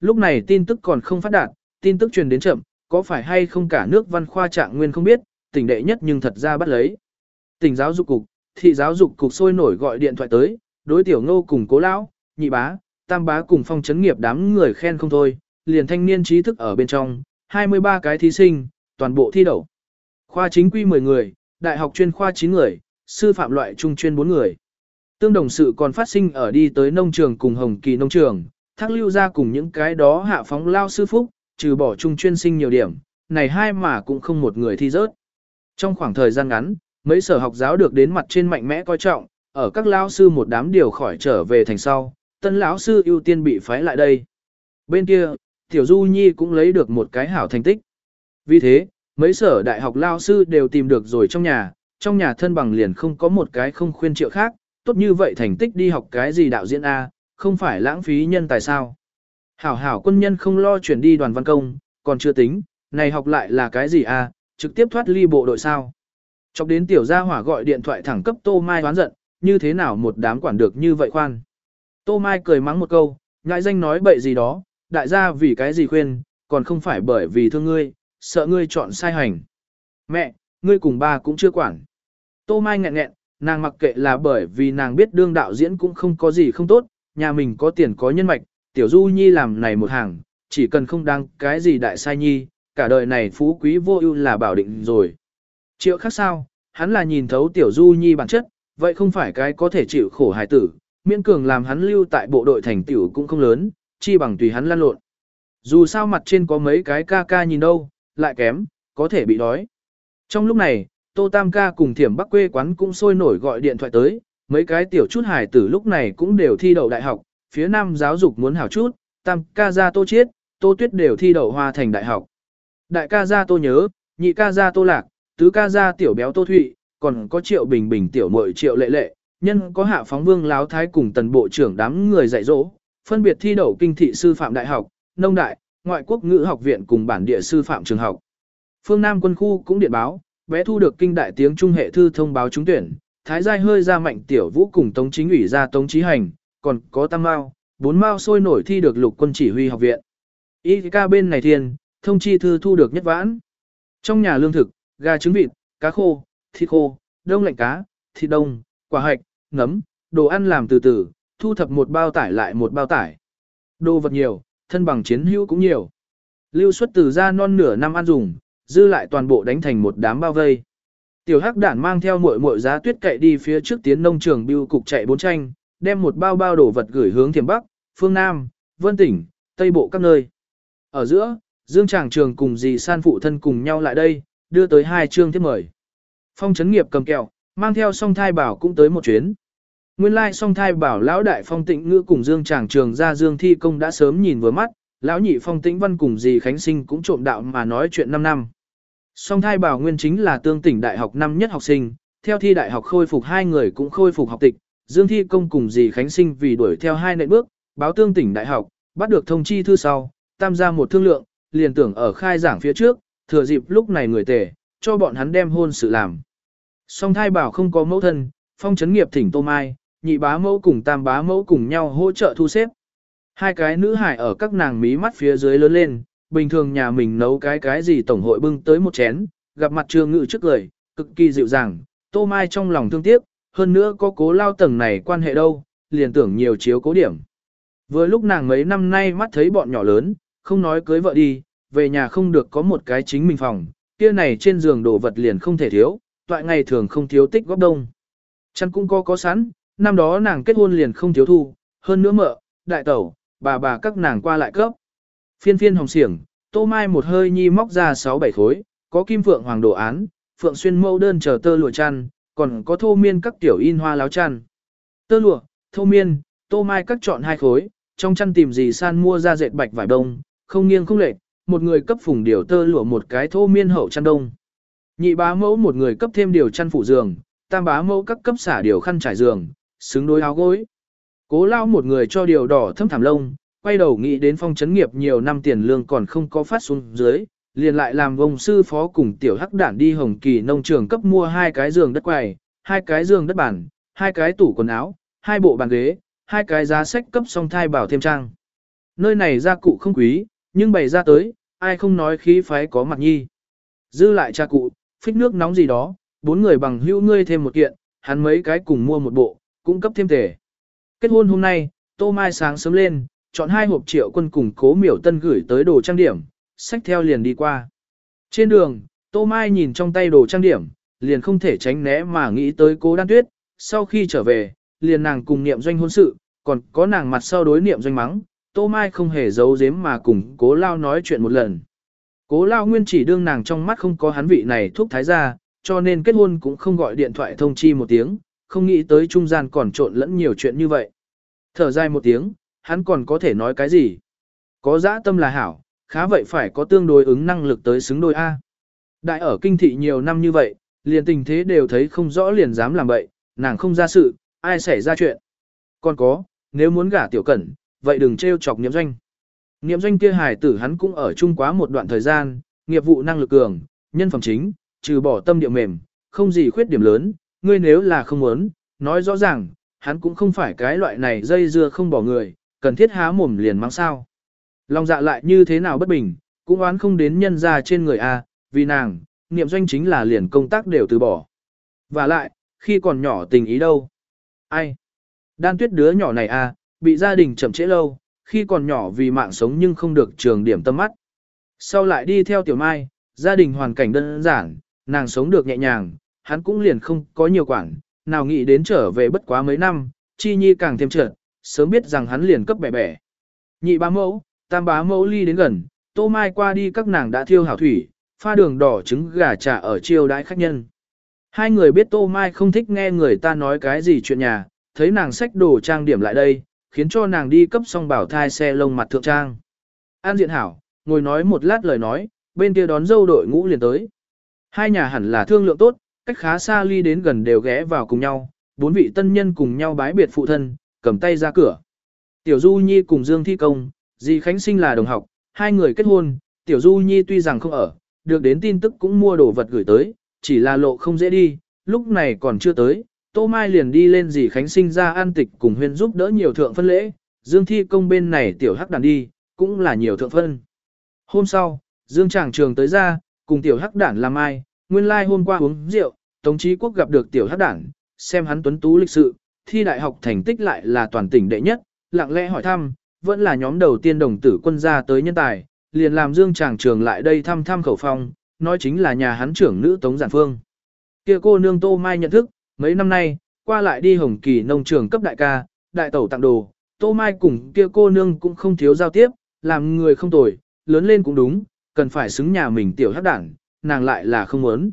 lúc này tin tức còn không phát đạt, tin tức truyền đến chậm, có phải hay không cả nước văn khoa trạng nguyên không biết, tỉnh đệ nhất nhưng thật ra bắt lấy. Tỉnh giáo dục cục, thị giáo dục cục sôi nổi gọi điện thoại tới, đối tiểu ngô cùng cố lão, nhị bá, tam bá cùng phong chấn nghiệp đám người khen không thôi, liền thanh niên trí thức ở bên trong, 23 cái thí sinh, toàn bộ thi đậu. Khoa chính quy 10 người, đại học chuyên khoa 9 người, sư phạm loại trung chuyên 4 người. Tương đồng sự còn phát sinh ở đi tới nông trường cùng Hồng Kỳ nông trường, thác lưu ra cùng những cái đó hạ phóng lao sư phúc, trừ bỏ Chung chuyên sinh nhiều điểm, này hai mà cũng không một người thi rớt. Trong khoảng thời gian ngắn, mấy sở học giáo được đến mặt trên mạnh mẽ coi trọng, ở các lao sư một đám điều khỏi trở về thành sau, tân lão sư ưu tiên bị phái lại đây. Bên kia, Tiểu Du Nhi cũng lấy được một cái hảo thành tích. Vì thế, mấy sở đại học lao sư đều tìm được rồi trong nhà, trong nhà thân bằng liền không có một cái không khuyên triệu khác, tốt như vậy thành tích đi học cái gì đạo diễn A, không phải lãng phí nhân tài sao. Hảo hảo quân nhân không lo chuyển đi đoàn văn công, còn chưa tính, này học lại là cái gì à? trực tiếp thoát ly bộ đội sao. Chọc đến tiểu gia hỏa gọi điện thoại thẳng cấp Tô Mai đoán giận, như thế nào một đám quản được như vậy khoan. Tô Mai cười mắng một câu, ngại danh nói bậy gì đó, đại gia vì cái gì khuyên, còn không phải bởi vì thương ngươi, sợ ngươi chọn sai hành. Mẹ, ngươi cùng ba cũng chưa quản. Tô Mai nghẹn nghẹn, nàng mặc kệ là bởi vì nàng biết đương đạo diễn cũng không có gì không tốt, nhà mình có tiền có nhân mạch, tiểu du nhi làm này một hàng, chỉ cần không đăng cái gì đại sai nhi, cả đời này phú quý vô ưu là bảo định rồi. Triệu khác sao, hắn là nhìn thấu tiểu du nhi bản chất, vậy không phải cái có thể chịu khổ hài tử, miễn cường làm hắn lưu tại bộ đội thành tiểu cũng không lớn, chi bằng tùy hắn lăn lộn. Dù sao mặt trên có mấy cái ca ca nhìn đâu, lại kém, có thể bị đói. Trong lúc này, Tô Tam ca cùng Thiểm Bắc quê quán cũng sôi nổi gọi điện thoại tới, mấy cái tiểu chút hải tử lúc này cũng đều thi đậu đại học, phía Nam giáo dục muốn hảo chút, Tam ca gia Tô Chiết, Tô Tuyết đều thi đậu hoa thành đại học. Đại ca gia Tô Nhớ, nhị ca gia Tô Lạc, tứ ca gia tiểu béo Tô Thụy, còn có triệu bình bình tiểu muội triệu lệ lệ, nhân có hạ phóng vương láo thái cùng tần bộ trưởng đám người dạy dỗ, phân biệt thi đậu kinh thị sư phạm đại học, nông đại, ngoại quốc ngữ học viện cùng bản địa sư phạm trường học. Phương Nam quân khu cũng điện báo, bé thu được kinh đại tiếng trung hệ thư thông báo trúng tuyển, thái giai hơi ra mạnh tiểu vũ cùng tống chính ủy ra tống trí hành, còn có tam mao, bốn mao sôi nổi thi được lục quân chỉ huy học viện. Y ca bên này thiên, thông chi thư thu được nhất vãn. Trong nhà lương thực, gà trứng vịt, cá khô, thịt khô, đông lạnh cá, thịt đông, quả hạch, nấm, đồ ăn làm từ từ, thu thập một bao tải lại một bao tải. Đồ vật nhiều, thân bằng chiến hữu cũng nhiều. Lưu xuất từ ra non nửa năm ăn dùng, dư lại toàn bộ đánh thành một đám bao vây. Tiểu hắc đản mang theo muội muội giá tuyết cậy đi phía trước tiến nông trường bưu cục chạy bốn tranh, đem một bao bao đồ vật gửi hướng thiểm bắc, phương Nam, Vân Tỉnh, Tây Bộ các nơi. Ở giữa, Dương Tràng Trường cùng dì san phụ thân cùng nhau lại đây, đưa tới hai chương tiếp mời. Phong Trấn nghiệp cầm kẹo, mang theo song thai bảo cũng tới một chuyến. Nguyên lai song thai bảo lão đại phong tịnh ngữ cùng Dương Tràng Trường ra Dương Thi Công đã sớm nhìn vừa mắt, lão nhị phong tĩnh văn cùng dì Khánh Sinh cũng trộm đạo mà nói chuyện 5 năm. Song thai bảo nguyên chính là tương tỉnh đại học năm nhất học sinh, theo thi đại học khôi phục hai người cũng khôi phục học tịch, Dương Thi Công cùng dì Khánh Sinh vì đuổi theo hai nệ bước, báo tương tỉnh đại học, bắt được thông chi thư sau, tam gia một thương lượng, liền tưởng ở khai giảng phía trước, thừa dịp lúc này người tề, cho bọn hắn đem hôn sự làm. Song thai bảo không có mẫu thân, phong chấn nghiệp thỉnh Tô Mai, nhị bá mẫu cùng tam bá mẫu cùng nhau hỗ trợ thu xếp. Hai cái nữ hải ở các nàng mí mắt phía dưới lớn lên, bình thường nhà mình nấu cái cái gì tổng hội bưng tới một chén, gặp mặt trương ngự trước cười, cực kỳ dịu dàng, Tô Mai trong lòng thương tiếc, hơn nữa có cố lao tầng này quan hệ đâu, liền tưởng nhiều chiếu cố điểm. Vừa lúc nàng mấy năm nay mắt thấy bọn nhỏ lớn, không nói cưới vợ đi, về nhà không được có một cái chính mình phòng, kia này trên giường đồ vật liền không thể thiếu, toại ngày thường không thiếu tích góp đông. Chăn cũng có có sẵn, năm đó nàng kết hôn liền không thiếu thu, hơn nữa mợ, đại tẩu, bà bà các nàng qua lại cấp. Phiên phiên hồng xiển, tô mai một hơi nhi móc ra 6-7 khối, có kim phượng hoàng đồ án, phượng xuyên mẫu đơn chờ tơ lụa chăn, còn có thô miên các tiểu in hoa láo chăn. Tơ lụa, thô miên, tô mai cắt chọn hai khối, trong chăn tìm gì san mua ra dệt bạch vải đông, không nghiêng không lệch, một người cấp phùng điều tơ lụa một cái thô miên hậu chăn đông. Nhị bá mẫu một người cấp thêm điều chăn phủ giường, tam bá mẫu các cấp xả điều khăn trải giường, xứng đối áo gối. Cố lao một người cho điều đỏ thâm thảm lông, quay đầu nghĩ đến phong chấn nghiệp nhiều năm tiền lương còn không có phát xuống dưới, liền lại làm vông sư phó cùng tiểu hắc đản đi hồng kỳ nông trường cấp mua hai cái giường đất quầy, hai cái giường đất bản, hai cái tủ quần áo, hai bộ bàn ghế, hai cái giá sách cấp song thai bảo thêm trang. Nơi này gia cụ không quý, nhưng bày ra tới, ai không nói khí phái có mặt nhi. Dư lại cha cụ, phích nước nóng gì đó, bốn người bằng hữu ngươi thêm một kiện, hắn mấy cái cùng mua một bộ, cũng cấp thêm thể. Kết hôn hôm nay, Tô Mai sáng sớm lên, chọn hai hộp triệu quân cùng cố miểu tân gửi tới đồ trang điểm, sách theo liền đi qua. Trên đường, Tô Mai nhìn trong tay đồ trang điểm, liền không thể tránh né mà nghĩ tới cố đan tuyết, sau khi trở về, liền nàng cùng niệm doanh hôn sự, còn có nàng mặt sau đối niệm doanh mắng, Tô Mai không hề giấu giếm mà cùng cố lao nói chuyện một lần. Cố lao nguyên chỉ đương nàng trong mắt không có hắn vị này thuốc thái gia, cho nên kết hôn cũng không gọi điện thoại thông chi một tiếng, không nghĩ tới trung gian còn trộn lẫn nhiều chuyện như vậy. Thở dài một tiếng, hắn còn có thể nói cái gì? Có dã tâm là hảo, khá vậy phải có tương đối ứng năng lực tới xứng đôi A. Đại ở kinh thị nhiều năm như vậy, liền tình thế đều thấy không rõ liền dám làm vậy, nàng không ra sự, ai xảy ra chuyện. Còn có, nếu muốn gả tiểu cẩn, vậy đừng trêu chọc niệm doanh. Niệm doanh kia hài tử hắn cũng ở chung quá một đoạn thời gian, nghiệp vụ năng lực cường, nhân phẩm chính, trừ bỏ tâm địa mềm, không gì khuyết điểm lớn, ngươi nếu là không muốn, nói rõ ràng, hắn cũng không phải cái loại này dây dưa không bỏ người, cần thiết há mồm liền mang sao. Lòng dạ lại như thế nào bất bình, cũng oán không đến nhân ra trên người A, vì nàng, niệm doanh chính là liền công tác đều từ bỏ. Và lại, khi còn nhỏ tình ý đâu? Ai? Đan tuyết đứa nhỏ này A, bị gia đình chậm trễ lâu, khi còn nhỏ vì mạng sống nhưng không được trường điểm tâm mắt. Sau lại đi theo tiểu mai, gia đình hoàn cảnh đơn giản, nàng sống được nhẹ nhàng, hắn cũng liền không có nhiều quản, nào nghĩ đến trở về bất quá mấy năm, chi nhi càng thêm trượt sớm biết rằng hắn liền cấp bẻ bẻ. Nhị bá mẫu, tam bá mẫu ly đến gần, tô mai qua đi các nàng đã thiêu hảo thủy, pha đường đỏ trứng gà trà ở chiêu đãi khách nhân. Hai người biết tô mai không thích nghe người ta nói cái gì chuyện nhà, thấy nàng xách đồ trang điểm lại đây, khiến cho nàng đi cấp xong bảo thai xe lông mặt thượng trang. An diện hảo, ngồi nói một lát lời nói, bên kia đón dâu đội ngũ liền tới. Hai nhà hẳn là thương lượng tốt, cách khá xa ly đến gần đều ghé vào cùng nhau, bốn vị tân nhân cùng nhau bái biệt phụ thân, cầm tay ra cửa. Tiểu Du Nhi cùng Dương Thi Công, dì Khánh Sinh là đồng học, hai người kết hôn, Tiểu Du Nhi tuy rằng không ở, được đến tin tức cũng mua đồ vật gửi tới, chỉ là lộ không dễ đi, lúc này còn chưa tới. Tô Mai liền đi lên dì Khánh Sinh ra an tịch cùng huyên giúp đỡ nhiều thượng phân lễ, Dương Thi Công bên này Tiểu Hắc đàn đi, cũng là nhiều thượng phân. Hôm sau, Dương Tràng Trường tới ra, cùng Tiểu Hắc đản làm ai, nguyên lai like hôm qua uống rượu, Tống Chí Quốc gặp được Tiểu Hắc đản, xem hắn tuấn tú lịch sự, thi đại học thành tích lại là toàn tỉnh đệ nhất, lặng lẽ hỏi thăm, vẫn là nhóm đầu tiên đồng tử quân gia tới nhân tài, liền làm Dương Tràng Trường lại đây thăm thăm khẩu phong, nói chính là nhà hắn trưởng nữ Tống Giản Phương. Kia cô nương Tô Mai nhận thức, mấy năm nay, qua lại đi Hồng Kỳ nông trường cấp đại ca, đại tẩu tặng đồ, Tô Mai cùng kia cô nương cũng không thiếu giao tiếp, làm người không tồi, lớn lên cũng đúng, cần phải xứng nhà mình tiểu hắc đảng, nàng lại là không muốn.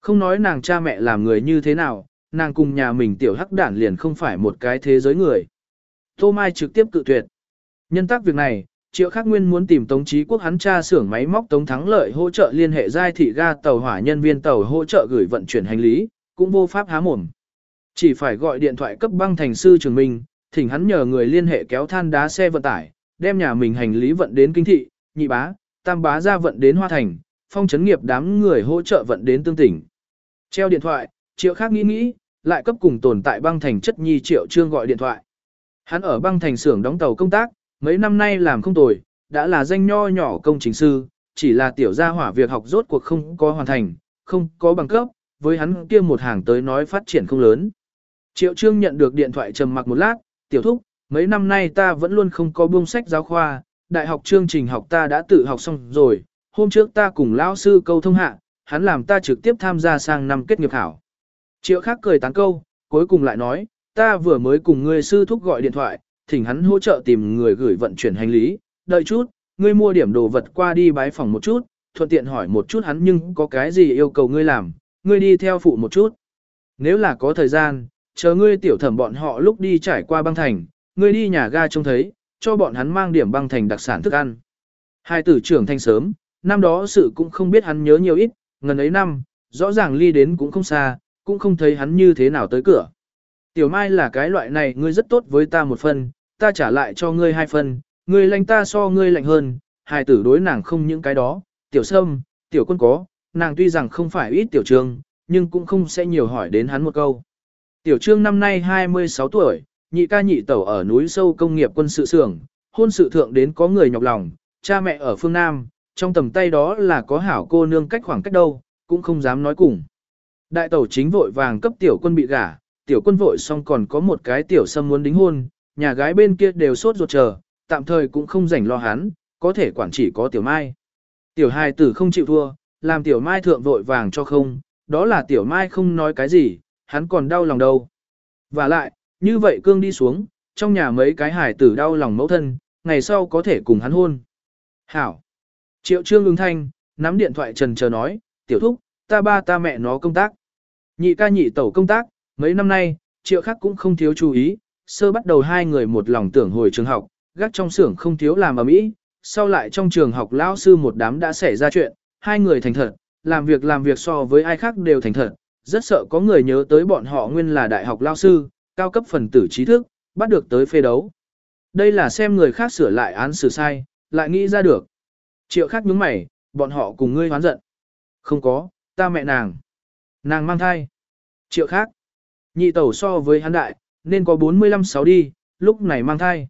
Không nói nàng cha mẹ làm người như thế nào, nàng cùng nhà mình tiểu hắc đản liền không phải một cái thế giới người. Tô Mai trực tiếp cự tuyệt. Nhân tác việc này, Triệu Khắc Nguyên muốn tìm Tống Chí Quốc hắn cha xưởng máy móc Tống Thắng Lợi hỗ trợ liên hệ giai thị ga tàu hỏa nhân viên tàu hỗ trợ gửi vận chuyển hành lý, cũng vô pháp há mồm. Chỉ phải gọi điện thoại cấp băng thành sư trường minh, thỉnh hắn nhờ người liên hệ kéo than đá xe vận tải, đem nhà mình hành lý vận đến kinh thị, nhị bá, tam bá ra vận đến hoa thành, phong chấn nghiệp đám người hỗ trợ vận đến tương tỉnh. Treo điện thoại, Triệu Khắc nghĩ nghĩ, lại cấp cùng tồn tại băng thành chất nhi Triệu Trương gọi điện thoại. Hắn ở băng thành xưởng đóng tàu công tác, mấy năm nay làm không tồi, đã là danh nho nhỏ công chính sư, chỉ là tiểu gia hỏa việc học rốt cuộc không có hoàn thành, không có bằng cấp, với hắn kia một hàng tới nói phát triển không lớn. Triệu Trương nhận được điện thoại trầm mặc một lát, tiểu thúc, mấy năm nay ta vẫn luôn không có buông sách giáo khoa, đại học chương trình học ta đã tự học xong rồi, hôm trước ta cùng lão sư câu thông hạ, hắn làm ta trực tiếp tham gia sang năm kết nghiệp hảo. Triệu khác cười tán câu, cuối cùng lại nói, ta vừa mới cùng ngươi sư thúc gọi điện thoại, thỉnh hắn hỗ trợ tìm người gửi vận chuyển hành lý, đợi chút, ngươi mua điểm đồ vật qua đi bái phòng một chút, thuận tiện hỏi một chút hắn nhưng có cái gì yêu cầu ngươi làm, ngươi đi theo phụ một chút. Nếu là có thời gian, chờ ngươi tiểu thẩm bọn họ lúc đi trải qua băng thành, ngươi đi nhà ga trông thấy, cho bọn hắn mang điểm băng thành đặc sản thức ăn. Hai tử trưởng thanh sớm, năm đó sự cũng không biết hắn nhớ nhiều ít, ngần ấy năm, rõ ràng ly đến cũng không xa, cũng không thấy hắn như thế nào tới cửa. Tiểu Mai là cái loại này ngươi rất tốt với ta một phần, ta trả lại cho ngươi hai phần, ngươi lạnh ta so ngươi lạnh hơn, hài tử đối nàng không những cái đó, tiểu sâm, tiểu quân có, nàng tuy rằng không phải ít tiểu trương, nhưng cũng không sẽ nhiều hỏi đến hắn một câu. Tiểu trương năm nay 26 tuổi, nhị ca nhị tẩu ở núi sâu công nghiệp quân sự xưởng, hôn sự thượng đến có người nhọc lòng, cha mẹ ở phương Nam, trong tầm tay đó là có hảo cô nương cách khoảng cách đâu, cũng không dám nói cùng. Đại tẩu chính vội vàng cấp tiểu quân bị gả, tiểu quân vội xong còn có một cái tiểu sâm muốn đính hôn, nhà gái bên kia đều sốt ruột chờ, tạm thời cũng không rảnh lo hắn, có thể quản chỉ có tiểu mai. Tiểu hài tử không chịu thua, làm tiểu mai thượng vội vàng cho không, đó là tiểu mai không nói cái gì, hắn còn đau lòng đâu. Và lại, như vậy cương đi xuống, trong nhà mấy cái hài tử đau lòng mẫu thân, ngày sau có thể cùng hắn hôn. Hảo. Triệu trương ứng thanh, nắm điện thoại trần chờ nói, tiểu thúc, ta ba ta mẹ nó công tác. Nhị ca nhị tẩu công tác, mấy năm nay, triệu khác cũng không thiếu chú ý, sơ bắt đầu hai người một lòng tưởng hồi trường học, gác trong xưởng không thiếu làm ở mỹ, sau lại trong trường học lão sư một đám đã xảy ra chuyện, hai người thành thật, làm việc làm việc so với ai khác đều thành thật, rất sợ có người nhớ tới bọn họ nguyên là đại học lao sư, cao cấp phần tử trí thức, bắt được tới phê đấu. Đây là xem người khác sửa lại án xử sai, lại nghĩ ra được. Triệu khác nhướng mày, bọn họ cùng ngươi hoán giận. Không có, ta mẹ nàng. Nàng mang thai. Triệu khác. Nhị tẩu so với hắn đại, nên có 45-6 đi, lúc này mang thai.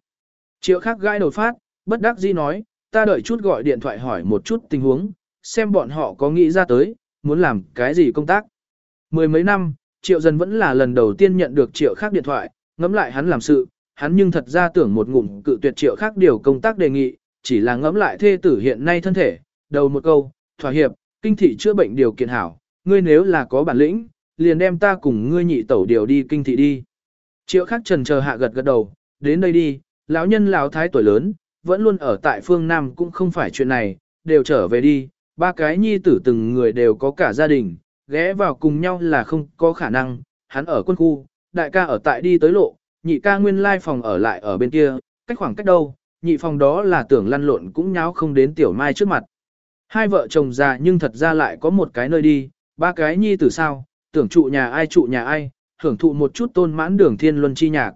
Triệu khác gãi đầu phát, bất đắc dĩ nói, ta đợi chút gọi điện thoại hỏi một chút tình huống, xem bọn họ có nghĩ ra tới, muốn làm cái gì công tác. Mười mấy năm, triệu dần vẫn là lần đầu tiên nhận được triệu khác điện thoại, ngẫm lại hắn làm sự, hắn nhưng thật ra tưởng một ngụm cự tuyệt triệu khác điều công tác đề nghị, chỉ là ngẫm lại thê tử hiện nay thân thể, đầu một câu, thỏa hiệp, kinh thị chữa bệnh điều kiện hảo, ngươi nếu là có bản lĩnh, liền đem ta cùng ngươi nhị tẩu điều đi kinh thị đi. Triệu khắc trần chờ hạ gật gật đầu, đến đây đi, lão nhân lão thái tuổi lớn, vẫn luôn ở tại phương Nam cũng không phải chuyện này, đều trở về đi, ba cái nhi tử từng người đều có cả gia đình, ghé vào cùng nhau là không có khả năng, hắn ở quân khu, đại ca ở tại đi tới lộ, nhị ca nguyên lai phòng ở lại ở bên kia, cách khoảng cách đâu, nhị phòng đó là tưởng lăn lộn cũng nháo không đến tiểu mai trước mặt. Hai vợ chồng già nhưng thật ra lại có một cái nơi đi, ba cái nhi tử sao, tưởng trụ nhà ai trụ nhà ai, hưởng thụ một chút tôn mãn đường thiên luân chi nhạc.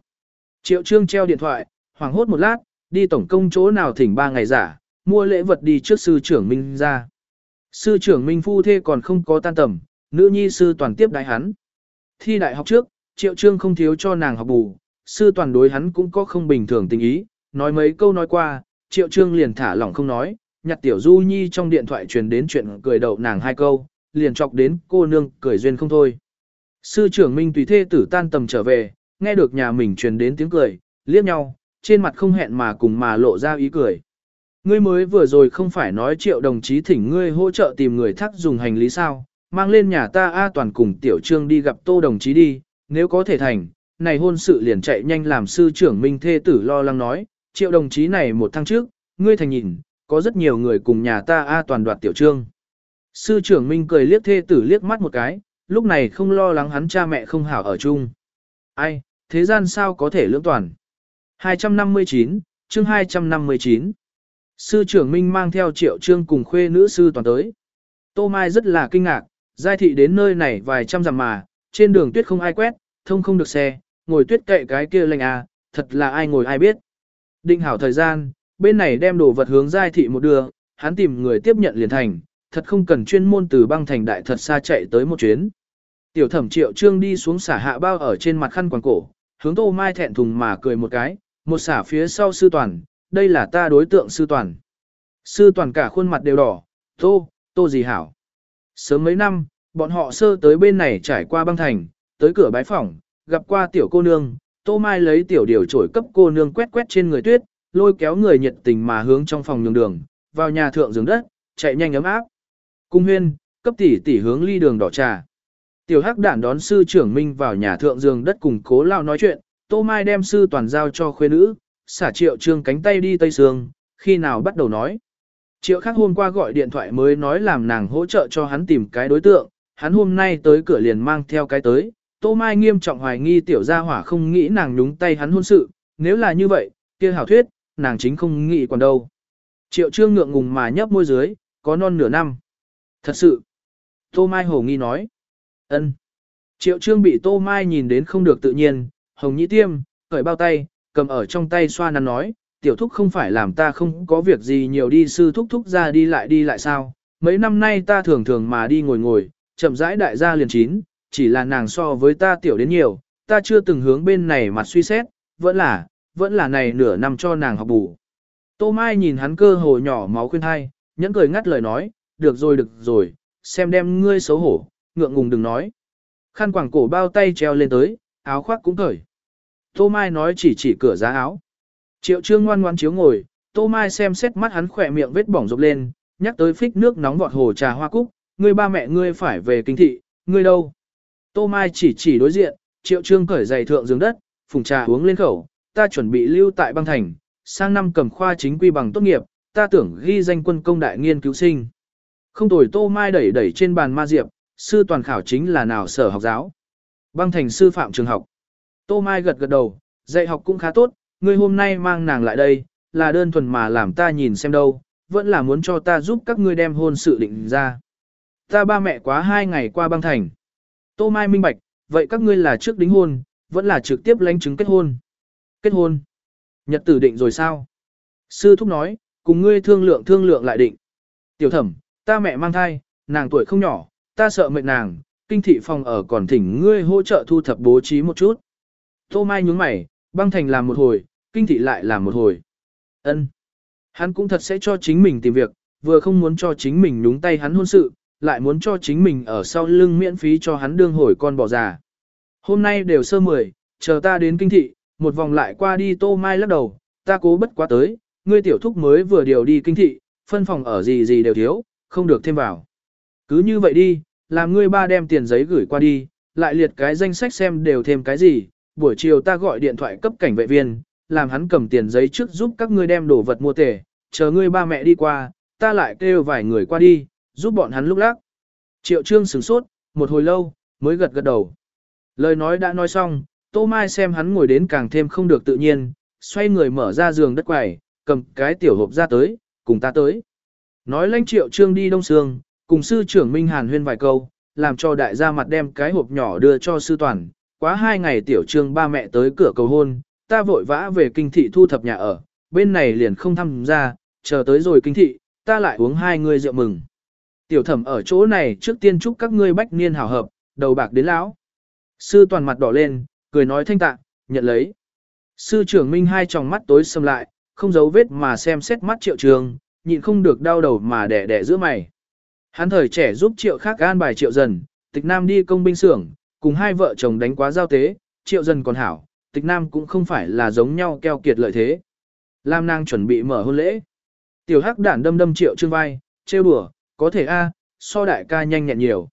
Triệu trương treo điện thoại, hoảng hốt một lát, đi tổng công chỗ nào thỉnh ba ngày giả, mua lễ vật đi trước sư trưởng Minh ra. Sư trưởng Minh phu thê còn không có tan tầm, nữ nhi sư toàn tiếp đại hắn. Thi đại học trước, triệu trương không thiếu cho nàng học bù, sư toàn đối hắn cũng có không bình thường tình ý, nói mấy câu nói qua, triệu trương liền thả lỏng không nói, nhặt tiểu du nhi trong điện thoại truyền đến chuyện cười đậu nàng hai câu, liền chọc đến cô nương cười duyên không thôi. Sư trưởng Minh tùy thê tử tan tầm trở về, nghe được nhà mình truyền đến tiếng cười, liếc nhau, trên mặt không hẹn mà cùng mà lộ ra ý cười. Ngươi mới vừa rồi không phải nói triệu đồng chí thỉnh ngươi hỗ trợ tìm người thắc dùng hành lý sao, mang lên nhà ta A toàn cùng tiểu trương đi gặp tô đồng chí đi, nếu có thể thành, này hôn sự liền chạy nhanh làm sư trưởng Minh thê tử lo lắng nói, triệu đồng chí này một tháng trước, ngươi thành nhìn, có rất nhiều người cùng nhà ta A toàn đoạt tiểu trương. Sư trưởng Minh cười liếc thê tử liếc mắt một cái, lúc này không lo lắng hắn cha mẹ không hảo ở chung. Ai, thế gian sao có thể lưỡng toàn. 259, chương 259. Sư trưởng Minh mang theo triệu trương cùng khuê nữ sư toàn tới. Tô Mai rất là kinh ngạc, giai thị đến nơi này vài trăm dặm mà, trên đường tuyết không ai quét, thông không được xe, ngồi tuyết kệ cái kia lành à, thật là ai ngồi ai biết. Định hảo thời gian, bên này đem đồ vật hướng giai thị một đường, hắn tìm người tiếp nhận liền thành, thật không cần chuyên môn từ băng thành đại thật xa chạy tới một chuyến. Tiểu thẩm triệu trương đi xuống xả hạ bao ở trên mặt khăn quàng cổ, hướng tô mai thẹn thùng mà cười một cái, một xả phía sau sư toàn, đây là ta đối tượng sư toàn. Sư toàn cả khuôn mặt đều đỏ, tô, tô gì hảo. Sớm mấy năm, bọn họ sơ tới bên này trải qua băng thành, tới cửa bái phỏng, gặp qua tiểu cô nương, tô mai lấy tiểu điều trổi cấp cô nương quét quét trên người tuyết, lôi kéo người nhiệt tình mà hướng trong phòng nhường đường, vào nhà thượng giường đất, chạy nhanh ấm áp. Cung huyên, cấp tỷ tỷ hướng ly đường đỏ trà. Tiểu hắc đản đón sư trưởng Minh vào nhà thượng giường đất cùng cố lao nói chuyện, Tô Mai đem sư toàn giao cho khuê nữ, xả triệu trương cánh tay đi Tây Sương, khi nào bắt đầu nói. Triệu khắc hôm qua gọi điện thoại mới nói làm nàng hỗ trợ cho hắn tìm cái đối tượng, hắn hôm nay tới cửa liền mang theo cái tới. Tô Mai nghiêm trọng hoài nghi tiểu gia hỏa không nghĩ nàng nhúng tay hắn hôn sự, nếu là như vậy, kia hảo thuyết, nàng chính không nghĩ còn đâu. Triệu trương ngượng ngùng mà nhấp môi dưới, có non nửa năm. Thật sự. Tô Mai hồ nghi nói. ân. Triệu trương bị Tô Mai nhìn đến không được tự nhiên, hồng nhĩ tiêm, cởi bao tay, cầm ở trong tay xoa nắn nói, tiểu thúc không phải làm ta không có việc gì nhiều đi sư thúc thúc ra đi lại đi lại sao, mấy năm nay ta thường thường mà đi ngồi ngồi, chậm rãi đại gia liền chín, chỉ là nàng so với ta tiểu đến nhiều, ta chưa từng hướng bên này mặt suy xét, vẫn là, vẫn là này nửa năm cho nàng học bù. Tô Mai nhìn hắn cơ hồ nhỏ máu khuyên thai, nhẫn cười ngắt lời nói, được rồi được rồi, xem đem ngươi xấu hổ, ngượng ngùng đừng nói. Khăn quảng cổ bao tay treo lên tới, áo khoác cũng cởi. Tô Mai nói chỉ chỉ cửa giá áo. Triệu trương ngoan ngoan chiếu ngồi, Tô Mai xem xét mắt hắn khỏe miệng vết bỏng rộp lên, nhắc tới phích nước nóng vọt hồ trà hoa cúc, ngươi ba mẹ ngươi phải về kinh thị, ngươi đâu? Tô Mai chỉ chỉ đối diện, triệu trương cởi giày thượng giường đất, phùng trà uống lên khẩu, ta chuẩn bị lưu tại băng thành, sang năm cầm khoa chính quy bằng tốt nghiệp, ta tưởng ghi danh quân công đại nghiên cứu sinh. Không tồi Tô Mai đẩy đẩy trên bàn ma diệp, sư toàn khảo chính là nào sở học giáo. Băng thành sư phạm trường học. Tô Mai gật gật đầu, dạy học cũng khá tốt, ngươi hôm nay mang nàng lại đây, là đơn thuần mà làm ta nhìn xem đâu, vẫn là muốn cho ta giúp các ngươi đem hôn sự định ra. Ta ba mẹ quá hai ngày qua băng thành. Tô Mai minh bạch, vậy các ngươi là trước đính hôn, vẫn là trực tiếp lãnh chứng kết hôn. Kết hôn. Nhật tử định rồi sao? Sư thúc nói, cùng ngươi thương lượng thương lượng lại định. Tiểu thẩm, ta mẹ mang thai, nàng tuổi không nhỏ, ta sợ mệt nàng, kinh thị phòng ở còn thỉnh ngươi hỗ trợ thu thập bố trí một chút. Tô Mai nhướng mày, băng thành làm một hồi, kinh thị lại làm một hồi. Ân, Hắn cũng thật sẽ cho chính mình tìm việc, vừa không muốn cho chính mình nhúng tay hắn hôn sự, lại muốn cho chính mình ở sau lưng miễn phí cho hắn đương hồi con bỏ già. Hôm nay đều sơ mười, chờ ta đến kinh thị, một vòng lại qua đi tô mai lắc đầu, ta cố bất quá tới, ngươi tiểu thúc mới vừa điều đi kinh thị, phân phòng ở gì gì đều thiếu, không được thêm vào. Cứ như vậy đi, làm ngươi ba đem tiền giấy gửi qua đi, lại liệt cái danh sách xem đều thêm cái gì, buổi chiều ta gọi điện thoại cấp cảnh vệ viên, làm hắn cầm tiền giấy trước giúp các ngươi đem đồ vật mua tể, chờ ngươi ba mẹ đi qua, ta lại kêu vài người qua đi, giúp bọn hắn lúc lắc. Triệu trương sửng sốt, một hồi lâu, mới gật gật đầu. Lời nói đã nói xong, Tô Mai xem hắn ngồi đến càng thêm không được tự nhiên, xoay người mở ra giường đất quầy, cầm cái tiểu hộp ra tới, cùng ta tới. Nói lãnh triệu trương đi đông sương, cùng sư trưởng Minh Hàn huyên vài câu, làm cho đại gia mặt đem cái hộp nhỏ đưa cho sư toàn. Quá hai ngày tiểu trương ba mẹ tới cửa cầu hôn, ta vội vã về kinh thị thu thập nhà ở, bên này liền không tham gia, chờ tới rồi kinh thị, ta lại uống hai người rượu mừng. Tiểu thẩm ở chỗ này trước tiên chúc các ngươi bách niên hảo hợp, đầu bạc đến lão. Sư toàn mặt đỏ lên, cười nói thanh tạ, nhận lấy. Sư trưởng Minh hai tròng mắt tối sầm lại, không giấu vết mà xem xét mắt triệu trường, nhịn không được đau đầu mà đẻ đẻ giữa mày. Hắn thời trẻ giúp triệu khác an bài triệu dần, tịch nam đi công binh xưởng, cùng hai vợ chồng đánh quá giao tế, triệu dần còn hảo, tịch nam cũng không phải là giống nhau keo kiệt lợi thế. Lam nàng chuẩn bị mở hôn lễ. Tiểu hắc đản đâm đâm triệu trương vai, trêu đùa, có thể a, so đại ca nhanh nhẹn nhiều.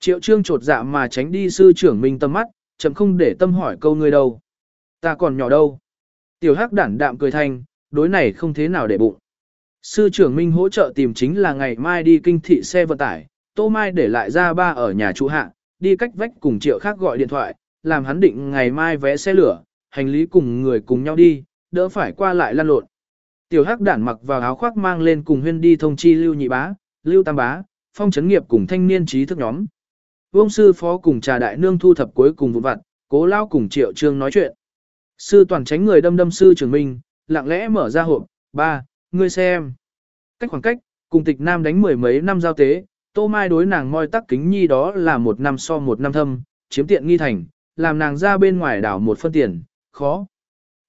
Triệu trương trột dạ mà tránh đi sư trưởng minh tâm mắt, chậm không để tâm hỏi câu ngươi đâu. Ta còn nhỏ đâu. Tiểu hắc đản đạm cười thanh, đối này không thế nào để bụng. Sư trưởng minh hỗ trợ tìm chính là ngày mai đi kinh thị xe vận tải, tô mai để lại ra ba ở nhà chủ hạ, đi cách vách cùng triệu khác gọi điện thoại, làm hắn định ngày mai vé xe lửa, hành lý cùng người cùng nhau đi, đỡ phải qua lại lăn lộn. Tiểu hắc đản mặc vào áo khoác mang lên cùng huyên đi thông chi lưu nhị bá, lưu tam bá, phong Trấn nghiệp cùng thanh niên trí thức nhóm. Vương sư phó cùng trà đại nương thu thập cuối cùng vụ vặt, cố lao cùng triệu trương nói chuyện. Sư toàn tránh người đâm đâm sư trưởng minh, lặng lẽ mở ra hộp, ba, ngươi xem. Cách khoảng cách, cùng tịch nam đánh mười mấy năm giao tế, tô mai đối nàng moi tắc kính nhi đó là một năm so một năm thâm, chiếm tiện nghi thành, làm nàng ra bên ngoài đảo một phân tiền, khó.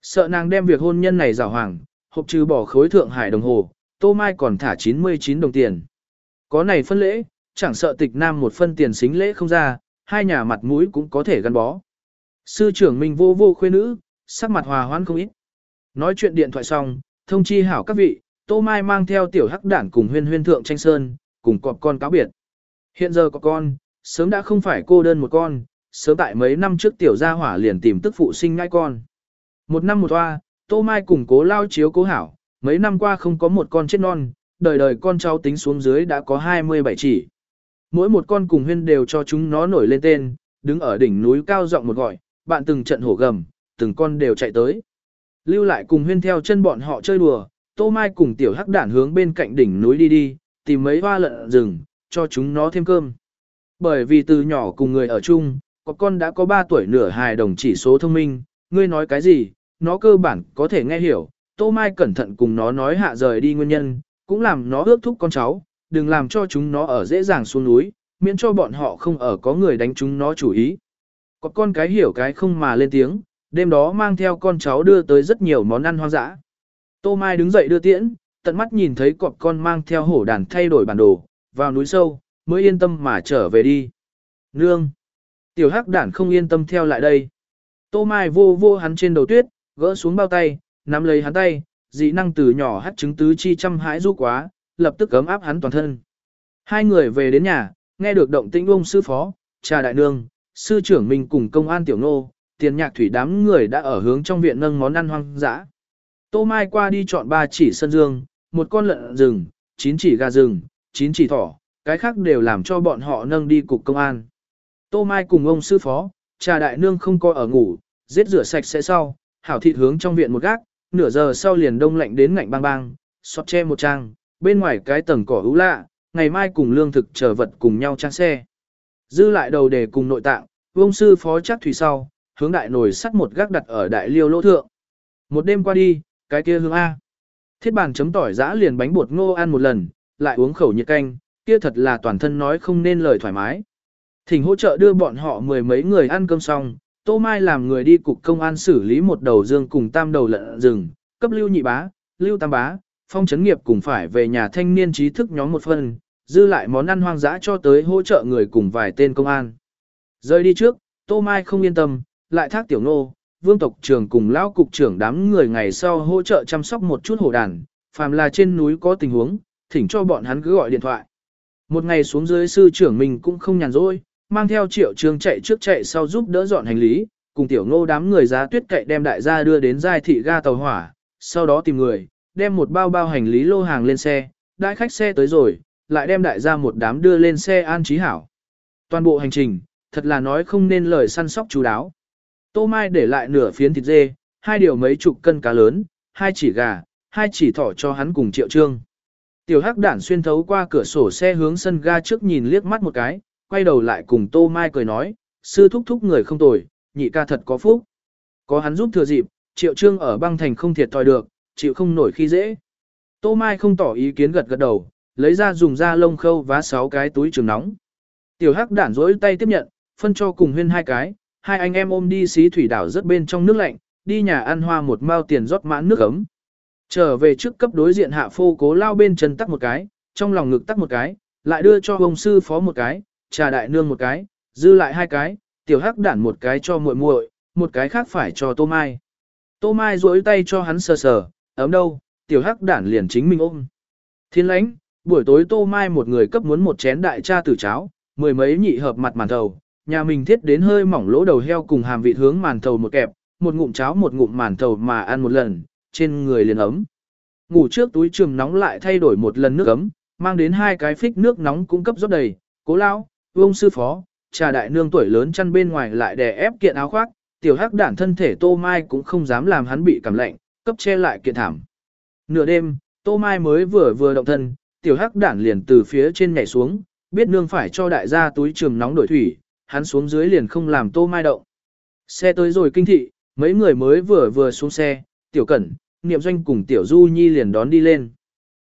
Sợ nàng đem việc hôn nhân này rào hoàng, hộp trừ bỏ khối thượng hải đồng hồ, tô mai còn thả 99 đồng tiền. Có này phân lễ, chẳng sợ tịch nam một phân tiền xính lễ không ra, hai nhà mặt mũi cũng có thể gắn bó. Sư trưởng mình vô vô khuê nữ, sắc mặt hòa hoãn không ít. Nói chuyện điện thoại xong, thông chi hảo các vị, Tô Mai mang theo tiểu hắc đản cùng huyên huyên thượng tranh sơn, cùng cọp con cáo biệt. Hiện giờ có con, sớm đã không phải cô đơn một con, sớm tại mấy năm trước tiểu gia hỏa liền tìm tức phụ sinh ngai con. Một năm một toa, Tô Mai cùng cố lao chiếu cố hảo, mấy năm qua không có một con chết non, đời đời con cháu tính xuống dưới đã có 27 chỉ. Mỗi một con cùng huyên đều cho chúng nó nổi lên tên, đứng ở đỉnh núi cao giọng một gọi, bạn từng trận hổ gầm, từng con đều chạy tới. Lưu lại cùng huyên theo chân bọn họ chơi đùa, Tô Mai cùng tiểu hắc đản hướng bên cạnh đỉnh núi đi đi, tìm mấy hoa lợn rừng, cho chúng nó thêm cơm. Bởi vì từ nhỏ cùng người ở chung, có con đã có 3 tuổi nửa hài đồng chỉ số thông minh, ngươi nói cái gì, nó cơ bản có thể nghe hiểu, Tô Mai cẩn thận cùng nó nói hạ rời đi nguyên nhân, cũng làm nó ước thúc con cháu, đừng làm cho chúng nó ở dễ dàng xuống núi, miễn cho bọn họ không ở có người đánh chúng nó chủ ý. Có con cái hiểu cái không mà lên tiếng, đêm đó mang theo con cháu đưa tới rất nhiều món ăn hoang dã. Tô Mai đứng dậy đưa tiễn, tận mắt nhìn thấy cọp con mang theo hổ đàn thay đổi bản đồ, vào núi sâu, mới yên tâm mà trở về đi. Nương! Tiểu hắc đản không yên tâm theo lại đây. Tô Mai vô vô hắn trên đầu tuyết, gỡ xuống bao tay, nắm lấy hắn tay, dị năng từ nhỏ hắt trứng tứ chi chăm hãi du quá, lập tức cấm áp hắn toàn thân. Hai người về đến nhà, nghe được động tĩnh ông sư phó, cha đại nương, sư trưởng mình cùng công an tiểu nô, tiền nhạc thủy đám người đã ở hướng trong viện nâng món ăn hoang dã. Tô Mai qua đi chọn ba chỉ sân dương, một con lợn rừng, chín chỉ gà rừng, chín chỉ thỏ, cái khác đều làm cho bọn họ nâng đi cục công an. Tô Mai cùng ông sư phó, trà đại nương không coi ở ngủ, giết rửa sạch sẽ sau, hảo thịt hướng trong viện một gác, nửa giờ sau liền đông lạnh đến ngạnh bang bang, xót che một trang, bên ngoài cái tầng cỏ hữu lạ, ngày mai cùng lương thực chờ vật cùng nhau trang xe. Dư lại đầu để cùng nội tạng, ông sư phó chắc thủy sau, hướng đại nồi sắt một gác đặt ở đại liêu lỗ thượng. Một đêm qua đi, cái kia hương A. Thiết bàn chấm tỏi giã liền bánh bột ngô ăn một lần, lại uống khẩu nhiệt canh, kia thật là toàn thân nói không nên lời thoải mái. Thỉnh hỗ trợ đưa bọn họ mười mấy người ăn cơm xong, Tô Mai làm người đi cục công an xử lý một đầu dương cùng tam đầu lợn rừng, cấp lưu nhị bá, lưu tam bá, phong chấn nghiệp cùng phải về nhà thanh niên trí thức nhóm một phần, dư lại món ăn hoang dã cho tới hỗ trợ người cùng vài tên công an. Rời đi trước, Tô Mai không yên tâm, lại thác tiểu nô, vương tộc trưởng cùng lão cục trưởng đám người ngày sau hỗ trợ chăm sóc một chút hổ đàn, phàm là trên núi có tình huống, thỉnh cho bọn hắn cứ gọi điện thoại. Một ngày xuống dưới sư trưởng mình cũng không nhàn rỗi, mang theo triệu trường chạy trước chạy sau giúp đỡ dọn hành lý, cùng tiểu ngô đám người giá tuyết cậy đem đại gia đưa đến giai thị ga tàu hỏa, sau đó tìm người, đem một bao bao hành lý lô hàng lên xe, đại khách xe tới rồi, lại đem đại gia một đám đưa lên xe an trí hảo. Toàn bộ hành trình, thật là nói không nên lời săn sóc chú đáo. Tô Mai để lại nửa phiến thịt dê, hai điều mấy chục cân cá lớn, hai chỉ gà, hai chỉ thỏ cho hắn cùng triệu trương. Tiểu hắc đản xuyên thấu qua cửa sổ xe hướng sân ga trước nhìn liếc mắt một cái, quay đầu lại cùng Tô Mai cười nói, sư thúc thúc người không tồi, nhị ca thật có phúc. Có hắn giúp thừa dịp, triệu trương ở băng thành không thiệt thòi được, chịu không nổi khi dễ. Tô Mai không tỏ ý kiến gật gật đầu, lấy ra dùng da lông khâu vá sáu cái túi trường nóng. Tiểu hắc đản rỗi tay tiếp nhận, phân cho cùng huyên hai cái, hai anh em ôm đi xí thủy đảo rất bên trong nước lạnh, đi nhà ăn hoa một mao tiền rót mãn nước ấm. Trở về trước cấp đối diện hạ phô cố lao bên chân tắc một cái, trong lòng ngực tắc một cái, lại đưa cho ông sư phó một cái, trà đại nương một cái, dư lại hai cái, tiểu hắc đản một cái cho muội muội, một cái khác phải cho tô mai. Tô mai duỗi tay cho hắn sờ sờ, ấm đâu, tiểu hắc đản liền chính mình ôm. Thiên lãnh, buổi tối tô mai một người cấp muốn một chén đại cha tử cháo, mười mấy nhị hợp mặt màn thầu, nhà mình thiết đến hơi mỏng lỗ đầu heo cùng hàm vị hướng màn thầu một kẹp, một ngụm cháo một ngụm màn thầu mà ăn một lần, trên người liền ấm. Ngủ trước túi trường nóng lại thay đổi một lần nước ấm, mang đến hai cái phích nước nóng cung cấp rót đầy, cố lao, ông sư phó, trà đại nương tuổi lớn chăn bên ngoài lại đè ép kiện áo khoác, tiểu hắc đản thân thể tô mai cũng không dám làm hắn bị cảm lạnh, cấp che lại kiện thảm. Nửa đêm, tô mai mới vừa vừa động thân, tiểu hắc đản liền từ phía trên nhảy xuống, biết nương phải cho đại gia túi trường nóng đổi thủy, hắn xuống dưới liền không làm tô mai động. Xe tới rồi kinh thị, mấy người mới vừa vừa xuống xe, tiểu cẩn, niệm doanh cùng tiểu du nhi liền đón đi lên.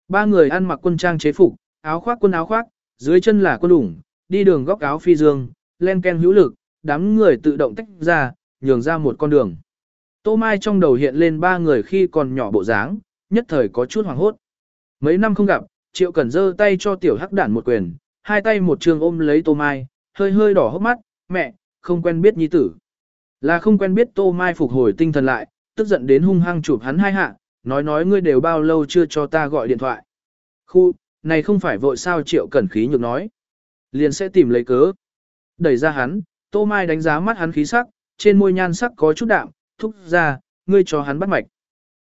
Ba người ăn mặc quân trang chế phục, áo khoác quân áo khoác, dưới chân là quân ủng, đi đường góc áo phi dương, len ken hữu lực, đám người tự động tách ra, nhường ra một con đường. Tô Mai trong đầu hiện lên ba người khi còn nhỏ bộ dáng, nhất thời có chút hoảng hốt. Mấy năm không gặp, Triệu Cẩn giơ tay cho tiểu hắc đản một quyền, hai tay một trường ôm lấy Tô Mai, hơi hơi đỏ hốc mắt, mẹ, không quen biết nhi tử. Là không quen biết Tô Mai phục hồi tinh thần lại, tức giận đến hung hăng chụp hắn hai hạ, nói nói ngươi đều bao lâu chưa cho ta gọi điện thoại. Khu, này không phải vội sao triệu cẩn khí nhược nói. Liền sẽ tìm lấy cớ. Đẩy ra hắn, Tô Mai đánh giá mắt hắn khí sắc, trên môi nhan sắc có chút đạm, thúc ra, ngươi cho hắn bắt mạch.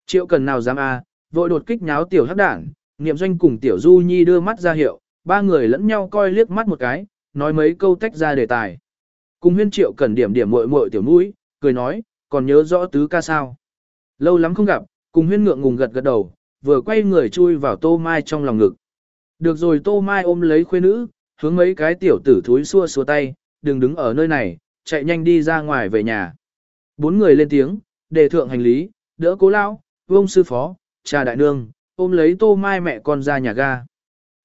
Triệu cần nào dám à, vội đột kích nháo tiểu hắc đảng, niệm doanh cùng tiểu du nhi đưa mắt ra hiệu, ba người lẫn nhau coi liếc mắt một cái, nói mấy câu tách ra đề tài. Cùng huyên triệu cần điểm điểm muội muội tiểu mũi, cười nói, còn nhớ rõ tứ ca sao. Lâu lắm không gặp, cùng huyên ngượng ngùng gật gật đầu, vừa quay người chui vào tô mai trong lòng ngực. Được rồi tô mai ôm lấy khuê nữ, hướng mấy cái tiểu tử thúi xua xua tay, đừng đứng ở nơi này, chạy nhanh đi ra ngoài về nhà. Bốn người lên tiếng, đề thượng hành lý, đỡ cố lão, vông sư phó, trà đại nương, ôm lấy tô mai mẹ con ra nhà ga.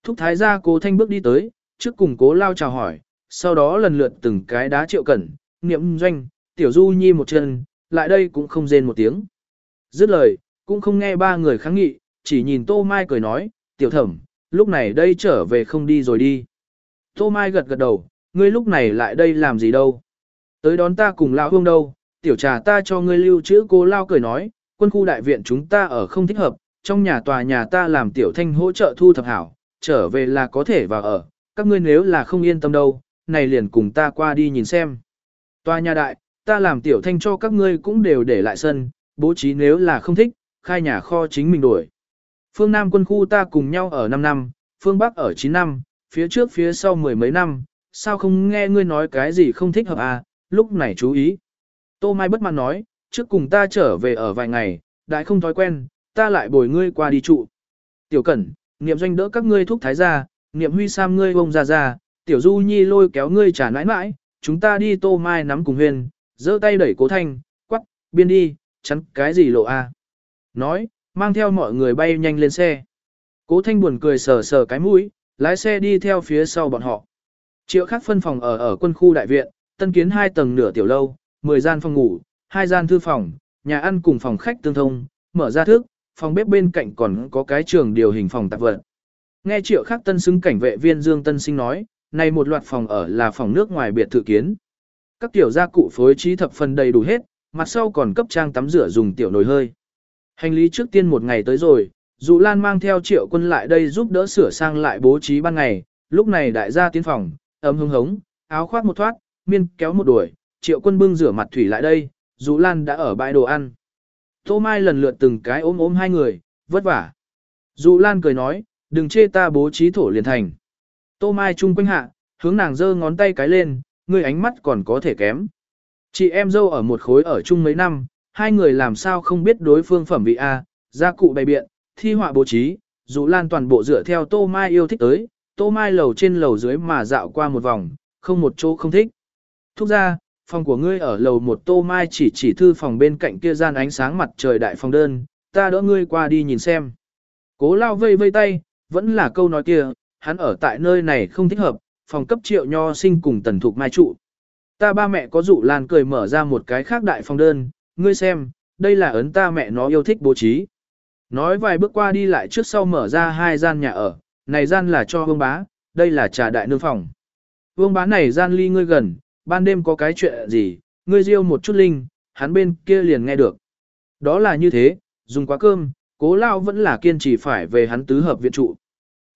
Thúc thái gia cố thanh bước đi tới, trước cùng cố lao chào hỏi, sau đó lần lượt từng cái đá triệu cẩn, niệm doanh, tiểu du nhi một chân, lại đây cũng không rên một tiếng. Dứt lời, cũng không nghe ba người kháng nghị, chỉ nhìn Tô Mai cười nói, tiểu thẩm, lúc này đây trở về không đi rồi đi. Tô Mai gật gật đầu, ngươi lúc này lại đây làm gì đâu. Tới đón ta cùng lão hương đâu, tiểu trà ta cho ngươi lưu chữ cô lao cười nói, quân khu đại viện chúng ta ở không thích hợp, trong nhà tòa nhà ta làm tiểu thanh hỗ trợ thu thập hảo, trở về là có thể vào ở, các ngươi nếu là không yên tâm đâu, này liền cùng ta qua đi nhìn xem. Tòa nhà đại, ta làm tiểu thanh cho các ngươi cũng đều để lại sân, bố trí nếu là không thích, khai nhà kho chính mình đổi. Phương Nam quân khu ta cùng nhau ở 5 năm, phương Bắc ở 9 năm, phía trước phía sau mười mấy năm, sao không nghe ngươi nói cái gì không thích hợp à, lúc này chú ý. Tô Mai bất mãn nói, trước cùng ta trở về ở vài ngày, đại không thói quen, ta lại bồi ngươi qua đi trụ. Tiểu Cẩn, niệm doanh đỡ các ngươi thúc thái gia, niệm huy sam ngươi bông ra ra, tiểu du nhi lôi kéo ngươi trả nãi nãi, chúng ta đi Tô Mai nắm cùng huyền, giơ tay đẩy cố thanh, quắc, biên đi, chắn cái gì lộ a? À? Nói, mang theo mọi người bay nhanh lên xe. Cố thanh buồn cười sờ sờ cái mũi, lái xe đi theo phía sau bọn họ. Triệu khắc phân phòng ở ở quân khu đại viện, tân kiến hai tầng nửa tiểu lâu, 10 gian phòng ngủ, hai gian thư phòng, nhà ăn cùng phòng khách tương thông, mở ra thức, phòng bếp bên cạnh còn có cái trường điều hình phòng tạp vật. Nghe triệu khắc tân xứng cảnh vệ viên Dương Tân Sinh nói, này một loạt phòng ở là phòng nước ngoài biệt thự kiến. Các tiểu gia cụ phối trí thập phần đầy đủ hết, mặt sau còn cấp trang tắm rửa dùng tiểu nồi hơi. Hành lý trước tiên một ngày tới rồi, Dụ Lan mang theo triệu quân lại đây giúp đỡ sửa sang lại bố trí ban ngày, lúc này đại gia tiến phòng, ấm hứng hống, áo khoác một thoát, miên kéo một đuổi, triệu quân bưng rửa mặt thủy lại đây, Dụ Lan đã ở bãi đồ ăn. Tô Mai lần lượt từng cái ôm ôm hai người, vất vả. Dụ Lan cười nói, đừng chê ta bố trí thổ liền thành. Tô Mai chung quanh hạ, hướng nàng giơ ngón tay cái lên, ngươi ánh mắt còn có thể kém. Chị em dâu ở một khối ở chung mấy năm, hai người làm sao không biết đối phương phẩm vị A, gia cụ bày biện, thi họa bố trí, dụ lan toàn bộ dựa theo Tô Mai yêu thích tới, Tô Mai lầu trên lầu dưới mà dạo qua một vòng, không một chỗ không thích. Thúc ra, phòng của ngươi ở lầu một Tô Mai chỉ chỉ thư phòng bên cạnh kia gian ánh sáng mặt trời đại phòng đơn, ta đỡ ngươi qua đi nhìn xem. Cố lao vây vây tay, vẫn là câu nói kia, hắn ở tại nơi này không thích hợp, phòng cấp triệu nho sinh cùng tần thục mai trụ. Ta ba mẹ có dụ lan cười mở ra một cái khác đại phòng đơn, ngươi xem, đây là ấn ta mẹ nó yêu thích bố trí. Nói vài bước qua đi lại trước sau mở ra hai gian nhà ở, này gian là cho vương bá, đây là trà đại nương phòng. Vương bá này gian ly ngươi gần, ban đêm có cái chuyện gì, ngươi riêu một chút linh, hắn bên kia liền nghe được. Đó là như thế, dùng quá cơm, cố lao vẫn là kiên trì phải về hắn tứ hợp viện trụ.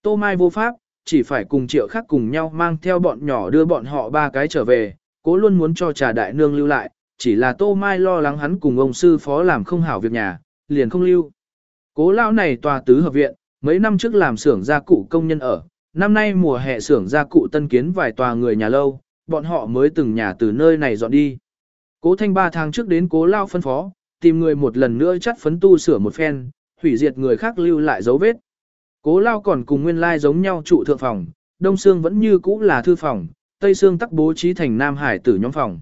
Tô Mai vô pháp, chỉ phải cùng triệu khác cùng nhau mang theo bọn nhỏ đưa bọn họ ba cái trở về, cố luôn muốn cho trà đại nương lưu lại, chỉ là Tô Mai lo lắng hắn cùng ông sư phó làm không hảo việc nhà, liền không lưu. Cố lão này tòa tứ hợp viện, mấy năm trước làm xưởng gia cụ công nhân ở, năm nay mùa hè xưởng gia cụ tân kiến vài tòa người nhà lâu, bọn họ mới từng nhà từ nơi này dọn đi. Cố thanh ba tháng trước đến cố lao phân phó, tìm người một lần nữa chắt phấn tu sửa một phen, hủy diệt người khác lưu lại dấu vết. Cố lao còn cùng nguyên lai giống nhau trụ thượng phòng, đông xương vẫn như cũ là thư phòng, tây xương tắc bố trí thành nam hải tử nhóm phòng.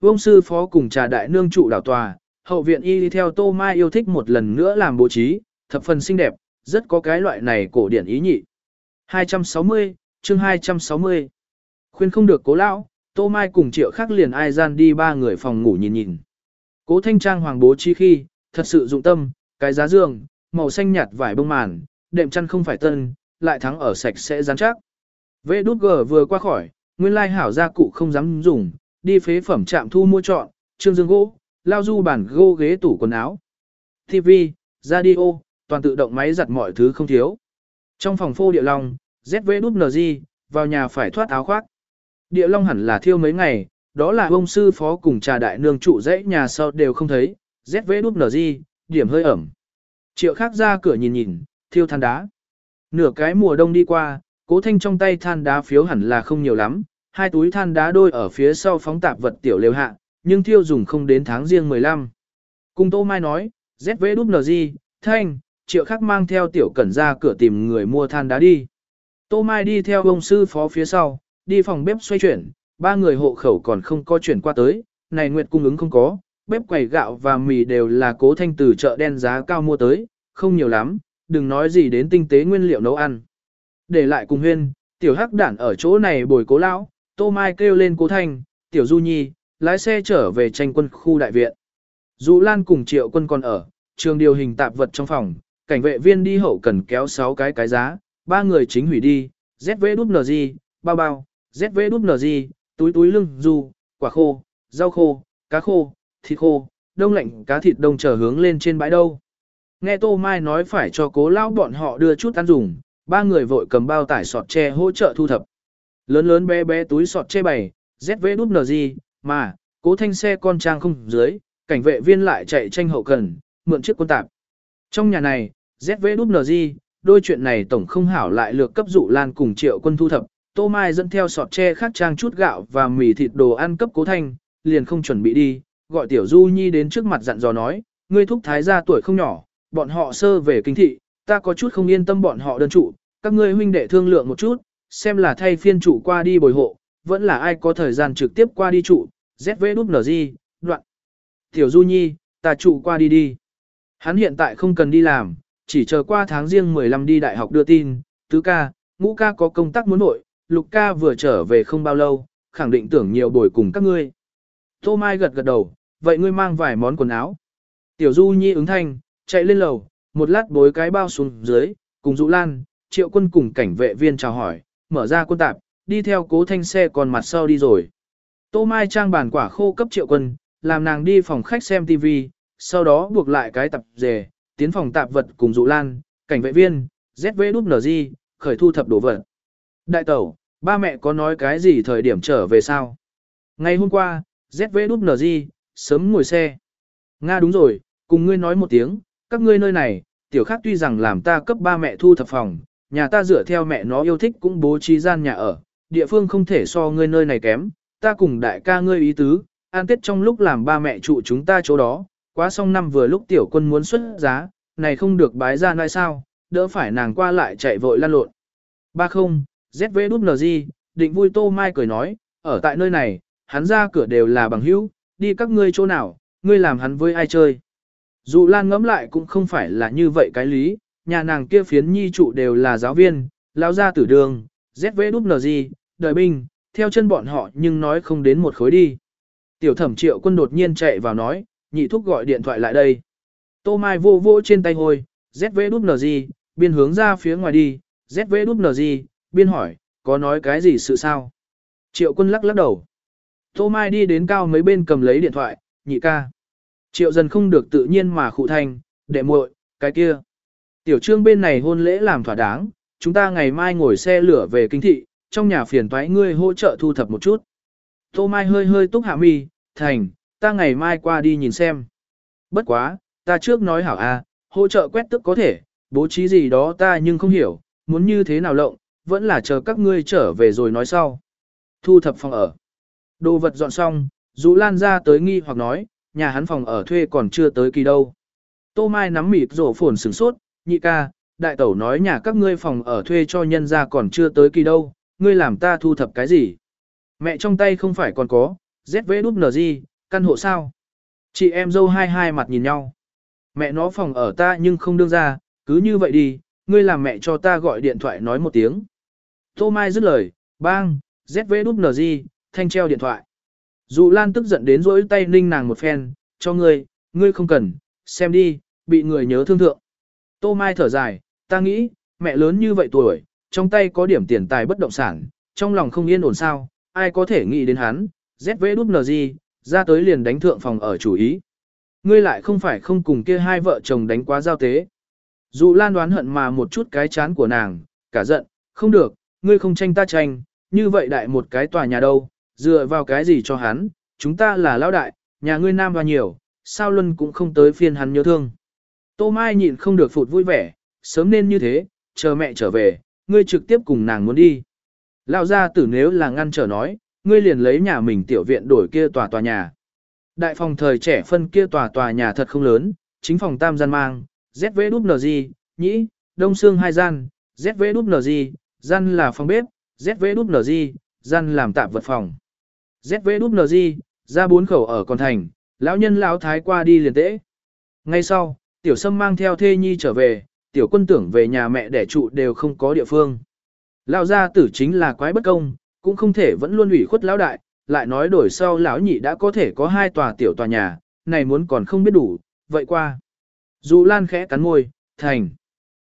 Vương sư phó cùng trà đại nương trụ đảo tòa, hậu viện y đi theo tô mai yêu thích một lần nữa làm bố trí, thập phần xinh đẹp, rất có cái loại này cổ điển ý nhị. 260, chương 260. Khuyên không được cố lão, tô mai cùng triệu khác liền ai gian đi ba người phòng ngủ nhìn nhìn. Cố thanh trang hoàng bố trí khi, thật sự dụng tâm, cái giá giường, màu xanh nhạt vải bông màn, đệm chăn không phải tân, lại thắng ở sạch sẽ rắn chắc. Vệ đút gờ vừa qua khỏi, nguyên lai hảo gia cụ không dám dùng, đi phế phẩm trạm thu mua chọn, trương dương gỗ, lao du bản gô ghế tủ quần áo. TV, radio, toàn tự động máy giặt mọi thứ không thiếu. Trong phòng phô địa long, ZV đút NG, vào nhà phải thoát áo khoác. Địa long hẳn là thiêu mấy ngày, đó là ông sư phó cùng trà đại nương trụ dãy nhà sau đều không thấy, ZV đút NG, điểm hơi ẩm. Triệu khác ra cửa nhìn nhìn, thiêu than đá. Nửa cái mùa đông đi qua, cố thanh trong tay than đá phiếu hẳn là không nhiều lắm, hai túi than đá đôi ở phía sau phóng tạp vật tiểu lều hạ, nhưng thiêu dùng không đến tháng riêng 15. Cùng Tô Mai nói, ZVWG, Thanh, triệu khắc mang theo tiểu cẩn ra cửa tìm người mua than đá đi. Tô Mai đi theo ông sư phó phía sau, đi phòng bếp xoay chuyển, ba người hộ khẩu còn không có chuyển qua tới, này nguyệt cung ứng không có, bếp quầy gạo và mì đều là cố thanh từ chợ đen giá cao mua tới, không nhiều lắm, đừng nói gì đến tinh tế nguyên liệu nấu ăn. Để lại cùng huyên, tiểu hắc đản ở chỗ này bồi cố lão, tô mai kêu lên cố thanh, tiểu du nhi, lái xe trở về tranh quân khu đại viện. Dụ Lan cùng triệu quân còn ở, trường điều hình tạp vật trong phòng, cảnh vệ viên đi hậu cần kéo 6 cái cái giá, ba người chính hủy đi, ZVWG, bao bao, ZVWG, túi túi lưng, du, quả khô, rau khô, cá khô, thịt khô, đông lạnh cá thịt đông chờ hướng lên trên bãi đâu. Nghe Tô Mai nói phải cho cố lão bọn họ đưa chút ăn dùng, ba người vội cầm bao tải sọt tre hỗ trợ thu thập. Lớn lớn bé bé túi sọt che bày, ZVWNG, mà, cố thanh xe con trang không dưới, cảnh vệ viên lại chạy tranh hậu cần, mượn chiếc quân tạp. Trong nhà này, ZVWNG, đôi chuyện này tổng không hảo lại lược cấp dụ lan cùng triệu quân thu thập, Tô Mai dẫn theo sọt tre khác trang chút gạo và mì thịt đồ ăn cấp cố thanh, liền không chuẩn bị đi, gọi tiểu du nhi đến trước mặt dặn dò nói, ngươi thúc thái gia tuổi không nhỏ, bọn họ sơ về kinh thị, ta có chút không yên tâm bọn họ đơn trụ, các ngươi huynh đệ thương lượng một chút, xem là thay phiên trụ qua đi bồi hộ, vẫn là ai có thời gian trực tiếp qua đi trụ, ZVWG, đoạn. Tiểu Du Nhi, ta trụ qua đi đi. Hắn hiện tại không cần đi làm, chỉ chờ qua tháng riêng 15 đi đại học đưa tin, tứ ca, ngũ ca có công tác muốn nội, lục ca vừa trở về không bao lâu, khẳng định tưởng nhiều bồi cùng các ngươi. Tô Mai gật gật đầu, vậy ngươi mang vài món quần áo. Tiểu Du Nhi ứng thanh, chạy lên lầu, một lát bối cái bao xuống dưới, cùng Dụ Lan, triệu quân cùng cảnh vệ viên chào hỏi, mở ra quân tạp, đi theo cố thanh xe còn mặt sau đi rồi. Tô Mai trang bàn quả khô cấp triệu quân, làm nàng đi phòng khách xem TV, sau đó buộc lại cái tập dề, tiến phòng tạp vật cùng dụ lan, cảnh vệ viên, ZVWNG, khởi thu thập đồ vật. Đại tẩu, ba mẹ có nói cái gì thời điểm trở về sao? Ngày hôm qua, ZVWNG, sớm ngồi xe. Nga đúng rồi, cùng ngươi nói một tiếng, các ngươi nơi này, tiểu khác tuy rằng làm ta cấp ba mẹ thu thập phòng, nhà ta dựa theo mẹ nó yêu thích cũng bố trí gian nhà ở, địa phương không thể so ngươi nơi này kém, ta cùng đại ca ngươi ý tứ, an tết trong lúc làm ba mẹ trụ chúng ta chỗ đó, quá xong năm vừa lúc tiểu quân muốn xuất giá, này không được bái ra nơi sao, đỡ phải nàng qua lại chạy vội lan lộn. Ba không, ZVWG, định vui tô mai cười nói, ở tại nơi này, hắn ra cửa đều là bằng hữu, đi các ngươi chỗ nào, ngươi làm hắn với ai chơi. Dù Lan ngẫm lại cũng không phải là như vậy cái lý, nhà nàng kia phiến nhi trụ đều là giáo viên, lão gia tử đường, ZVWG, đời binh, theo chân bọn họ nhưng nói không đến một khối đi. Tiểu thẩm triệu quân đột nhiên chạy vào nói, nhị thúc gọi điện thoại lại đây. Tô Mai vô vô trên tay hôi, ZVWG, biên hướng ra phía ngoài đi, ZVWG, biên hỏi, có nói cái gì sự sao? Triệu quân lắc lắc đầu. Tô Mai đi đến cao mấy bên cầm lấy điện thoại, nhị ca. Triệu dần không được tự nhiên mà khụ thanh, đệ muội, cái kia. Tiểu trương bên này hôn lễ làm thỏa đáng, chúng ta ngày mai ngồi xe lửa về kinh thị, trong nhà phiền toái ngươi hỗ trợ thu thập một chút. Tô Mai hơi hơi túc hạ mi, thành, ta ngày mai qua đi nhìn xem. Bất quá, ta trước nói hảo a, hỗ trợ quét tức có thể, bố trí gì đó ta nhưng không hiểu, muốn như thế nào lộng, vẫn là chờ các ngươi trở về rồi nói sau. Thu thập phòng ở. Đồ vật dọn xong, Dũ Lan ra tới nghi hoặc nói, nhà hắn phòng ở thuê còn chưa tới kỳ đâu. Tô Mai nắm mịt rổ phồn sửng sốt, nhị ca, đại tẩu nói nhà các ngươi phòng ở thuê cho nhân ra còn chưa tới kỳ đâu, ngươi làm ta thu thập cái gì? Mẹ trong tay không phải còn có, ZVWNG, căn hộ sao? Chị em dâu hai hai mặt nhìn nhau. Mẹ nó phòng ở ta nhưng không đương ra, cứ như vậy đi, ngươi làm mẹ cho ta gọi điện thoại nói một tiếng. Tô Mai dứt lời, bang, ZVWNG, thanh treo điện thoại. Dụ Lan tức giận đến rỗi tay ninh nàng một phen, cho ngươi, ngươi không cần, xem đi, bị người nhớ thương thượng. Tô Mai thở dài, ta nghĩ, mẹ lớn như vậy tuổi, trong tay có điểm tiền tài bất động sản, trong lòng không yên ổn sao, ai có thể nghĩ đến hắn, ZVWNG, ra tới liền đánh thượng phòng ở chủ ý. Ngươi lại không phải không cùng kia hai vợ chồng đánh quá giao tế. Dụ lan đoán hận mà một chút cái chán của nàng, cả giận, không được, ngươi không tranh ta tranh, như vậy đại một cái tòa nhà đâu, dựa vào cái gì cho hắn, chúng ta là lão đại, nhà ngươi nam và nhiều, sao luân cũng không tới phiên hắn nhớ thương. Tô Mai nhịn không được phụt vui vẻ, sớm nên như thế, chờ mẹ trở về, ngươi trực tiếp cùng nàng muốn đi. Lão gia tử nếu là ngăn trở nói, ngươi liền lấy nhà mình tiểu viện đổi kia tòa tòa nhà. Đại phòng thời trẻ phân kia tòa tòa nhà thật không lớn, chính phòng tam gian mang, ZVWG, nhĩ, đông xương hai gian, ZVWG, gian là phòng bếp, ZVWG, gian làm tạm vật phòng. ZVWG, ra bốn khẩu ở còn thành, lão nhân lão thái qua đi liền tễ. Ngay sau, tiểu sâm mang theo thê nhi trở về, tiểu quân tưởng về nhà mẹ để trụ đều không có địa phương. Lão gia tử chính là quái bất công, cũng không thể vẫn luôn ủy khuất lão đại, lại nói đổi sau lão nhị đã có thể có hai tòa tiểu tòa nhà, này muốn còn không biết đủ, vậy qua. Dụ Lan khẽ cắn môi, thành.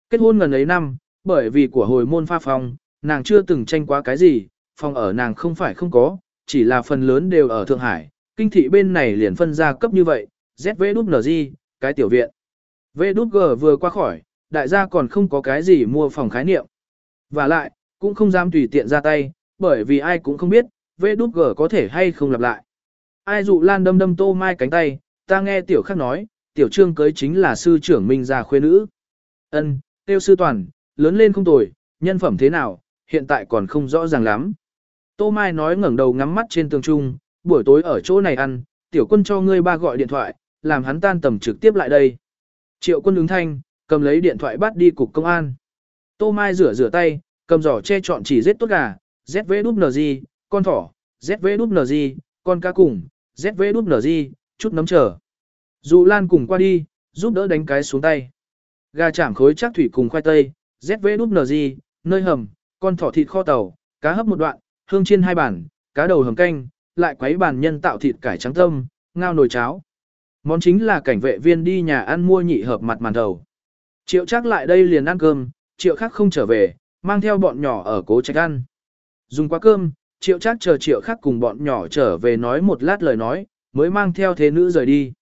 Kết hôn gần ấy năm, bởi vì của hồi môn pha phòng, nàng chưa từng tranh quá cái gì, phòng ở nàng không phải không có, chỉ là phần lớn đều ở Thượng Hải, kinh thị bên này liền phân ra cấp như vậy, ZVNG, cái tiểu viện. VWG vừa qua khỏi, đại gia còn không có cái gì mua phòng khái niệm. Và lại, cũng không dám tùy tiện ra tay, bởi vì ai cũng không biết, VWG có thể hay không lặp lại. Ai dụ lan đâm đâm tô mai cánh tay, ta nghe tiểu khắc nói, tiểu trương cưới chính là sư trưởng minh gia khuê nữ. ân tiêu sư toàn, lớn lên không tồi, nhân phẩm thế nào, hiện tại còn không rõ ràng lắm. Tô Mai nói ngẩng đầu ngắm mắt trên tường trung, buổi tối ở chỗ này ăn, tiểu quân cho ngươi ba gọi điện thoại, làm hắn tan tầm trực tiếp lại đây. Triệu quân ứng thanh, cầm lấy điện thoại bắt đi cục công an. Tô Mai rửa rửa tay, cầm giỏ che chọn chỉ giết tốt gà, ZVWNG, con thỏ, ZVWNG, con cá cùng, ZVWNG, chút nấm trở. Dụ Lan cùng qua đi, giúp đỡ đánh cái xuống tay. Gà chảm khối chắc thủy cùng khoai tây, ZVWNG, nơi hầm, con thỏ thịt kho tàu, cá hấp một đoạn, hương chiên hai bản, cá đầu hầm canh, lại quấy bàn nhân tạo thịt cải trắng tâm, ngao nồi cháo. Món chính là cảnh vệ viên đi nhà ăn mua nhị hợp mặt màn đầu. Triệu chắc lại đây liền ăn cơm, triệu khác không trở về, mang theo bọn nhỏ ở cố trạch ăn. Dùng quá cơm, triệu chắc chờ triệu khác cùng bọn nhỏ trở về nói một lát lời nói, mới mang theo thế nữ rời đi.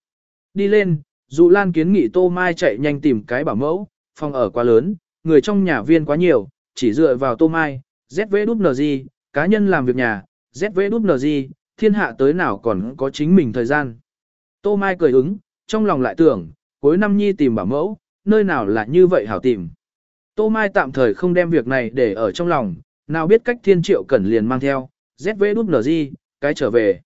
Đi lên, dụ lan kiến nghị tô mai chạy nhanh tìm cái bảo mẫu, phòng ở quá lớn, người trong nhà viên quá nhiều, chỉ dựa vào tô mai, ZVNG, cá nhân làm việc nhà, ZVWG, thiên hạ tới nào còn có chính mình thời gian. Tô Mai cười ứng, trong lòng lại tưởng, cuối năm nhi tìm bảo mẫu, nơi nào là như vậy hảo tìm. Tô Mai tạm thời không đem việc này để ở trong lòng, nào biết cách thiên triệu cẩn liền mang theo, ZVWG, cái trở về.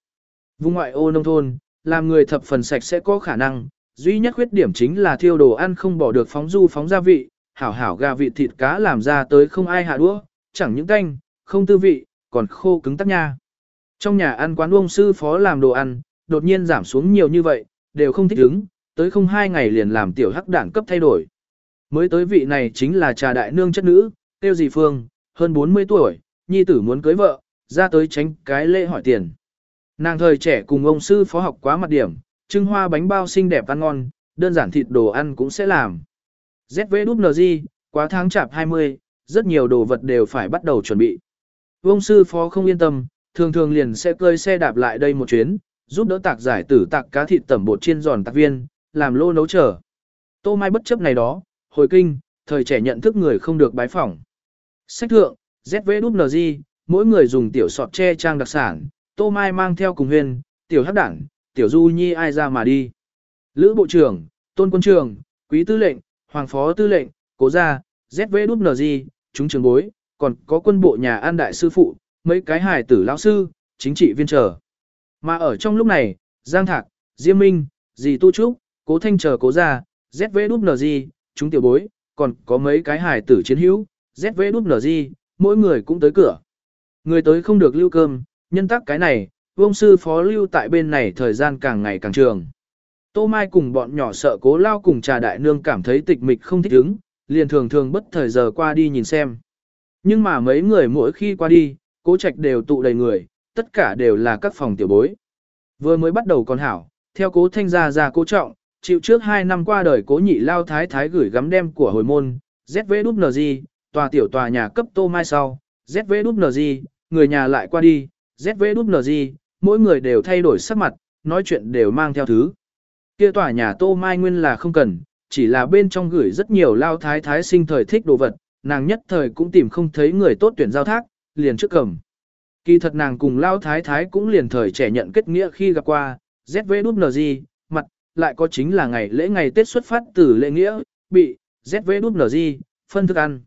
Vùng ngoại ô nông thôn, làm người thập phần sạch sẽ có khả năng, duy nhất khuyết điểm chính là thiêu đồ ăn không bỏ được phóng du phóng gia vị, hảo hảo gà vị thịt cá làm ra tới không ai hạ đũa, chẳng những canh, không tư vị, còn khô cứng tắc nha. Trong nhà ăn quán ông sư phó làm đồ ăn, đột nhiên giảm xuống nhiều như vậy, đều không thích ứng, tới không hai ngày liền làm tiểu hắc đảng cấp thay đổi. Mới tới vị này chính là trà đại nương chất nữ, tiêu dì phương, hơn 40 tuổi, nhi tử muốn cưới vợ, ra tới tránh cái lễ hỏi tiền. Nàng thời trẻ cùng ông sư phó học quá mặt điểm, trưng hoa bánh bao xinh đẹp ăn ngon, đơn giản thịt đồ ăn cũng sẽ làm. ZVWG, quá tháng chạp 20, rất nhiều đồ vật đều phải bắt đầu chuẩn bị. Vông sư phó không yên tâm, thường thường liền sẽ cơi xe đạp lại đây một chuyến, giúp đỡ tạc giải tử tạc cá thịt tẩm bột chiên giòn tạc viên, làm lô nấu trở. Tô Mai bất chấp này đó, hồi kinh, thời trẻ nhận thức người không được bái phỏng. Sách thượng, ZVWG, mỗi người dùng tiểu sọt che trang đặc sản, Tô Mai mang theo cùng huyền, tiểu hắc đảng, tiểu du nhi ai ra mà đi. Lữ Bộ trưởng, Tôn Quân trưởng, Quý Tư lệnh, Hoàng Phó Tư lệnh, Cố Gia, ZVWG, chúng trường bối, còn có quân bộ nhà an đại sư phụ, mấy cái hài tử lão sư, chính trị viên trở. Mà ở trong lúc này, Giang Thạc, Diêm Minh, dì Tu Trúc, Cố Thanh chờ cố Gia, ZVWG, chúng tiểu bối, còn có mấy cái hài tử chiến hữu, ZVWG, mỗi người cũng tới cửa. Người tới không được lưu cơm, nhân tắc cái này, vông sư phó lưu tại bên này thời gian càng ngày càng trường. Tô Mai cùng bọn nhỏ sợ cố lao cùng trà đại nương cảm thấy tịch mịch không thích ứng, liền thường thường bất thời giờ qua đi nhìn xem. Nhưng mà mấy người mỗi khi qua đi, cố trạch đều tụ đầy người, tất cả đều là các phòng tiểu bối. Vừa mới bắt đầu còn hảo, theo cố thanh gia ra cố trọng, chịu trước 2 năm qua đời cố nhị lao thái thái gửi gắm đem của hồi môn, ZVWG, tòa tiểu tòa nhà cấp tô mai sau, ZVWG, người nhà lại qua đi, ZVWG, mỗi người đều thay đổi sắc mặt, nói chuyện đều mang theo thứ. Kia tòa nhà tô mai nguyên là không cần, chỉ là bên trong gửi rất nhiều lao thái thái sinh thời thích đồ vật, nàng nhất thời cũng tìm không thấy người tốt tuyển giao thác, liền trước cầm. Kỳ thật nàng cùng lao thái thái cũng liền thời trẻ nhận kết nghĩa khi gặp qua, ZVWG, mặt, lại có chính là ngày lễ ngày Tết xuất phát từ lễ nghĩa, bị, ZVWG, phân thức ăn.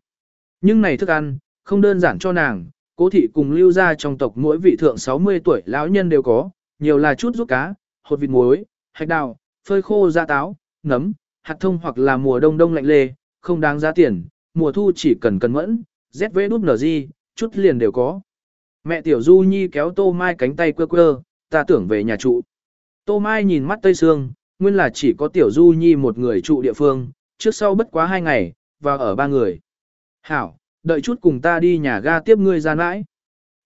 Nhưng này thức ăn, không đơn giản cho nàng, cố thị cùng lưu ra trong tộc mỗi vị thượng 60 tuổi lão nhân đều có, nhiều là chút rút cá, hột vịt muối, hạch đào, phơi khô da táo, nấm, hạt thông hoặc là mùa đông đông lạnh lê, không đáng giá tiền, mùa thu chỉ cần cần mẫn, ZVWG, chút liền đều có. Mẹ Tiểu Du Nhi kéo Tô Mai cánh tay quơ quơ, ta tưởng về nhà trụ. Tô Mai nhìn mắt Tây Sương, nguyên là chỉ có Tiểu Du Nhi một người trụ địa phương, trước sau bất quá hai ngày, và ở ba người. Hảo, đợi chút cùng ta đi nhà ga tiếp ngươi ra nãi.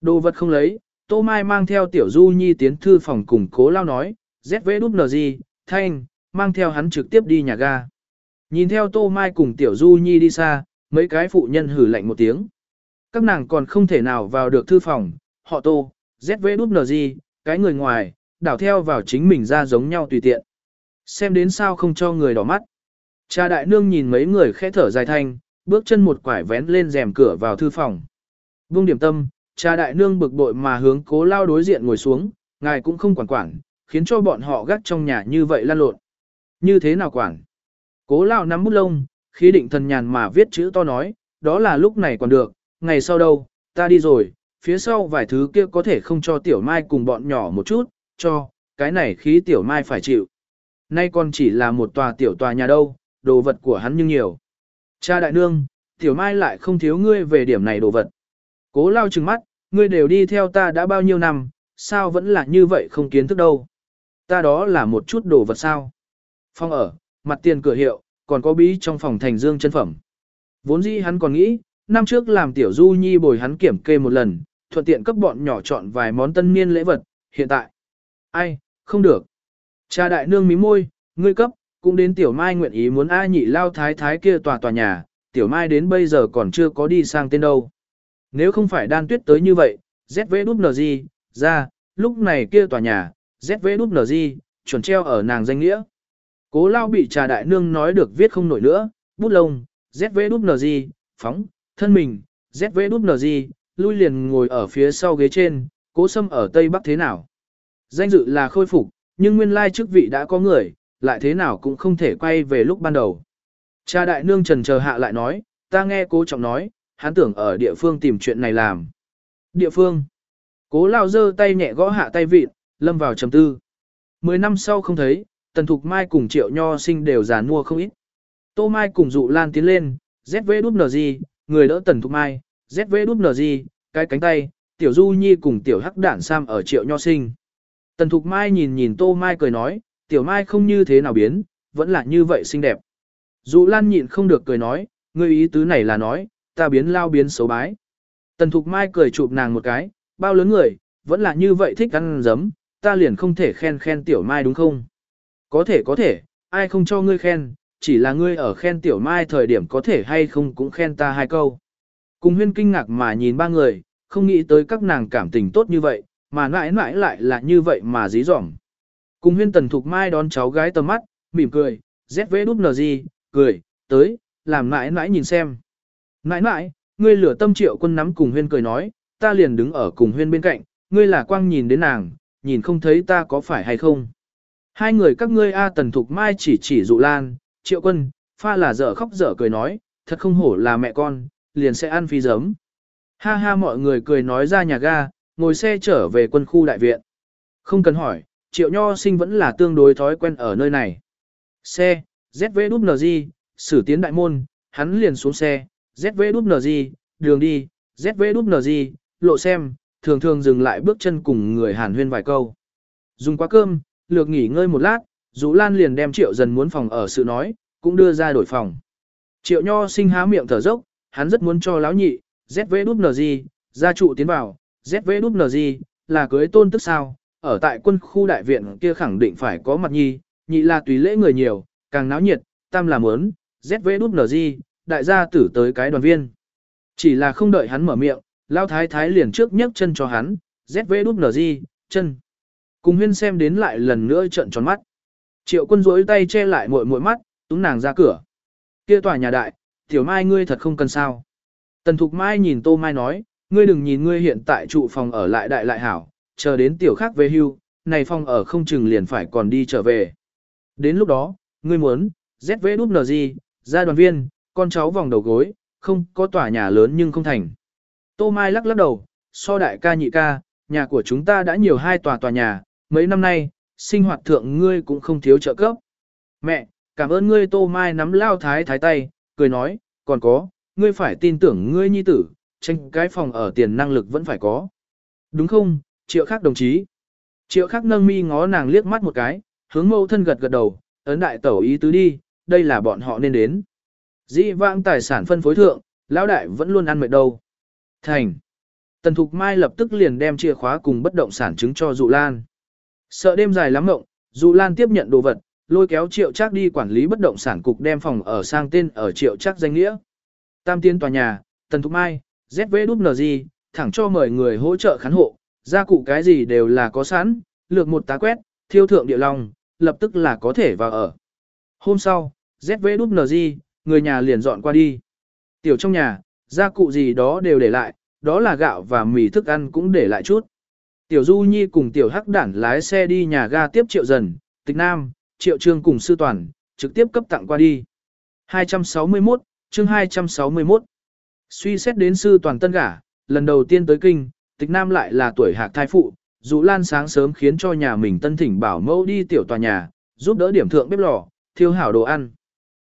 Đồ vật không lấy, Tô Mai mang theo Tiểu Du Nhi tiến thư phòng cùng cố lao nói, ZVWG, Thanh, mang theo hắn trực tiếp đi nhà ga. Nhìn theo Tô Mai cùng Tiểu Du Nhi đi xa, mấy cái phụ nhân hử lạnh một tiếng. Các nàng còn không thể nào vào được thư phòng, họ Tô, ZVWG, cái người ngoài, đảo theo vào chính mình ra giống nhau tùy tiện. Xem đến sao không cho người đỏ mắt. Cha đại nương nhìn mấy người khẽ thở dài thanh, bước chân một quải vén lên rèm cửa vào thư phòng. Vương điểm tâm, cha đại nương bực bội mà hướng cố lao đối diện ngồi xuống, ngài cũng không quản quản, khiến cho bọn họ gắt trong nhà như vậy lan lộn. Như thế nào quản? Cố lao nắm bút lông, Khí định thần nhàn mà viết chữ to nói, đó là lúc này còn được, ngày sau đâu, ta đi rồi, phía sau vài thứ kia có thể không cho tiểu mai cùng bọn nhỏ một chút, cho, cái này khí tiểu mai phải chịu. Nay còn chỉ là một tòa tiểu tòa nhà đâu, đồ vật của hắn nhưng nhiều. Cha đại nương, tiểu mai lại không thiếu ngươi về điểm này đồ vật. Cố lao trừng mắt, ngươi đều đi theo ta đã bao nhiêu năm, sao vẫn là như vậy không kiến thức đâu. Ta đó là một chút đồ vật sao. Phong ở, mặt tiền cửa hiệu, còn có bí trong phòng thành dương chân phẩm. Vốn dĩ hắn còn nghĩ, năm trước làm tiểu du nhi bồi hắn kiểm kê một lần, thuận tiện cấp bọn nhỏ chọn vài món tân niên lễ vật, hiện tại. Ai, không được. Cha đại nương mí môi, ngươi cấp, cũng đến tiểu mai nguyện ý muốn ai nhị lao thái thái kia tòa tòa nhà, tiểu mai đến bây giờ còn chưa có đi sang tên đâu. Nếu không phải đan tuyết tới như vậy, ZVWG, ra, lúc này kia tòa nhà, ZVWG, chuẩn treo ở nàng danh nghĩa. Cố lao bị trà đại nương nói được viết không nổi nữa, bút lông, ZVWG, phóng, thân mình, ZVWG, lui liền ngồi ở phía sau ghế trên, cố xâm ở Tây Bắc thế nào. Danh dự là khôi phục, nhưng nguyên lai chức vị đã có người, lại thế nào cũng không thể quay về lúc ban đầu. Cha đại nương trần chờ hạ lại nói, ta nghe cố trọng nói, hắn tưởng ở địa phương tìm chuyện này làm. Địa phương. Cố lao dơ tay nhẹ gõ hạ tay vịt, lâm vào trầm tư. Mười năm sau không thấy, tần thục mai cùng triệu nho sinh đều già mua không ít. Tô mai cùng dụ lan tiến lên, ZVWNG, người đỡ tần thục mai, ZVWNG, cái cánh tay, tiểu du nhi cùng tiểu hắc đản sam ở triệu nho sinh. Tần thục mai nhìn nhìn tô mai cười nói, tiểu mai không như thế nào biến, vẫn là như vậy xinh đẹp. Dụ lan nhịn không được cười nói, ngươi ý tứ này là nói, ta biến lao biến xấu bái. Tần thục mai cười chụp nàng một cái, bao lớn người, vẫn là như vậy thích ăn giấm, ta liền không thể khen khen tiểu mai đúng không? Có thể có thể, ai không cho ngươi khen, chỉ là ngươi ở khen tiểu mai thời điểm có thể hay không cũng khen ta hai câu. Cùng huyên kinh ngạc mà nhìn ba người, không nghĩ tới các nàng cảm tình tốt như vậy, mà mãi mãi lại là như vậy mà dí dỏm. Cùng huyên tần thục mai đón cháu gái tầm mắt, mỉm cười, ZV đút nờ gì, cười, tới, làm mãi mãi nhìn xem. Mãi mãi, ngươi lửa tâm triệu quân nắm cùng huyên cười nói, ta liền đứng ở cùng huyên bên cạnh, ngươi là quang nhìn đến nàng, nhìn không thấy ta có phải hay không. Hai người các ngươi A tần thục mai chỉ chỉ dụ lan, triệu quân, pha là dở khóc dở cười nói, thật không hổ là mẹ con, liền sẽ ăn phi giấm. Ha ha mọi người cười nói ra nhà ga, ngồi xe trở về quân khu đại viện. Không cần hỏi, triệu nho sinh vẫn là tương đối thói quen ở nơi này. Xe, ZVWG, xử tiến đại môn, hắn liền xuống xe, ZVWG, đường đi, ZVWG, lộ xem, thường thường dừng lại bước chân cùng người hàn huyên vài câu. Dùng quá cơm, lược nghỉ ngơi một lát, Dũ Lan liền đem Triệu dần muốn phòng ở sự nói, cũng đưa ra đổi phòng. Triệu Nho sinh há miệng thở dốc, hắn rất muốn cho lão nhị, ZVWNG, gia trụ tiến vào, ZVWNG, là cưới tôn tức sao, ở tại quân khu đại viện kia khẳng định phải có mặt nhi, nhị là tùy lễ người nhiều, càng náo nhiệt, tam là muốn, ZVWNG, đại gia tử tới cái đoàn viên. Chỉ là không đợi hắn mở miệng, lao thái thái liền trước nhấc chân cho hắn, ZVWNG, chân. Cùng huyên xem đến lại lần nữa trận tròn mắt. Triệu quân rối tay che lại muội muội mắt, túng nàng ra cửa. Kia tòa nhà đại, tiểu mai ngươi thật không cần sao. Tần Thục Mai nhìn Tô Mai nói, ngươi đừng nhìn ngươi hiện tại trụ phòng ở lại đại lại hảo, chờ đến tiểu khác về hưu, này phòng ở không chừng liền phải còn đi trở về. Đến lúc đó, ngươi muốn, ZVWG, gia đoàn viên, con cháu vòng đầu gối, không có tòa nhà lớn nhưng không thành. Tô Mai lắc lắc đầu, so đại ca nhị ca, nhà của chúng ta đã nhiều hai tòa tòa nhà, mấy năm nay, sinh hoạt thượng ngươi cũng không thiếu trợ cấp. Mẹ, cảm ơn ngươi Tô Mai nắm lao thái thái tay, cười nói, còn có, ngươi phải tin tưởng ngươi nhi tử, tranh cái phòng ở tiền năng lực vẫn phải có. Đúng không, triệu khác đồng chí. Triệu khác nâng mi ngó nàng liếc mắt một cái, hướng mâu thân gật gật đầu, ấn đại tẩu ý tứ đi, đây là bọn họ nên đến. Dĩ vãng tài sản phân phối thượng, lão đại vẫn luôn ăn mệt đâu. Thành. Tần Thục Mai lập tức liền đem chìa khóa cùng bất động sản chứng cho Dụ Lan. Sợ đêm dài lắm ngộng, Dụ Lan tiếp nhận đồ vật, lôi kéo triệu trác đi quản lý bất động sản cục đem phòng ở sang tên ở triệu trác danh nghĩa. Tam tiên tòa nhà, Tần Thục Mai, ZVWG, thẳng cho mời người hỗ trợ khán hộ, gia cụ cái gì đều là có sẵn, lược một tá quét, thiêu thượng địa long, lập tức là có thể vào ở. Hôm sau, ZVWG, người nhà liền dọn qua đi. Tiểu trong nhà, gia cụ gì đó đều để lại, đó là gạo và mì thức ăn cũng để lại chút. Tiểu Du Nhi cùng Tiểu Hắc Đản lái xe đi nhà ga tiếp Triệu Dần, Tịch Nam, Triệu Trương cùng Sư Toàn, trực tiếp cấp tặng qua đi. 261, chương 261. Suy xét đến Sư Toàn tân gả, lần đầu tiên tới kinh, Tịch Nam lại là tuổi hạc thai phụ, dù Lan sáng sớm khiến cho nhà mình tân thỉnh bảo mẫu đi tiểu tòa nhà, giúp đỡ điểm thượng bếp lò, thiêu hảo đồ ăn.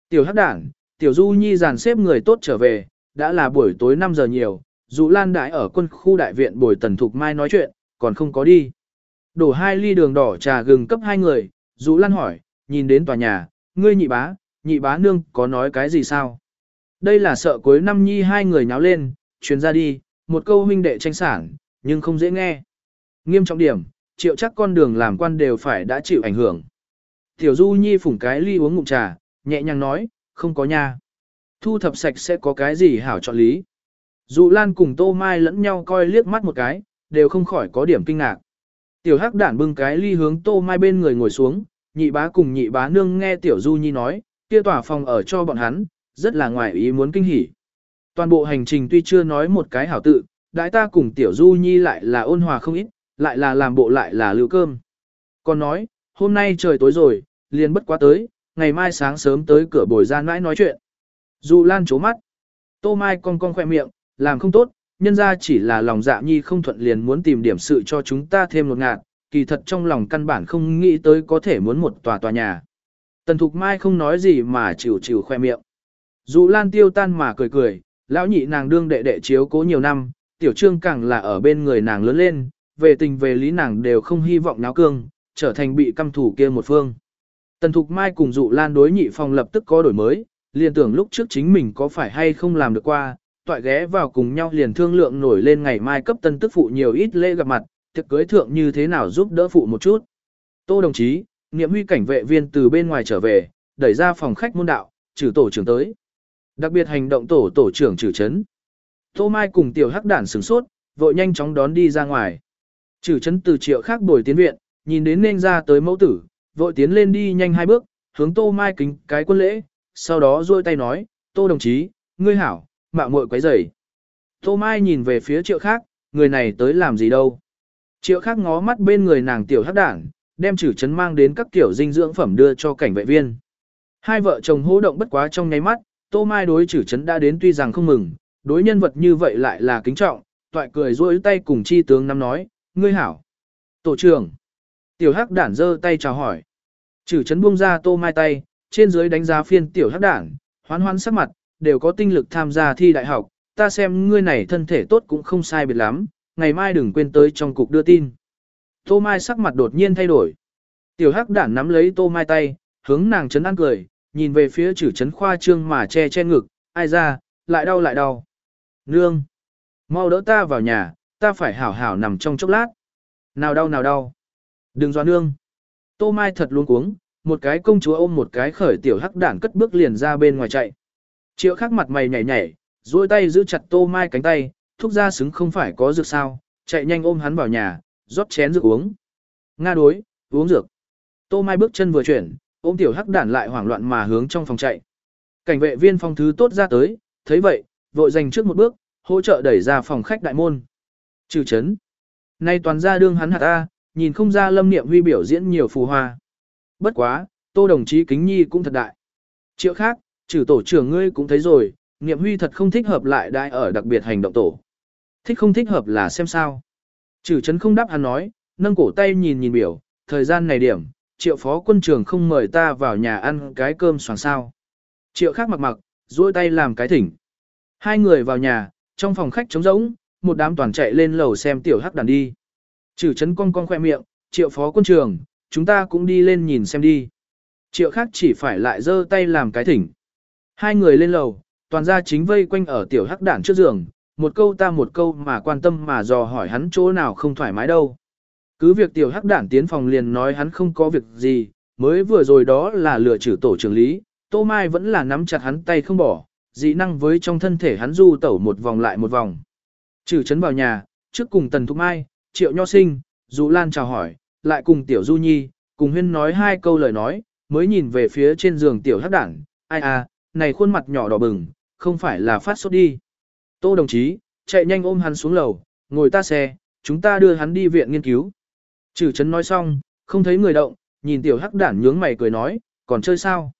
Tiểu Hắc Đản, Tiểu Du Nhi dàn xếp người tốt trở về, đã là buổi tối 5 giờ nhiều, dù Lan Đại ở quân khu đại viện bồi Tần Thục Mai nói chuyện, còn không có đi. Đổ hai ly đường đỏ trà gừng cấp hai người, Dũ Lan hỏi, nhìn đến tòa nhà, ngươi nhị bá, nhị bá nương có nói cái gì sao? Đây là sợ cuối năm nhi hai người nháo lên, chuyến ra đi, một câu huynh đệ tranh sản, nhưng không dễ nghe. Nghiêm trọng điểm, triệu chắc con đường làm quan đều phải đã chịu ảnh hưởng. Tiểu Du Nhi phủng cái ly uống ngụm trà, nhẹ nhàng nói, không có nha. Thu thập sạch sẽ có cái gì hảo chọn lý. Dụ Lan cùng Tô Mai lẫn nhau coi liếc mắt một cái, đều không khỏi có điểm kinh ngạc. Tiểu Hắc đản bưng cái ly hướng Tô Mai bên người ngồi xuống, nhị bá cùng nhị bá nương nghe Tiểu Du Nhi nói, kia tỏa phòng ở cho bọn hắn, rất là ngoài ý muốn kinh hỉ. Toàn bộ hành trình tuy chưa nói một cái hảo tự, đại ta cùng Tiểu Du Nhi lại là ôn hòa không ít, lại là làm bộ lại là lưu cơm. Còn nói, hôm nay trời tối rồi, liền bất quá tới, ngày mai sáng sớm tới cửa bồi ra mãi nói chuyện. Dù Lan chố mắt. Tô Mai cong cong khoe miệng, làm không tốt, nhân ra chỉ là lòng dạ nhi không thuận liền muốn tìm điểm sự cho chúng ta thêm một ngạt, kỳ thật trong lòng căn bản không nghĩ tới có thể muốn một tòa tòa nhà. Tần Thục Mai không nói gì mà chịu chịu khoe miệng. Dù Lan tiêu tan mà cười cười, lão nhị nàng đương đệ đệ chiếu cố nhiều năm, tiểu trương càng là ở bên người nàng lớn lên, về tình về lý nàng đều không hy vọng náo cương, trở thành bị căm thủ kia một phương. Tần Thục Mai cùng dụ Lan đối nhị phòng lập tức có đổi mới, liền tưởng lúc trước chính mình có phải hay không làm được qua, toại ghé vào cùng nhau liền thương lượng nổi lên ngày mai cấp tân tức phụ nhiều ít lễ gặp mặt, thực cưới thượng như thế nào giúp đỡ phụ một chút. Tô đồng chí, niệm huy cảnh vệ viên từ bên ngoài trở về, đẩy ra phòng khách môn đạo, trừ tổ trưởng tới. Đặc biệt hành động tổ tổ trưởng trừ chấn. Tô Mai cùng tiểu hắc đản sửng sốt, vội nhanh chóng đón đi ra ngoài. Trừ chấn từ triệu khác bồi tiến viện, nhìn đến nên ra tới mẫu tử, vội tiến lên đi nhanh hai bước, hướng Tô Mai kính cái quân lễ, sau đó duỗi tay nói, Tô đồng chí, ngươi hảo, mạo muội quấy rầy. Tô Mai nhìn về phía triệu khác, người này tới làm gì đâu. Triệu khác ngó mắt bên người nàng tiểu hắc đảng, đem chử chấn mang đến các tiểu dinh dưỡng phẩm đưa cho cảnh vệ viên. Hai vợ chồng hô động bất quá trong nháy mắt, Tô Mai đối chử chấn đã đến tuy rằng không mừng, đối nhân vật như vậy lại là kính trọng, toại cười duỗi tay cùng chi tướng năm nói, ngươi hảo. Tổ trưởng. Tiểu hắc đản giơ tay chào hỏi. Chử chấn buông ra Tô Mai tay, trên dưới đánh giá phiên tiểu hắc đản, hoán hoán sắc mặt, đều có tinh lực tham gia thi đại học, ta xem ngươi này thân thể tốt cũng không sai biệt lắm, ngày mai đừng quên tới trong cục đưa tin. Tô Mai sắc mặt đột nhiên thay đổi. Tiểu hắc đản nắm lấy Tô Mai tay, hướng nàng chấn an cười, nhìn về phía chữ chấn khoa trương mà che che ngực, ai ra, lại đau lại đau. Nương! Mau đỡ ta vào nhà, ta phải hảo hảo nằm trong chốc lát. Nào đau nào đau. Đừng doa nương. Tô Mai thật luôn cuống, một cái công chúa ôm một cái khởi tiểu hắc đản cất bước liền ra bên ngoài chạy. Triệu khắc mặt mày nhảy nhảy, duỗi tay giữ chặt tô mai cánh tay, thúc ra xứng không phải có dược sao, chạy nhanh ôm hắn vào nhà, rót chén dược uống. Nga đối, uống dược. Tô mai bước chân vừa chuyển, ôm tiểu hắc đản lại hoảng loạn mà hướng trong phòng chạy. Cảnh vệ viên phong thứ tốt ra tới, thấy vậy, vội dành trước một bước, hỗ trợ đẩy ra phòng khách đại môn. Trừ chấn. Nay toàn ra đương hắn hạt A, nhìn không ra lâm niệm huy biểu diễn nhiều phù hoa. Bất quá, tô đồng chí kính nhi cũng thật đại. Triệu khác, trừ tổ trưởng ngươi cũng thấy rồi, niệm huy thật không thích hợp lại đại ở đặc biệt hành động tổ. Thích không thích hợp là xem sao. Trừ chấn không đáp hắn nói, nâng cổ tay nhìn nhìn biểu, thời gian này điểm, triệu phó quân trường không mời ta vào nhà ăn cái cơm soàn sao. Triệu khác mặc mặc, duỗi tay làm cái thỉnh. Hai người vào nhà, trong phòng khách trống rỗng, một đám toàn chạy lên lầu xem tiểu hắc đàn đi. Trừ chấn cong cong khoe miệng, triệu phó quân trường, chúng ta cũng đi lên nhìn xem đi. Triệu khác chỉ phải lại giơ tay làm cái thỉnh. Hai người lên lầu, toàn gia chính vây quanh ở tiểu hắc đản trước giường, một câu ta một câu mà quan tâm mà dò hỏi hắn chỗ nào không thoải mái đâu. Cứ việc tiểu hắc đản tiến phòng liền nói hắn không có việc gì, Mới vừa rồi đó là lừa trừ tổ trưởng lý, Tô Mai vẫn là nắm chặt hắn tay không bỏ, dị năng với trong thân thể hắn du tẩu một vòng lại một vòng. Trừ chấn vào nhà, trước cùng Tần Thục Mai, Triệu Nho Sinh, dụ Lan chào hỏi, lại cùng Tiểu Du Nhi, cùng Huyên nói hai câu lời nói, mới nhìn về phía trên giường Tiểu Hắc Đảng, ai à, này khuôn mặt nhỏ đỏ bừng, không phải là phát sốt đi. Tô đồng chí, chạy nhanh ôm hắn xuống lầu, ngồi ta xe, chúng ta đưa hắn đi viện nghiên cứu. Trừ chấn nói xong, không thấy người động, nhìn Tiểu Hắc Đản nhướng mày cười nói, còn chơi sao?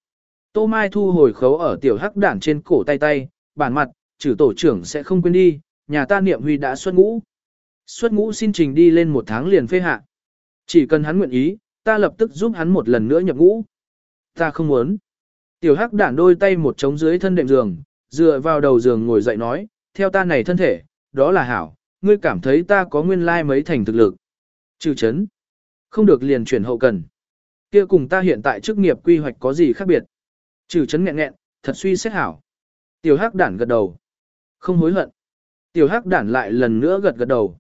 Tô Mai thu hồi khấu ở Tiểu Hắc Đản trên cổ tay tay, bản mặt, trừ tổ trưởng sẽ không quên đi, nhà ta niệm huy đã xuất ngũ. Xuất ngũ xin trình đi lên một tháng liền phê hạ. Chỉ cần hắn nguyện ý, ta lập tức giúp hắn một lần nữa nhập ngũ. Ta không muốn. Tiểu hắc đản đôi tay một chống dưới thân đệm giường, dựa vào đầu giường ngồi dậy nói, theo ta này thân thể, đó là hảo, ngươi cảm thấy ta có nguyên lai mấy thành thực lực. Trừ chấn. Không được liền chuyển hậu cần. Kia cùng ta hiện tại chức nghiệp quy hoạch có gì khác biệt. Trừ chấn nghẹn nghẹn, thật suy xét hảo. Tiểu hắc đản gật đầu. Không hối hận. Tiểu hắc đản lại lần nữa gật gật đầu.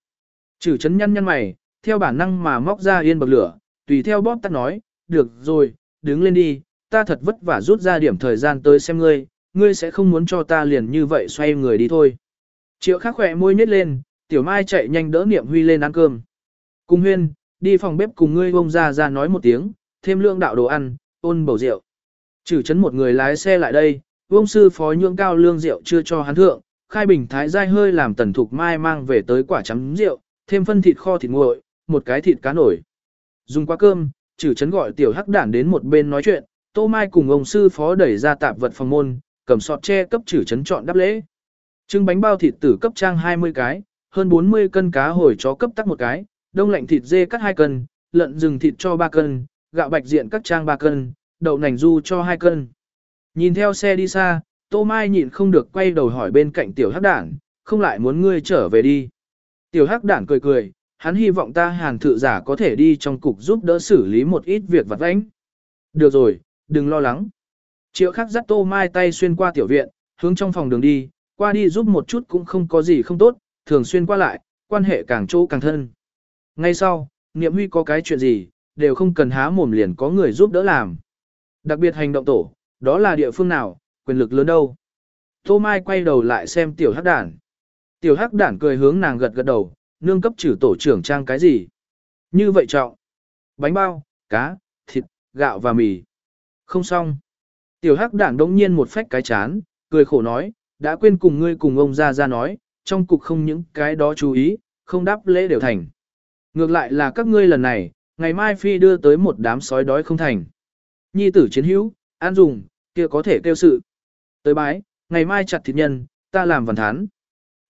Trừ chấn nhăn nhăn mày, theo bản năng mà móc ra yên bậc lửa, tùy theo bóp tắt nói, được rồi, đứng lên đi, ta thật vất vả rút ra điểm thời gian tới xem ngươi, ngươi sẽ không muốn cho ta liền như vậy xoay người đi thôi. Triệu khắc khỏe môi nhếch lên, tiểu mai chạy nhanh đỡ niệm huy lên ăn cơm. Cung huyên, đi phòng bếp cùng ngươi bông ra ra nói một tiếng, thêm lượng đạo đồ ăn, ôn bầu rượu. Trừ chấn một người lái xe lại đây, vông sư phó nhượng cao lương rượu chưa cho hắn thượng, khai bình thái dai hơi làm tần thục mai mang về tới quả chấm rượu, thêm phân thịt kho thịt nguội, một cái thịt cá nổi. Dùng qua cơm, trừ chấn gọi tiểu hắc đản đến một bên nói chuyện, tô mai cùng ông sư phó đẩy ra tạp vật phòng môn, cầm sọt tre cấp chử chấn chọn đáp lễ. Trưng bánh bao thịt tử cấp trang 20 cái, hơn 40 cân cá hồi chó cấp tắc một cái, đông lạnh thịt dê cắt 2 cân, lợn rừng thịt cho 3 cân, gạo bạch diện cắt trang 3 cân, đậu nành du cho 2 cân. Nhìn theo xe đi xa, Tô Mai nhịn không được quay đầu hỏi bên cạnh tiểu hắc đảng, không lại muốn ngươi trở về đi. Tiểu hắc đảng cười cười, hắn hy vọng ta hàn thự giả có thể đi trong cục giúp đỡ xử lý một ít việc vặt vãnh. Được rồi, đừng lo lắng. Triệu khắc dắt tô mai tay xuyên qua tiểu viện, hướng trong phòng đường đi, qua đi giúp một chút cũng không có gì không tốt, thường xuyên qua lại, quan hệ càng chỗ càng thân. Ngay sau, niệm huy có cái chuyện gì, đều không cần há mồm liền có người giúp đỡ làm. Đặc biệt hành động tổ, đó là địa phương nào, quyền lực lớn đâu. Tô Mai quay đầu lại xem tiểu hắc đản. Tiểu hắc đản cười hướng nàng gật gật đầu, nương cấp trừ tổ trưởng trang cái gì. Như vậy trọng. Bánh bao, cá, thịt, gạo và mì. Không xong. Tiểu hắc đản đống nhiên một phách cái chán, cười khổ nói, đã quên cùng ngươi cùng ông ra ra nói, trong cục không những cái đó chú ý, không đáp lễ đều thành. Ngược lại là các ngươi lần này, ngày mai phi đưa tới một đám sói đói không thành. Nhi tử chiến hữu, an dùng, kia có thể kêu sự. Tới bái, ngày mai chặt thịt nhân, ta làm văn thán.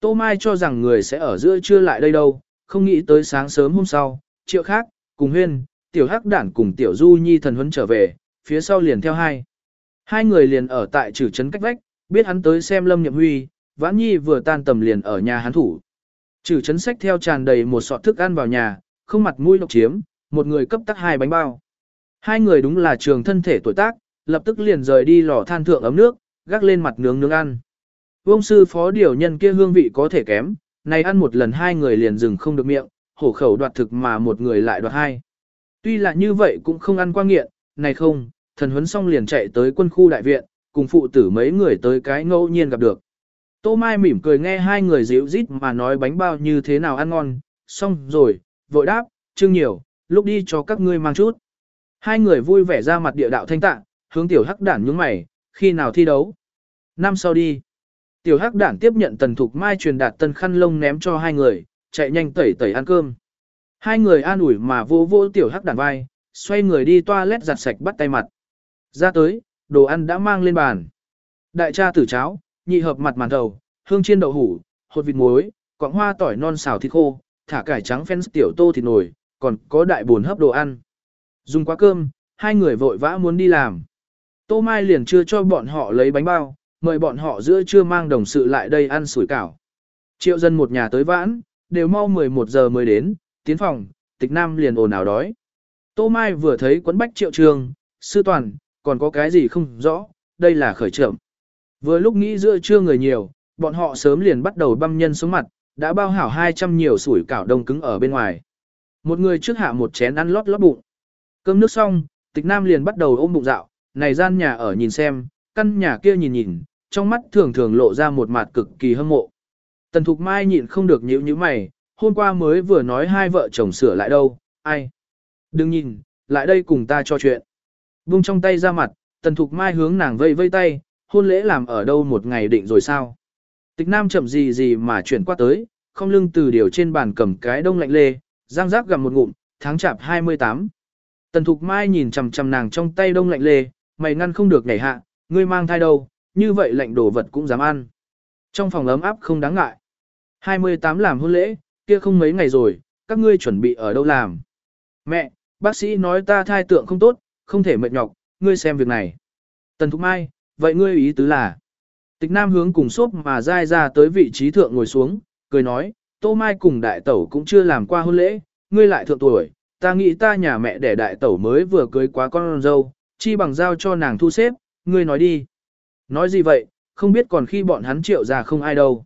Tô Mai cho rằng người sẽ ở giữa trưa lại đây đâu, không nghĩ tới sáng sớm hôm sau, triệu khác, cùng huyên, tiểu hắc đản cùng tiểu du nhi thần huấn trở về, phía sau liền theo hai. Hai người liền ở tại trừ trấn cách vách, biết hắn tới xem lâm nhậm huy, vãn nhi vừa tan tầm liền ở nhà hắn thủ. Trừ trấn sách theo tràn đầy một sọt thức ăn vào nhà, không mặt mũi độc chiếm, một người cấp tắc hai bánh bao. Hai người đúng là trường thân thể tuổi tác, lập tức liền rời đi lò than thượng ấm nước, gác lên mặt nướng nướng ăn. Vương sư phó điều nhân kia hương vị có thể kém, này ăn một lần hai người liền dừng không được miệng, hổ khẩu đoạt thực mà một người lại đoạt hai. Tuy là như vậy cũng không ăn qua nghiện, này không, thần huấn xong liền chạy tới quân khu đại viện, cùng phụ tử mấy người tới cái ngẫu nhiên gặp được. Tô Mai mỉm cười nghe hai người dịu rít mà nói bánh bao như thế nào ăn ngon, xong rồi, vội đáp, chương nhiều, lúc đi cho các ngươi mang chút. Hai người vui vẻ ra mặt địa đạo thanh tạng, hướng tiểu hắc đản nhướng mày, khi nào thi đấu. Năm sau đi. Tiểu hắc đản tiếp nhận tần thục mai truyền đạt tân khăn lông ném cho hai người, chạy nhanh tẩy tẩy ăn cơm. Hai người an ủi mà vô vô tiểu hắc đản vai, xoay người đi toilet giặt sạch bắt tay mặt. Ra tới, đồ ăn đã mang lên bàn. Đại cha tử cháo, nhị hợp mặt màn đầu, hương chiên đậu hủ, hột vịt muối, quặng hoa tỏi non xào thịt khô, thả cải trắng phen tiểu tô thịt nổi, còn có đại buồn hấp đồ ăn. Dùng quá cơm, hai người vội vã muốn đi làm. Tô Mai liền chưa cho bọn họ lấy bánh bao, mời bọn họ giữa trưa mang đồng sự lại đây ăn sủi cảo. Triệu dân một nhà tới vãn, đều mau 11 giờ mới đến, tiến phòng, tịch nam liền ồn ào đói. Tô Mai vừa thấy quấn bách triệu trường, sư toàn, còn có cái gì không rõ, đây là khởi trưởng. Vừa lúc nghĩ giữa trưa người nhiều, bọn họ sớm liền bắt đầu băm nhân xuống mặt, đã bao hảo 200 nhiều sủi cảo đông cứng ở bên ngoài. Một người trước hạ một chén ăn lót lót bụng. Cơm nước xong, tịch nam liền bắt đầu ôm bụng dạo, này gian nhà ở nhìn xem, căn nhà kia nhìn nhìn, trong mắt thường thường lộ ra một mặt cực kỳ hâm mộ. Tần Thục Mai nhịn không được nhíu nhíu mày, hôm qua mới vừa nói hai vợ chồng sửa lại đâu, ai? Đừng nhìn, lại đây cùng ta cho chuyện. Vung trong tay ra mặt, Tần Thục Mai hướng nàng vây vây tay, hôn lễ làm ở đâu một ngày định rồi sao? Tịch Nam chậm gì gì mà chuyển qua tới, không lưng từ điều trên bàn cầm cái đông lạnh lê, giang giác gặm một ngụm, tháng chạp 28. Tần Thục Mai nhìn chằm chằm nàng trong tay đông lạnh lê, mày ngăn không được nhảy hạ, ngươi mang thai đâu, như vậy lạnh đồ vật cũng dám ăn. Trong phòng ấm áp không đáng ngại. 28 làm hôn lễ, kia không mấy ngày rồi, các ngươi chuẩn bị ở đâu làm. Mẹ, bác sĩ nói ta thai tượng không tốt, không thể mệt nhọc, ngươi xem việc này. Tần Thục Mai, vậy ngươi ý tứ là. Tịch Nam hướng cùng xốp mà dai ra tới vị trí thượng ngồi xuống, cười nói, Tô Mai cùng đại tẩu cũng chưa làm qua hôn lễ, ngươi lại thượng tuổi, ta nghĩ ta nhà mẹ đẻ đại tẩu mới vừa cưới quá con dâu, chi bằng giao cho nàng thu xếp, ngươi nói đi. Nói gì vậy, không biết còn khi bọn hắn triệu ra không ai đâu.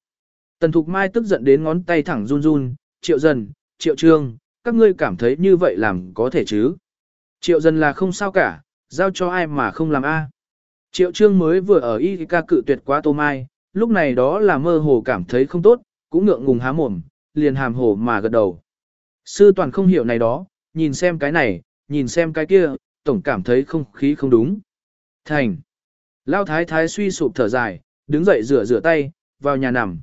Tần Thục Mai tức giận đến ngón tay thẳng run run, triệu dần, triệu trương, các ngươi cảm thấy như vậy làm có thể chứ. Triệu dần là không sao cả, giao cho ai mà không làm a. Triệu trương mới vừa ở y ca cự tuyệt quá tô mai, lúc này đó là mơ hồ cảm thấy không tốt, cũng ngượng ngùng há mồm, liền hàm hồ mà gật đầu. Sư toàn không hiểu này đó, nhìn xem cái này, nhìn xem cái kia, tổng cảm thấy không khí không đúng. Thành. Lao thái thái suy sụp thở dài, đứng dậy rửa rửa tay, vào nhà nằm.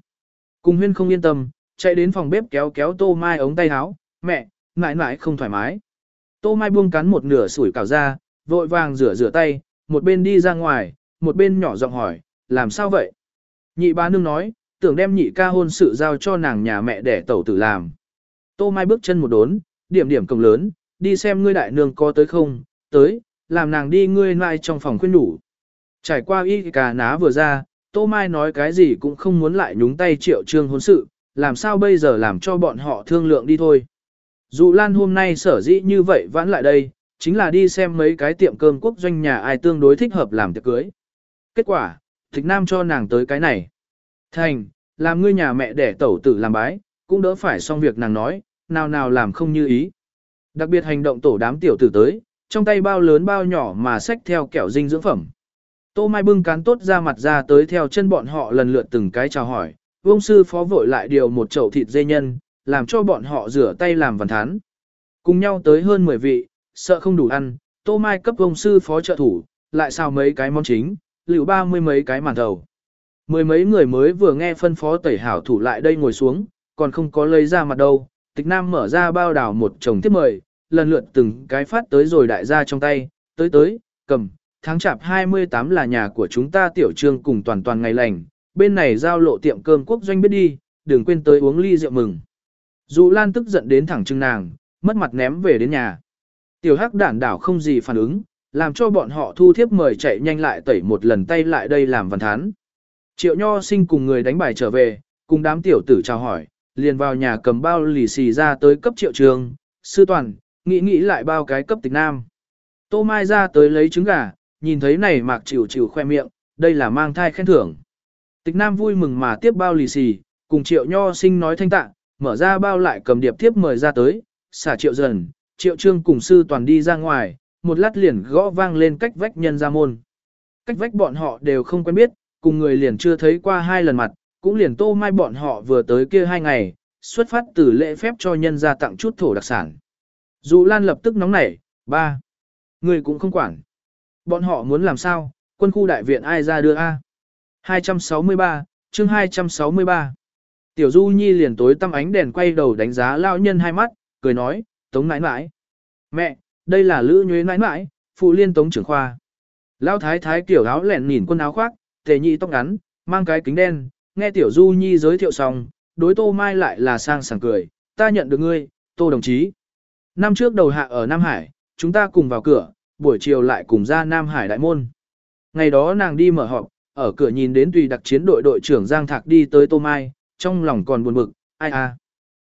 Cùng huyên không yên tâm, chạy đến phòng bếp kéo kéo tô mai ống tay áo, mẹ, mãi mãi không thoải mái. Tô mai buông cắn một nửa sủi cảo ra, vội vàng rửa rửa tay, một bên đi ra ngoài, một bên nhỏ giọng hỏi, làm sao vậy? Nhị ba nương nói, tưởng đem nhị ca hôn sự giao cho nàng nhà mẹ để tẩu tử làm. Tô mai bước chân một đốn, điểm điểm cổng lớn, đi xem ngươi đại nương có tới không, tới, làm nàng đi ngươi mai trong phòng khuyên đủ. Trải qua y cà ná vừa ra, Tô Mai nói cái gì cũng không muốn lại nhúng tay triệu trương hôn sự, làm sao bây giờ làm cho bọn họ thương lượng đi thôi. Dù Lan hôm nay sở dĩ như vậy vãn lại đây, chính là đi xem mấy cái tiệm cơm quốc doanh nhà ai tương đối thích hợp làm tiệc cưới. Kết quả, Thịch Nam cho nàng tới cái này. Thành, làm ngươi nhà mẹ đẻ tẩu tử làm bái, cũng đỡ phải xong việc nàng nói, nào nào làm không như ý. Đặc biệt hành động tổ đám tiểu tử tới, trong tay bao lớn bao nhỏ mà xách theo kẹo dinh dưỡng phẩm. Tô Mai bưng cán tốt ra mặt ra tới theo chân bọn họ lần lượt từng cái chào hỏi, vông sư phó vội lại điều một chậu thịt dê nhân, làm cho bọn họ rửa tay làm văn thán. Cùng nhau tới hơn 10 vị, sợ không đủ ăn, Tô Mai cấp ông sư phó trợ thủ, lại xào mấy cái món chính, liệu ba mươi mấy cái màn thầu. Mười mấy người mới vừa nghe phân phó tẩy hảo thủ lại đây ngồi xuống, còn không có lấy ra mặt đâu, tịch nam mở ra bao đảo một chồng tiếp mời, lần lượt từng cái phát tới rồi đại gia trong tay, tới tới, cầm, tháng chạp 28 là nhà của chúng ta tiểu trương cùng toàn toàn ngày lành, bên này giao lộ tiệm cơm quốc doanh biết đi, đừng quên tới uống ly rượu mừng. Dù Lan tức giận đến thẳng trưng nàng, mất mặt ném về đến nhà. Tiểu hắc đản đảo không gì phản ứng, làm cho bọn họ thu thiếp mời chạy nhanh lại tẩy một lần tay lại đây làm văn thán. Triệu Nho sinh cùng người đánh bài trở về, cùng đám tiểu tử chào hỏi, liền vào nhà cầm bao lì xì ra tới cấp triệu trường, sư toàn, nghĩ nghĩ lại bao cái cấp tịch nam. Tô Mai ra tới lấy trứng gà, nhìn thấy này mạc chịu chịu khoe miệng, đây là mang thai khen thưởng. Tịch Nam vui mừng mà tiếp bao lì xì, cùng triệu nho sinh nói thanh tạ, mở ra bao lại cầm điệp tiếp mời ra tới, xả triệu dần, triệu trương cùng sư toàn đi ra ngoài, một lát liền gõ vang lên cách vách nhân ra môn. Cách vách bọn họ đều không quen biết, cùng người liền chưa thấy qua hai lần mặt, cũng liền tô mai bọn họ vừa tới kia hai ngày, xuất phát từ lễ phép cho nhân ra tặng chút thổ đặc sản. Dụ Lan lập tức nóng nảy, ba, người cũng không quản. Bọn họ muốn làm sao, quân khu đại viện ai ra đưa A. 263, chương 263. Tiểu Du Nhi liền tối tăm ánh đèn quay đầu đánh giá lão nhân hai mắt, cười nói, tống nãi nãi. Mẹ, đây là lữ nhuế nãi nãi, phụ liên tống trưởng khoa. Lão thái thái kiểu áo lẹn nhìn quần áo khoác, tề nhị tóc ngắn, mang cái kính đen, nghe Tiểu Du Nhi giới thiệu xong, đối tô mai lại là sang sảng cười, ta nhận được ngươi, tô đồng chí. Năm trước đầu hạ ở Nam Hải, chúng ta cùng vào cửa, buổi chiều lại cùng ra Nam Hải đại môn. Ngày đó nàng đi mở họp, ở cửa nhìn đến tùy đặc chiến đội đội trưởng Giang Thạc đi tới Tô Mai, trong lòng còn buồn bực, ai à.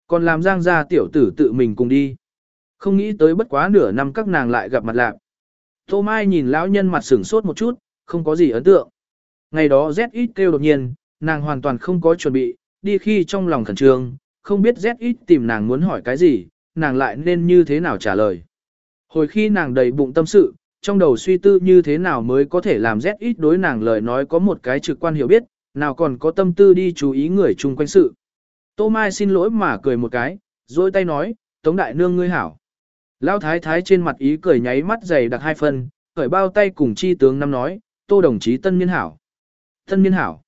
Còn làm Giang gia tiểu tử tự mình cùng đi. Không nghĩ tới bất quá nửa năm các nàng lại gặp mặt lạc. Tô Mai nhìn lão nhân mặt sửng sốt một chút, không có gì ấn tượng. Ngày đó Z ít kêu đột nhiên, nàng hoàn toàn không có chuẩn bị, đi khi trong lòng khẩn trương, không biết Z ít tìm nàng muốn hỏi cái gì, nàng lại nên như thế nào trả lời. Hồi khi nàng đầy bụng tâm sự, trong đầu suy tư như thế nào mới có thể làm rét ít đối nàng lời nói có một cái trực quan hiểu biết, nào còn có tâm tư đi chú ý người chung quanh sự. Tô Mai xin lỗi mà cười một cái, rồi tay nói, Tống Đại Nương ngươi hảo. Lão thái thái trên mặt ý cười nháy mắt dày đặc hai phân, khởi bao tay cùng chi tướng năm nói, Tô đồng chí Tân Niên hảo. Tân Niên hảo.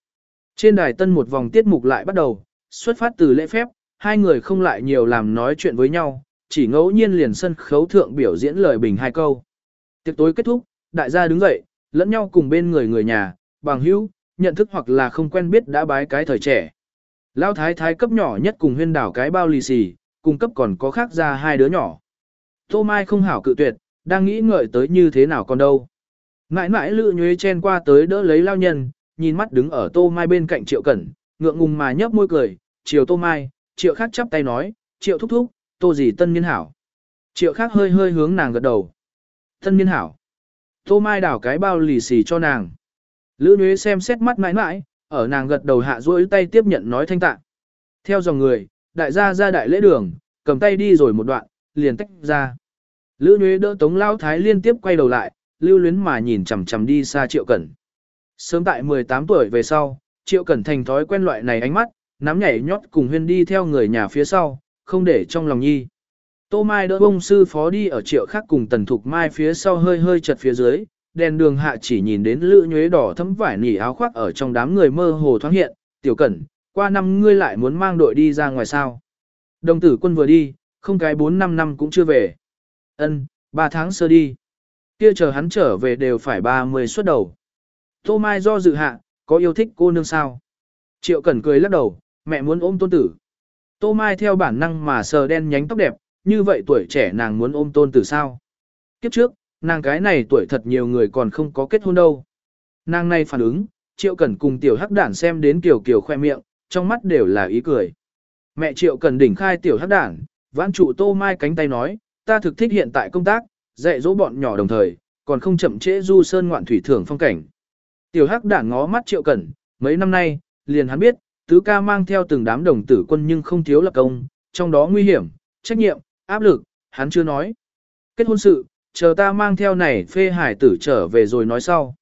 Trên đài tân một vòng tiết mục lại bắt đầu, xuất phát từ lễ phép, hai người không lại nhiều làm nói chuyện với nhau, chỉ ngẫu nhiên liền sân khấu thượng biểu diễn lời bình hai câu. Tiệc tối kết thúc, đại gia đứng dậy, lẫn nhau cùng bên người người nhà, bằng hữu, nhận thức hoặc là không quen biết đã bái cái thời trẻ. Lão thái thái cấp nhỏ nhất cùng huyên đảo cái bao lì xì, cùng cấp còn có khác ra hai đứa nhỏ. Tô Mai không hảo cự tuyệt, đang nghĩ ngợi tới như thế nào còn đâu. Ngãi ngãi lự nhuế chen qua tới đỡ lấy lao nhân, nhìn mắt đứng ở Tô Mai bên cạnh Triệu Cẩn, ngượng ngùng mà nhấp môi cười, chiều Tô Mai, Triệu khác chắp tay nói, Triệu thúc thúc, Tô gì tân niên hảo. Triệu khác hơi hơi hướng nàng gật đầu. Tân niên hảo. Tô Mai đảo cái bao lì xì cho nàng. Lữ Nhuế xem xét mắt mãi mãi, ở nàng gật đầu hạ duỗi tay tiếp nhận nói thanh tạ. Theo dòng người, đại gia ra đại lễ đường, cầm tay đi rồi một đoạn, liền tách ra. Lữ Nhuế đỡ Tống Lao Thái liên tiếp quay đầu lại, lưu luyến mà nhìn chằm chằm đi xa Triệu Cẩn. Sớm tại 18 tuổi về sau, Triệu Cẩn thành thói quen loại này ánh mắt, nắm nhảy nhót cùng huyên đi theo người nhà phía sau, không để trong lòng nhi. Tô Mai đỡ bông sư phó đi ở triệu khác cùng tần thục mai phía sau hơi hơi chật phía dưới, đèn đường hạ chỉ nhìn đến lữ nhuế đỏ thấm vải nỉ áo khoác ở trong đám người mơ hồ thoáng hiện, tiểu cẩn, qua năm ngươi lại muốn mang đội đi ra ngoài sao. Đồng tử quân vừa đi, không cái 4-5 năm cũng chưa về. ân 3 tháng sơ đi. Kia chờ hắn trở về đều phải 30 xuất đầu. Tô Mai do dự hạ, có yêu thích cô nương sao? Triệu Cẩn cười lắc đầu, mẹ muốn ôm tôn tử. Tô Mai theo bản năng mà sờ đen nhánh tóc đẹp, như vậy tuổi trẻ nàng muốn ôm tôn tử sao? Kiếp trước, nàng cái này tuổi thật nhiều người còn không có kết hôn đâu. Nàng này phản ứng, Triệu Cẩn cùng tiểu hắc đản xem đến kiểu kiểu khoe miệng, trong mắt đều là ý cười. Mẹ Triệu Cẩn đỉnh khai tiểu hắc đản, vãn trụ Tô Mai cánh tay nói, ta thực thích hiện tại công tác, dạy dỗ bọn nhỏ đồng thời, còn không chậm trễ du sơn ngoạn thủy thưởng phong cảnh. Tiểu hắc đản ngó mắt Triệu Cẩn, mấy năm nay, liền hắn biết, tứ ca mang theo từng đám đồng tử quân nhưng không thiếu lập công, trong đó nguy hiểm, trách nhiệm, áp lực, hắn chưa nói. Kết hôn sự, chờ ta mang theo này phê hải tử trở về rồi nói sau.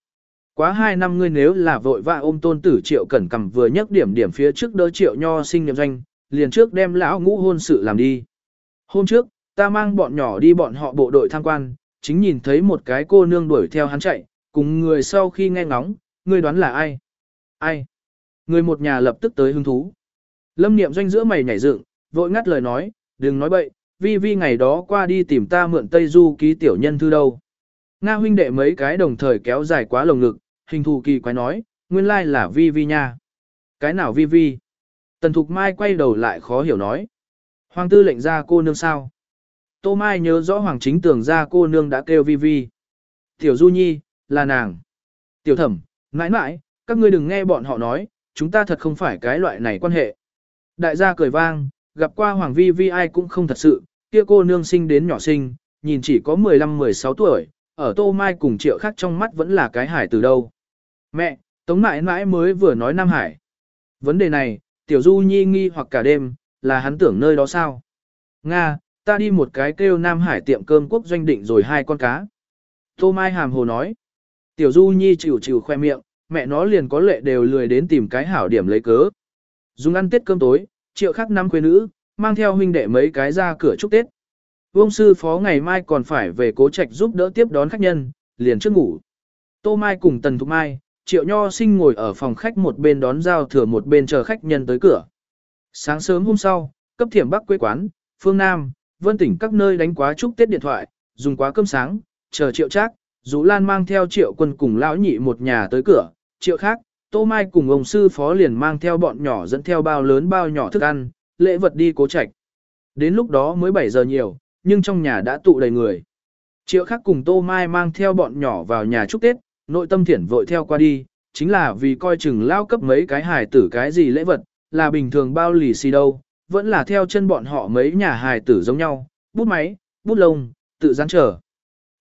Quá hai năm ngươi nếu là vội vã ôm tôn tử triệu cẩn cầm vừa nhắc điểm điểm phía trước đỡ triệu nho sinh niệm doanh, liền trước đem lão ngũ hôn sự làm đi. Hôm trước, ta mang bọn nhỏ đi bọn họ bộ đội tham quan, chính nhìn thấy một cái cô nương đuổi theo hắn chạy, cùng người sau khi nghe ngóng, ngươi đoán là ai? Ai? Người một nhà lập tức tới hứng thú. Lâm niệm doanh giữa mày nhảy dựng, vội ngắt lời nói, đừng nói bậy, vi vi ngày đó qua đi tìm ta mượn Tây Du ký tiểu nhân thư đâu. Nga huynh đệ mấy cái đồng thời kéo dài quá lồng ngực, hình thù kỳ quái nói, nguyên lai là vi vi nha. Cái nào vi vi? Tần Thục Mai quay đầu lại khó hiểu nói. Hoàng tư lệnh ra cô nương sao? Tô Mai nhớ rõ Hoàng chính tưởng ra cô nương đã kêu vi vi. Tiểu Du Nhi, là nàng. Tiểu thẩm, mãi mãi, các ngươi đừng nghe bọn họ nói, chúng ta thật không phải cái loại này quan hệ. Đại gia cười vang, gặp qua Hoàng Vi Vi ai cũng không thật sự, kia cô nương sinh đến nhỏ sinh, nhìn chỉ có 15-16 tuổi, ở Tô Mai cùng triệu khác trong mắt vẫn là cái hải từ đâu. Mẹ, Tống mãi mãi mới vừa nói Nam Hải. Vấn đề này, Tiểu Du nhi nghi hoặc cả đêm, là hắn tưởng nơi đó sao? Nga, ta đi một cái kêu Nam Hải tiệm cơm quốc doanh định rồi hai con cá. Tô Mai hàm hồ nói. Tiểu Du nhi chịu chịu khoe miệng, mẹ nó liền có lệ đều lười đến tìm cái hảo điểm lấy cớ. Dùng ăn tiết cơm tối, triệu khắc năm quê nữ, mang theo huynh đệ mấy cái ra cửa chúc Tết. Vương sư phó ngày mai còn phải về cố trạch giúp đỡ tiếp đón khách nhân, liền trước ngủ. Tô Mai cùng Tần Thục Mai, Triệu Nho sinh ngồi ở phòng khách một bên đón giao thừa một bên chờ khách nhân tới cửa. Sáng sớm hôm sau, cấp thiểm Bắc quê quán, phương Nam, vân tỉnh các nơi đánh quá chúc Tết điện thoại, dùng quá cơm sáng, chờ Triệu Trác, Dũ Lan mang theo Triệu quân cùng lão nhị một nhà tới cửa, Triệu khác, Tô Mai cùng ông sư phó liền mang theo bọn nhỏ dẫn theo bao lớn bao nhỏ thức ăn, lễ vật đi cố trạch. Đến lúc đó mới 7 giờ nhiều, nhưng trong nhà đã tụ đầy người. Triệu khắc cùng Tô Mai mang theo bọn nhỏ vào nhà chúc Tết, nội tâm thiển vội theo qua đi, chính là vì coi chừng lao cấp mấy cái hài tử cái gì lễ vật, là bình thường bao lì xì đâu, vẫn là theo chân bọn họ mấy nhà hài tử giống nhau, bút máy, bút lông, tự gián trở.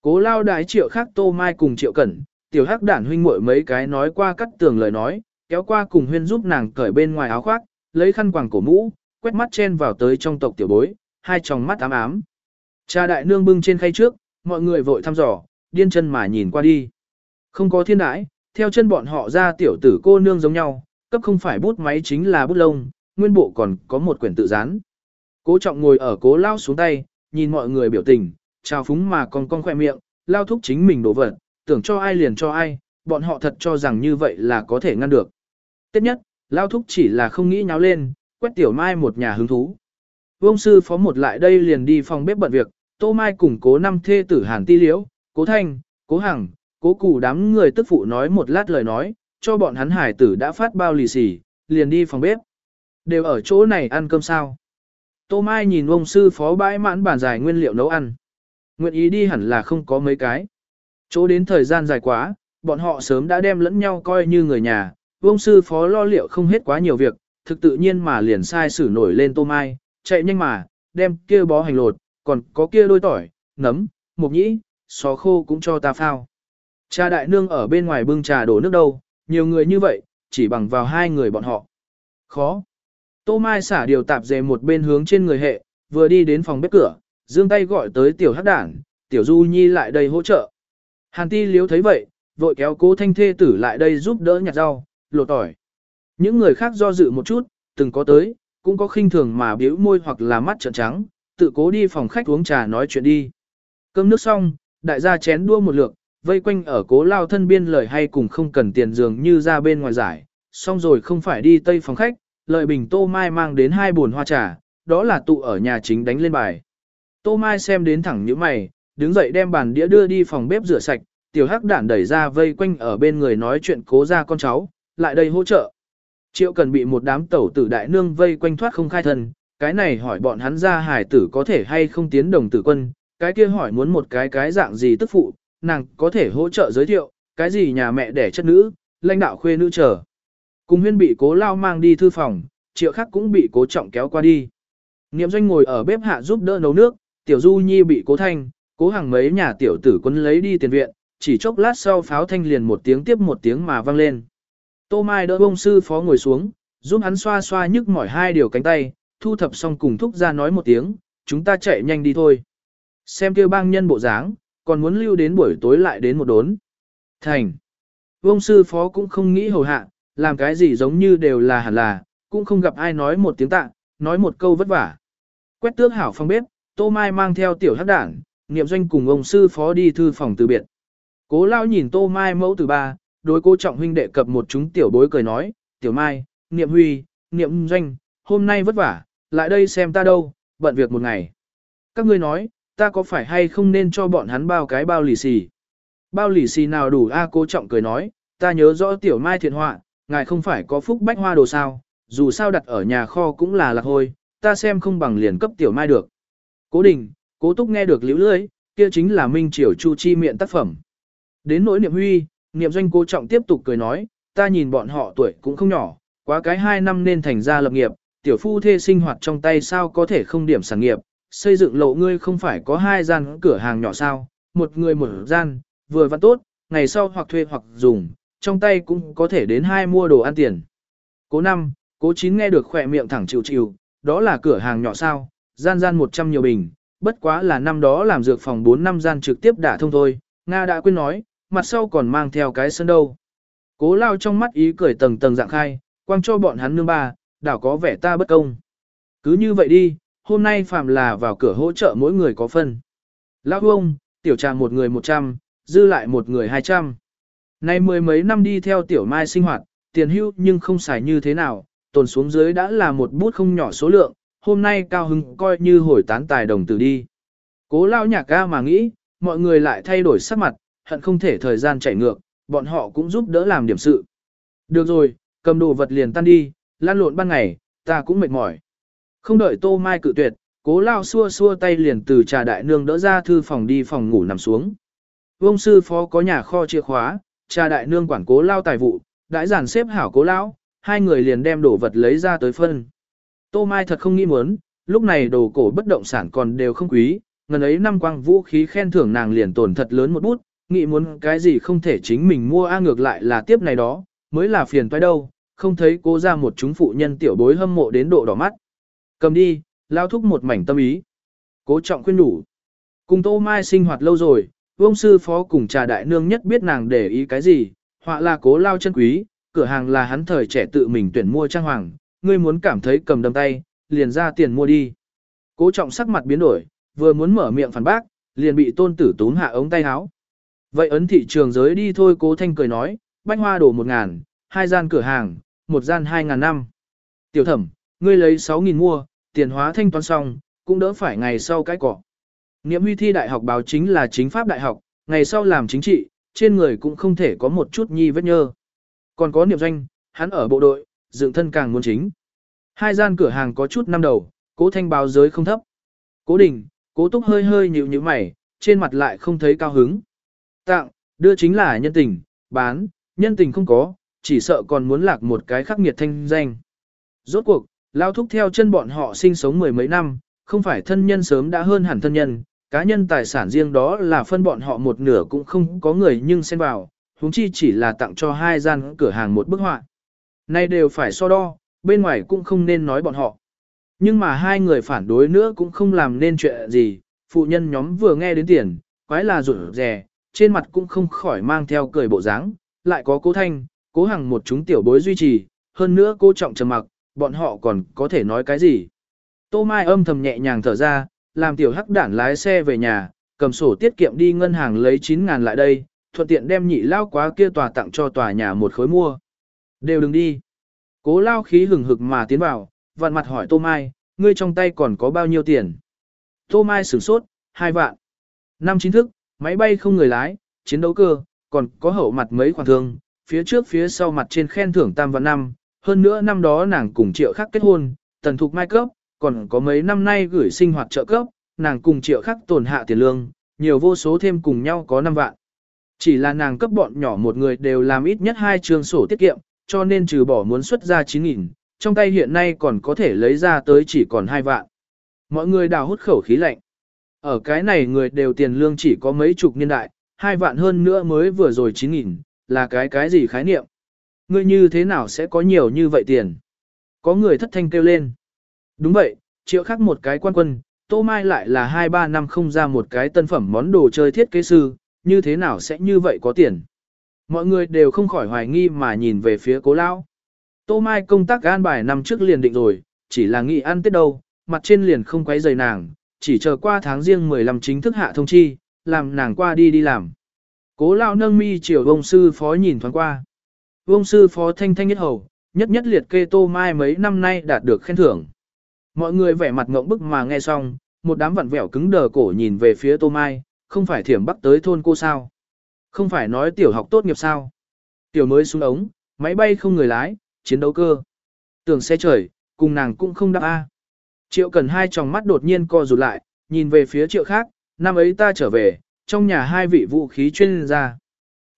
Cố lao đại triệu khắc Tô Mai cùng triệu cẩn, tiểu hắc đản huynh muội mấy cái nói qua cắt tường lời nói, kéo qua cùng huyên giúp nàng cởi bên ngoài áo khoác, lấy khăn quàng cổ mũ, quét mắt chen vào tới trong tộc tiểu bối, hai tròng mắt ám ám. Cha đại nương bưng trên khay trước, mọi người vội thăm dò, điên chân mà nhìn qua đi. Không có thiên đãi, theo chân bọn họ ra tiểu tử cô nương giống nhau, cấp không phải bút máy chính là bút lông, nguyên bộ còn có một quyển tự dán. Cố trọng ngồi ở cố lao xuống tay, nhìn mọi người biểu tình, trao phúng mà còn con khỏe miệng, lao thúc chính mình đổ vật, tưởng cho ai liền cho ai, bọn họ thật cho rằng như vậy là có thể ngăn được. Tiếp nhất, lao thúc chỉ là không nghĩ nháo lên, quét tiểu mai một nhà hứng thú. Vông sư phó một lại đây liền đi phòng bếp bận việc, tô mai cùng cố năm thê tử hàn ti liễu, cố thanh, cố hằng, cố cụ đám người tức phụ nói một lát lời nói, cho bọn hắn hải tử đã phát bao lì xì, liền đi phòng bếp. Đều ở chỗ này ăn cơm sao. Tô Mai nhìn ông sư phó bãi mãn bản dài nguyên liệu nấu ăn. Nguyện ý đi hẳn là không có mấy cái. Chỗ đến thời gian dài quá, bọn họ sớm đã đem lẫn nhau coi như người nhà. Ông sư phó lo liệu không hết quá nhiều việc, thực tự nhiên mà liền sai sử nổi lên Tô Mai, chạy nhanh mà, đem kia bó hành lột, còn có kia đôi tỏi, nấm, mộc nhĩ, xó khô cũng cho ta phao. Cha đại nương ở bên ngoài bưng trà đổ nước đâu, nhiều người như vậy, chỉ bằng vào hai người bọn họ. Khó. Tô Mai xả điều tạp dề một bên hướng trên người hệ, vừa đi đến phòng bếp cửa, dương tay gọi tới tiểu hắc đảng, tiểu du nhi lại đây hỗ trợ. Hàn ti liếu thấy vậy, vội kéo cố thanh thê tử lại đây giúp đỡ nhặt rau, lột tỏi. Những người khác do dự một chút, từng có tới, cũng có khinh thường mà biểu môi hoặc là mắt trợn trắng, tự cố đi phòng khách uống trà nói chuyện đi. Cơm nước xong, đại gia chén đua một lượt, vây quanh ở cố lao thân biên lời hay cùng không cần tiền dường như ra bên ngoài giải, xong rồi không phải đi tây phòng khách, lợi bình tô mai mang đến hai buồn hoa trà, đó là tụ ở nhà chính đánh lên bài. Tô mai xem đến thẳng như mày, đứng dậy đem bàn đĩa đưa đi phòng bếp rửa sạch, tiểu hắc đản đẩy ra vây quanh ở bên người nói chuyện cố ra con cháu, lại đây hỗ trợ. Triệu cần bị một đám tẩu tử đại nương vây quanh thoát không khai thân, cái này hỏi bọn hắn ra hải tử có thể hay không tiến đồng tử quân, cái kia hỏi muốn một cái cái dạng gì tức phụ, nàng có thể hỗ trợ giới thiệu, cái gì nhà mẹ đẻ chất nữ, lãnh đạo khuê nữ chờ. Cùng huyên bị cố lao mang đi thư phòng, triệu khắc cũng bị cố trọng kéo qua đi. Niệm doanh ngồi ở bếp hạ giúp đỡ nấu nước, tiểu du nhi bị cố thanh, cố hàng mấy nhà tiểu tử quân lấy đi tiền viện, chỉ chốc lát sau pháo thanh liền một tiếng tiếp một tiếng mà vang lên. Tô Mai đỡ bông sư phó ngồi xuống, giúp hắn xoa xoa nhức mỏi hai điều cánh tay, thu thập xong cùng thúc ra nói một tiếng, chúng ta chạy nhanh đi thôi. Xem kêu bang nhân bộ dáng, còn muốn lưu đến buổi tối lại đến một đốn. Thành. Vông sư phó cũng không nghĩ hầu hạ, làm cái gì giống như đều là hẳn là, cũng không gặp ai nói một tiếng tạ, nói một câu vất vả. Quét tước hảo phòng bếp, Tô Mai mang theo tiểu hắc đảng, niệm doanh cùng ông sư phó đi thư phòng từ biệt. Cố lao nhìn Tô Mai mẫu từ ba, đối cô trọng huynh đệ cập một chúng tiểu bối cười nói, tiểu Mai, niệm huy, niệm doanh, hôm nay vất vả, lại đây xem ta đâu, bận việc một ngày. Các ngươi nói, ta có phải hay không nên cho bọn hắn bao cái bao lì xì? Bao lì xì nào đủ a cố trọng cười nói, ta nhớ rõ tiểu mai thiện họa, ngài không phải có phúc bách hoa đồ sao, dù sao đặt ở nhà kho cũng là lạc hôi, ta xem không bằng liền cấp tiểu mai được. Cố đình, cố túc nghe được liễu lưới, kia chính là minh triều chu chi miệng tác phẩm. Đến nỗi niệm huy, niệm doanh cố trọng tiếp tục cười nói, ta nhìn bọn họ tuổi cũng không nhỏ, quá cái hai năm nên thành ra lập nghiệp, tiểu phu thê sinh hoạt trong tay sao có thể không điểm sản nghiệp, xây dựng lộ ngươi không phải có hai gian cửa hàng nhỏ sao, một người một gian, vừa và tốt, ngày sau hoặc thuê hoặc dùng, trong tay cũng có thể đến hai mua đồ ăn tiền. Cố năm, cố chín nghe được khỏe miệng thẳng chịu chịu, đó là cửa hàng nhỏ sao, gian gian 100 nhiều bình, bất quá là năm đó làm dược phòng 4 năm gian trực tiếp đả thông thôi, Nga đã quên nói, mặt sau còn mang theo cái sân đâu. Cố lao trong mắt ý cười tầng tầng dạng khai, quang cho bọn hắn nương ba, đảo có vẻ ta bất công. Cứ như vậy đi, hôm nay phạm là vào cửa hỗ trợ mỗi người có phân. Lão ông, tiểu trà một người 100, dư lại một người 200. Nay mười mấy năm đi theo tiểu mai sinh hoạt, tiền hưu nhưng không xài như thế nào, tồn xuống dưới đã là một bút không nhỏ số lượng, hôm nay cao hứng coi như hồi tán tài đồng tử đi. Cố lao nhạc ca mà nghĩ, mọi người lại thay đổi sắc mặt, hận không thể thời gian chạy ngược, bọn họ cũng giúp đỡ làm điểm sự. Được rồi, cầm đồ vật liền tan đi, lan lộn ban ngày, ta cũng mệt mỏi. Không đợi tô mai cự tuyệt, cố lao xua xua tay liền từ trà đại nương đỡ ra thư phòng đi phòng ngủ nằm xuống. Vông sư phó có nhà kho chìa khóa, trà đại nương quản cố lao tài vụ, đãi giản xếp hảo cố lão, hai người liền đem đồ vật lấy ra tới phân. Tô Mai thật không nghĩ muốn, lúc này đồ cổ bất động sản còn đều không quý, ngần ấy năm quang vũ khí khen thưởng nàng liền tổn thật lớn một bút, nghĩ muốn cái gì không thể chính mình mua a ngược lại là tiếp này đó, mới là phiền toái đâu, không thấy cố ra một chúng phụ nhân tiểu bối hâm mộ đến độ đỏ mắt. Cầm đi, lao thúc một mảnh tâm ý. Cố trọng khuyên đủ. Cùng Tô Mai sinh hoạt lâu rồi, Vương sư phó cùng trà đại nương nhất biết nàng để ý cái gì, họa là cố lao chân quý, cửa hàng là hắn thời trẻ tự mình tuyển mua trang hoàng, ngươi muốn cảm thấy cầm đầm tay, liền ra tiền mua đi. Cố trọng sắc mặt biến đổi, vừa muốn mở miệng phản bác, liền bị tôn tử túm hạ ống tay áo. Vậy ấn thị trường giới đi thôi cố thanh cười nói, bánh hoa đổ một ngàn, hai gian cửa hàng, một gian hai ngàn năm. Tiểu thẩm, ngươi lấy sáu nghìn mua, tiền hóa thanh toán xong, cũng đỡ phải ngày sau cái cỏ. Niệm huy thi đại học báo chính là chính pháp đại học, ngày sau làm chính trị, trên người cũng không thể có một chút nhi vết nhơ. Còn có niệm danh, hắn ở bộ đội, dựng thân càng muốn chính. Hai gian cửa hàng có chút năm đầu, cố thanh báo giới không thấp. Cố đình, cố túc hơi hơi nhịu như mày, trên mặt lại không thấy cao hứng. Tặng, đưa chính là nhân tình, bán, nhân tình không có, chỉ sợ còn muốn lạc một cái khắc nghiệt thanh danh. Rốt cuộc, lao thúc theo chân bọn họ sinh sống mười mấy năm, không phải thân nhân sớm đã hơn hẳn thân nhân, cá nhân tài sản riêng đó là phân bọn họ một nửa cũng không có người nhưng xen vào, huống chi chỉ là tặng cho hai gian cửa hàng một bức họa. Nay đều phải so đo, bên ngoài cũng không nên nói bọn họ. Nhưng mà hai người phản đối nữa cũng không làm nên chuyện gì, phụ nhân nhóm vừa nghe đến tiền, quái là rủi rè, trên mặt cũng không khỏi mang theo cười bộ dáng, lại có cố thanh, cố hằng một chúng tiểu bối duy trì, hơn nữa cô trọng trầm mặc, bọn họ còn có thể nói cái gì. Tô Mai âm thầm nhẹ nhàng thở ra, làm tiểu hắc đản lái xe về nhà, cầm sổ tiết kiệm đi ngân hàng lấy 9 ngàn lại đây, thuận tiện đem nhị lao quá kia tòa tặng cho tòa nhà một khối mua. Đều đừng đi. Cố lao khí hừng hực mà tiến vào, vặn mặt hỏi Tô Mai, ngươi trong tay còn có bao nhiêu tiền? Tô Mai sửng sốt, hai vạn. Năm chính thức, máy bay không người lái, chiến đấu cơ, còn có hậu mặt mấy khoản thương, phía trước phía sau mặt trên khen thưởng tam và năm, hơn nữa năm đó nàng cùng triệu khác kết hôn, tần thục mai cấp, còn có mấy năm nay gửi sinh hoạt trợ cấp, nàng cùng triệu khác tổn hạ tiền lương, nhiều vô số thêm cùng nhau có 5 vạn. Chỉ là nàng cấp bọn nhỏ một người đều làm ít nhất hai trường sổ tiết kiệm, cho nên trừ bỏ muốn xuất ra 9.000, trong tay hiện nay còn có thể lấy ra tới chỉ còn 2 vạn. Mọi người đào hút khẩu khí lạnh. Ở cái này người đều tiền lương chỉ có mấy chục niên đại, hai vạn hơn nữa mới vừa rồi 9.000, là cái cái gì khái niệm. Ngươi như thế nào sẽ có nhiều như vậy tiền? Có người thất thanh kêu lên. Đúng vậy, triệu khác một cái quan quân, Tô Mai lại là 2-3 năm không ra một cái tân phẩm món đồ chơi thiết kế sư, như thế nào sẽ như vậy có tiền. Mọi người đều không khỏi hoài nghi mà nhìn về phía cố lão. Tô Mai công tác gan bài năm trước liền định rồi, chỉ là nghĩ ăn tết đâu, mặt trên liền không quấy rầy nàng, chỉ chờ qua tháng riêng 15 chính thức hạ thông chi, làm nàng qua đi đi làm. Cố lao nâng mi chiều ông sư phó nhìn thoáng qua. Ông sư phó thanh thanh nhất hầu, nhất nhất liệt kê Tô Mai mấy năm nay đạt được khen thưởng. Mọi người vẻ mặt ngộng bức mà nghe xong, một đám vặn vẹo cứng đờ cổ nhìn về phía Tô Mai, không phải thiểm bắc tới thôn cô sao. Không phải nói tiểu học tốt nghiệp sao. Tiểu mới xuống ống, máy bay không người lái, chiến đấu cơ. Tưởng xe trời, cùng nàng cũng không đáp A. Triệu cần hai tròng mắt đột nhiên co rụt lại, nhìn về phía triệu khác, năm ấy ta trở về, trong nhà hai vị vũ khí chuyên gia.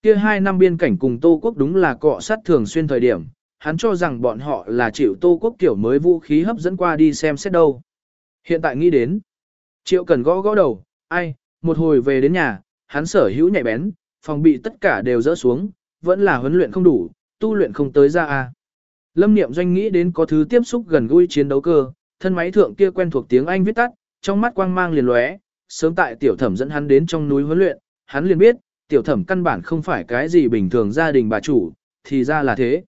Kia hai năm biên cảnh cùng Tô Quốc đúng là cọ sát thường xuyên thời điểm, hắn cho rằng bọn họ là chịu Tô Quốc kiểu mới vũ khí hấp dẫn qua đi xem xét đâu. Hiện tại nghĩ đến, Triệu cần gõ gõ đầu, ai, một hồi về đến nhà, hắn sở hữu nhạy bén, phòng bị tất cả đều rỡ xuống, vẫn là huấn luyện không đủ, tu luyện không tới ra a. Lâm Niệm Doanh nghĩ đến có thứ tiếp xúc gần gũi chiến đấu cơ, thân máy thượng kia quen thuộc tiếng Anh viết tắt, trong mắt quang mang liền lóe, sớm tại tiểu thẩm dẫn hắn đến trong núi huấn luyện, hắn liền biết, tiểu thẩm căn bản không phải cái gì bình thường gia đình bà chủ, thì ra là thế.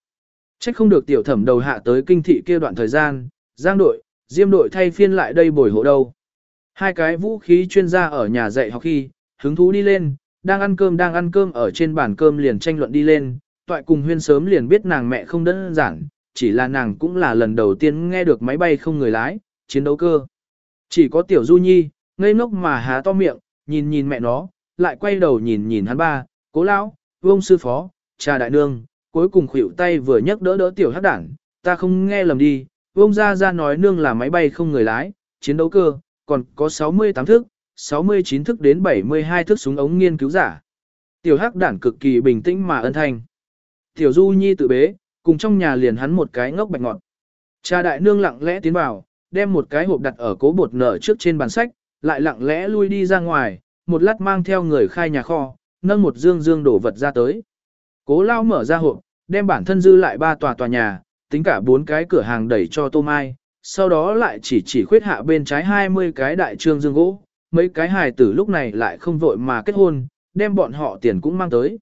Trách không được tiểu thẩm đầu hạ tới kinh thị kia đoạn thời gian, giang đội, diêm đội thay phiên lại đây bồi hộ đâu. Hai cái vũ khí chuyên gia ở nhà dạy học khi, hứng thú đi lên, đang ăn cơm đang ăn cơm ở trên bàn cơm liền tranh luận đi lên, toại cùng huyên sớm liền biết nàng mẹ không đơn giản, chỉ là nàng cũng là lần đầu tiên nghe được máy bay không người lái, chiến đấu cơ. Chỉ có tiểu du nhi, ngây ngốc mà há to miệng, nhìn nhìn mẹ nó, lại quay đầu nhìn nhìn hắn ba, cố lão, vương sư phó, cha đại nương, cuối cùng khuỷu tay vừa nhấc đỡ đỡ tiểu hắc đảng, ta không nghe lầm đi, vương gia ra nói nương là máy bay không người lái, chiến đấu cơ, còn có 68 thước, 69 thước đến 72 thước súng ống nghiên cứu giả. Tiểu hắc đản cực kỳ bình tĩnh mà ân thanh. Tiểu du nhi tự bế, cùng trong nhà liền hắn một cái ngốc bạch ngọt. Cha đại nương lặng lẽ tiến vào, đem một cái hộp đặt ở cố bột nở trước trên bàn sách, lại lặng lẽ lui đi ra ngoài, một lát mang theo người khai nhà kho, nâng một dương dương đổ vật ra tới. Cố lao mở ra hộp, đem bản thân dư lại ba tòa tòa nhà, tính cả bốn cái cửa hàng đẩy cho Tô Mai, sau đó lại chỉ chỉ khuyết hạ bên trái 20 cái đại trương dương gỗ, mấy cái hài tử lúc này lại không vội mà kết hôn, đem bọn họ tiền cũng mang tới.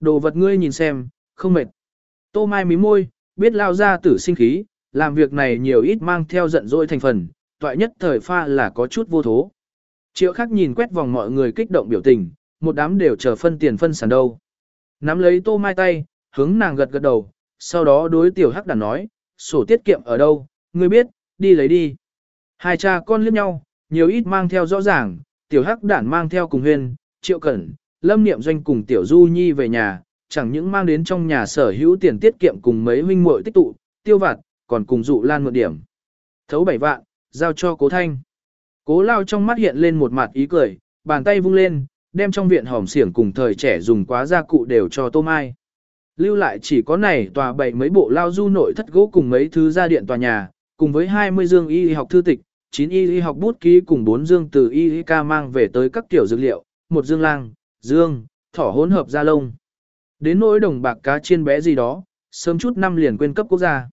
Đồ vật ngươi nhìn xem, không mệt. Tô Mai mí môi, biết lao ra tử sinh khí, làm việc này nhiều ít mang theo giận dỗi thành phần, toại nhất thời pha là có chút vô thố. Triệu khắc nhìn quét vòng mọi người kích động biểu tình, một đám đều chờ phân tiền phân sản đâu. Nắm lấy tô mai tay, hướng nàng gật gật đầu, sau đó đối tiểu hắc đàn nói, sổ tiết kiệm ở đâu, ngươi biết, đi lấy đi. Hai cha con liếc nhau, nhiều ít mang theo rõ ràng, tiểu hắc đản mang theo cùng huyền, triệu cẩn, lâm niệm doanh cùng tiểu du nhi về nhà, chẳng những mang đến trong nhà sở hữu tiền tiết kiệm cùng mấy huynh muội tích tụ, tiêu vặt, còn cùng dụ lan mượn điểm. Thấu bảy vạn, giao cho cố thanh. Cố lao trong mắt hiện lên một mặt ý cười, bàn tay vung lên, đem trong viện hòm xiển cùng thời trẻ dùng quá gia cụ đều cho tô mai. Lưu lại chỉ có này tòa bảy mấy bộ lao du nội thất gỗ cùng mấy thứ gia điện tòa nhà, cùng với 20 dương y học thư tịch, 9 y học bút ký cùng 4 dương từ y ca mang về tới các tiểu dược liệu, một dương lang, dương, thỏ hỗn hợp da lông. Đến nỗi đồng bạc cá chiên bé gì đó, sớm chút năm liền quên cấp quốc gia.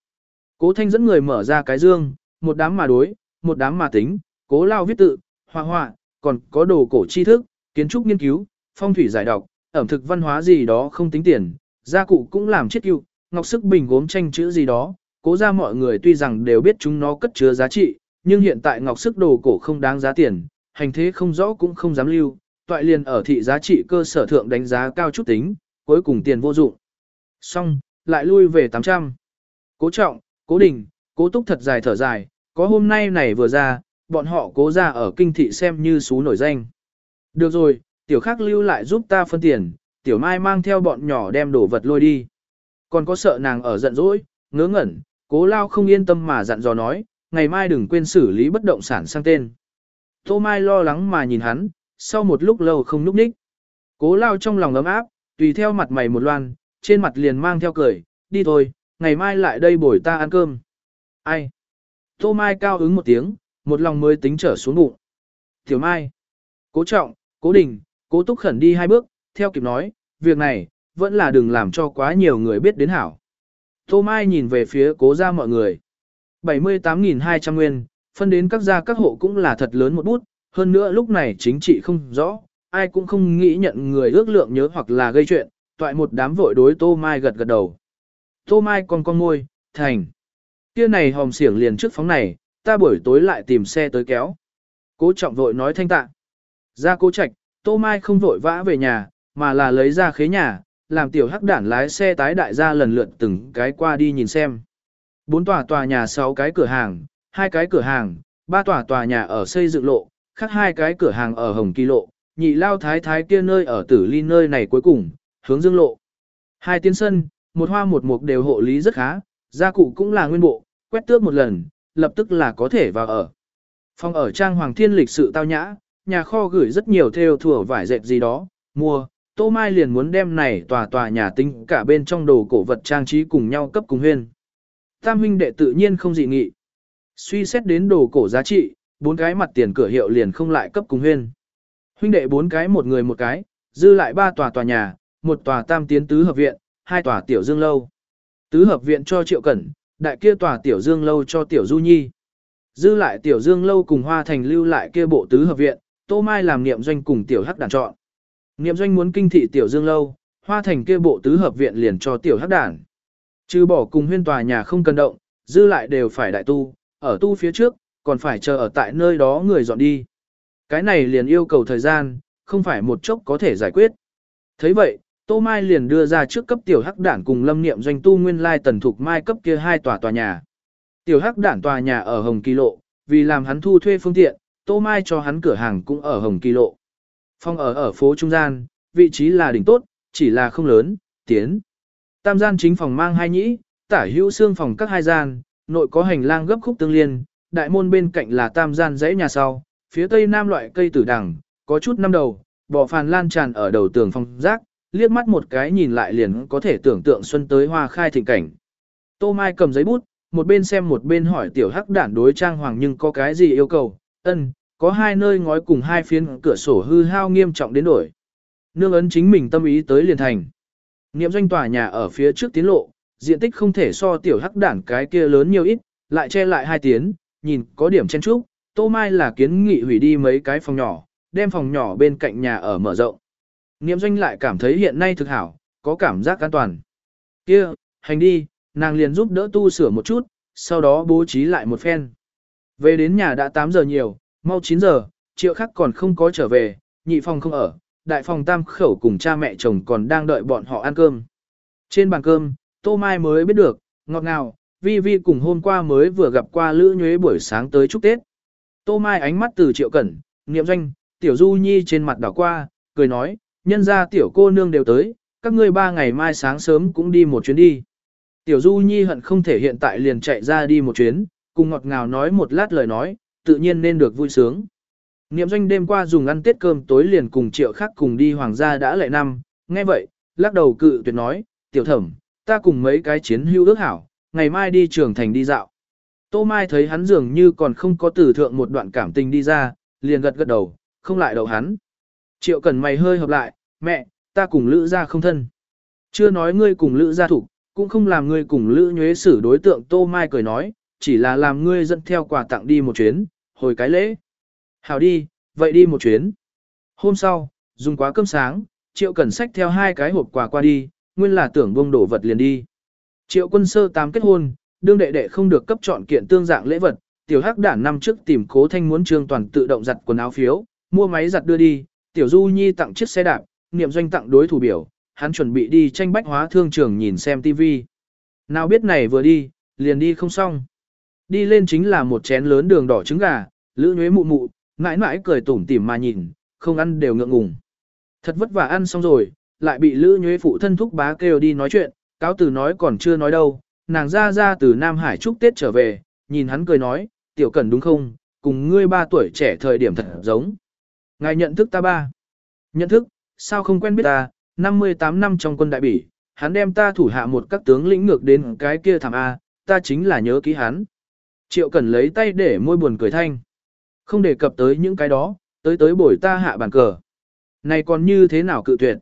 Cố Thanh dẫn người mở ra cái dương, một đám mà đối, một đám mà tính, cố lao viết tự, hoa hoa, còn có đồ cổ tri thức, kiến trúc nghiên cứu, phong thủy giải đọc, ẩm thực văn hóa gì đó không tính tiền, gia cụ cũng làm chết yêu, ngọc sức bình gốm tranh chữ gì đó, cố ra mọi người tuy rằng đều biết chúng nó cất chứa giá trị, nhưng hiện tại ngọc sức đồ cổ không đáng giá tiền, hành thế không rõ cũng không dám lưu, toại liền ở thị giá trị cơ sở thượng đánh giá cao chút tính, cuối cùng tiền vô dụng. Xong, lại lui về 800. Cố trọng, cố đình, cố túc thật dài thở dài, có hôm nay này vừa ra, bọn họ cố ra ở kinh thị xem như xú nổi danh. Được rồi, tiểu khắc lưu lại giúp ta phân tiền, tiểu mai mang theo bọn nhỏ đem đồ vật lôi đi. Còn có sợ nàng ở giận dỗi, ngớ ngẩn, cố lao không yên tâm mà dặn dò nói, ngày mai đừng quên xử lý bất động sản sang tên. Tô Mai lo lắng mà nhìn hắn, sau một lúc lâu không núp ních. Cố lao trong lòng ấm áp, tùy theo mặt mày một loan, trên mặt liền mang theo cười, đi thôi, ngày mai lại đây bồi ta ăn cơm. Ai? Tô Mai cao ứng một tiếng, một lòng mới tính trở xuống bụng. Tiểu Mai, cố trọng, cố đình, cố túc khẩn đi hai bước, theo kịp nói, việc này, vẫn là đừng làm cho quá nhiều người biết đến hảo. Tô Mai nhìn về phía cố ra mọi người. 78.200 nguyên, phân đến các gia các hộ cũng là thật lớn một bút, hơn nữa lúc này chính trị không rõ, ai cũng không nghĩ nhận người ước lượng nhớ hoặc là gây chuyện, toại một đám vội đối Tô Mai gật gật đầu. Tô Mai còn con môi, thành. Kia này hòm xiển liền trước phóng này, ta buổi tối lại tìm xe tới kéo. Cố trọng vội nói thanh tạ. Ra cố trạch, Tô Mai không vội vã về nhà, mà là lấy ra khế nhà, làm tiểu hắc đản lái xe tái đại gia lần lượt từng cái qua đi nhìn xem. Bốn tòa tòa nhà sáu cái cửa hàng, hai cái cửa hàng, ba tòa tòa nhà ở xây dựng lộ, khác hai cái cửa hàng ở Hồng Kỳ lộ, nhị lao thái thái kia nơi ở tử ly nơi này cuối cùng, hướng dương lộ. Hai tiến sân, một hoa một mục đều hộ lý rất khá, gia cụ cũng là nguyên bộ, quét tước một lần, lập tức là có thể vào ở. Phòng ở trang hoàng thiên lịch sự tao nhã, nhà kho gửi rất nhiều theo thừa vải dệt gì đó, mua, Tô Mai liền muốn đem này tòa tòa nhà tính cả bên trong đồ cổ vật trang trí cùng nhau cấp cùng huyên. Tam huynh đệ tự nhiên không dị nghị. Suy xét đến đồ cổ giá trị, bốn cái mặt tiền cửa hiệu liền không lại cấp cùng huyên. Huynh đệ bốn cái một người một cái, dư lại ba tòa tòa nhà, một tòa tam tiến tứ hợp viện, hai tòa tiểu dương lâu. Tứ hợp viện cho triệu cẩn, đại kia tòa tiểu dương lâu cho tiểu du nhi. Dư lại tiểu dương lâu cùng hoa thành lưu lại kia bộ tứ hợp viện, tô mai làm niệm doanh cùng tiểu hắc đàn chọn. Niệm doanh muốn kinh thị tiểu dương lâu, hoa thành kia bộ tứ hợp viện liền cho tiểu hắc đàn. Trừ bỏ cùng huyên tòa nhà không cần động, dư lại đều phải đại tu, ở tu phía trước, còn phải chờ ở tại nơi đó người dọn đi. Cái này liền yêu cầu thời gian, không phải một chốc có thể giải quyết. thấy vậy, Tô Mai liền đưa ra trước cấp tiểu hắc đản cùng lâm niệm doanh tu nguyên lai tần thục mai cấp kia hai tòa tòa nhà. Tiểu hắc đản tòa nhà ở Hồng Kỳ Lộ, vì làm hắn thu thuê phương tiện, Tô Mai cho hắn cửa hàng cũng ở Hồng Kỳ Lộ. Phong ở ở phố trung gian, vị trí là đỉnh tốt, chỉ là không lớn, tiến. Tam gian chính phòng mang hai nhĩ, tả hữu xương phòng các hai gian, nội có hành lang gấp khúc tương liên, đại môn bên cạnh là tam gian dãy nhà sau, phía tây nam loại cây tử đằng, có chút năm đầu, bò phàn lan tràn ở đầu tường phòng rác, liếc mắt một cái nhìn lại liền có thể tưởng tượng xuân tới hoa khai thịnh cảnh. Tô Mai cầm giấy bút, một bên xem một bên hỏi tiểu hắc đản đối trang hoàng nhưng có cái gì yêu cầu, ân, có hai nơi ngói cùng hai phiến cửa sổ hư hao nghiêm trọng đến đổi. Nương ấn chính mình tâm ý tới liền thành. Niệm doanh tòa nhà ở phía trước tiến lộ, diện tích không thể so tiểu hắc đản cái kia lớn nhiều ít, lại che lại hai tiến, nhìn có điểm chen trúc, Tô Mai là kiến nghị hủy đi mấy cái phòng nhỏ, đem phòng nhỏ bên cạnh nhà ở mở rộng. Niệm doanh lại cảm thấy hiện nay thực hảo, có cảm giác an toàn. kia hành đi, nàng liền giúp đỡ tu sửa một chút, sau đó bố trí lại một phen. Về đến nhà đã 8 giờ nhiều, mau 9 giờ, triệu khắc còn không có trở về, nhị phòng không ở, đại phòng tam khẩu cùng cha mẹ chồng còn đang đợi bọn họ ăn cơm. Trên bàn cơm, Tô Mai mới biết được, ngọt ngào, Vi Vi cùng hôm qua mới vừa gặp qua Lữ Nhuế buổi sáng tới chúc Tết. Tô Mai ánh mắt từ triệu cẩn, niệm doanh, tiểu du nhi trên mặt đảo qua, cười nói, nhân ra tiểu cô nương đều tới, các ngươi ba ngày mai sáng sớm cũng đi một chuyến đi. Tiểu du nhi hận không thể hiện tại liền chạy ra đi một chuyến, cùng ngọt ngào nói một lát lời nói, tự nhiên nên được vui sướng. Niệm doanh đêm qua dùng ăn tết cơm tối liền cùng triệu khác cùng đi hoàng gia đã lại năm, nghe vậy, lắc đầu cự tuyệt nói, tiểu thẩm, ta cùng mấy cái chiến hữu ước hảo, ngày mai đi trường thành đi dạo. Tô Mai thấy hắn dường như còn không có tử thượng một đoạn cảm tình đi ra, liền gật gật đầu, không lại đầu hắn. Triệu cần mày hơi hợp lại, mẹ, ta cùng Lữ gia không thân. Chưa nói ngươi cùng Lữ gia thủ, cũng không làm ngươi cùng Lữ nhuế xử đối tượng Tô Mai cười nói, chỉ là làm ngươi dẫn theo quà tặng đi một chuyến, hồi cái lễ. Hảo đi, vậy đi một chuyến. Hôm sau, dùng quá cơm sáng, Triệu Cẩn sách theo hai cái hộp quà qua đi, nguyên là tưởng bông đổ vật liền đi. Triệu quân sơ tám kết hôn, đương đệ đệ không được cấp chọn kiện tương dạng lễ vật, tiểu hắc đản năm trước tìm cố thanh muốn trương toàn tự động giặt quần áo phiếu, mua máy giặt đưa đi, tiểu du nhi tặng chiếc xe đạp, niệm doanh tặng đối thủ biểu, hắn chuẩn bị đi tranh bách hóa thương trường nhìn xem tivi, Nào biết này vừa đi, liền đi không xong. Đi lên chính là một chén lớn đường đỏ trứng gà, lữ nhuế mụ mụ, mãi mãi cười tủm tỉm mà nhìn, không ăn đều ngượng ngùng. Thật vất vả ăn xong rồi, lại bị lữ nhuế phụ thân thúc bá kêu đi nói chuyện, cáo từ nói còn chưa nói đâu, nàng ra ra từ Nam Hải chúc Tết trở về, nhìn hắn cười nói, tiểu cẩn đúng không, cùng ngươi ba tuổi trẻ thời điểm thật giống. Ngài nhận thức ta ba. Nhận thức, sao không quen biết ta, 58 năm trong quân đại bỉ, hắn đem ta thủ hạ một các tướng lĩnh ngược đến cái kia thảm A, ta chính là nhớ ký hắn. Triệu Cẩn lấy tay để môi buồn cười thanh. Không đề cập tới những cái đó, tới tới bổi ta hạ bàn cờ. Này còn như thế nào cự tuyệt?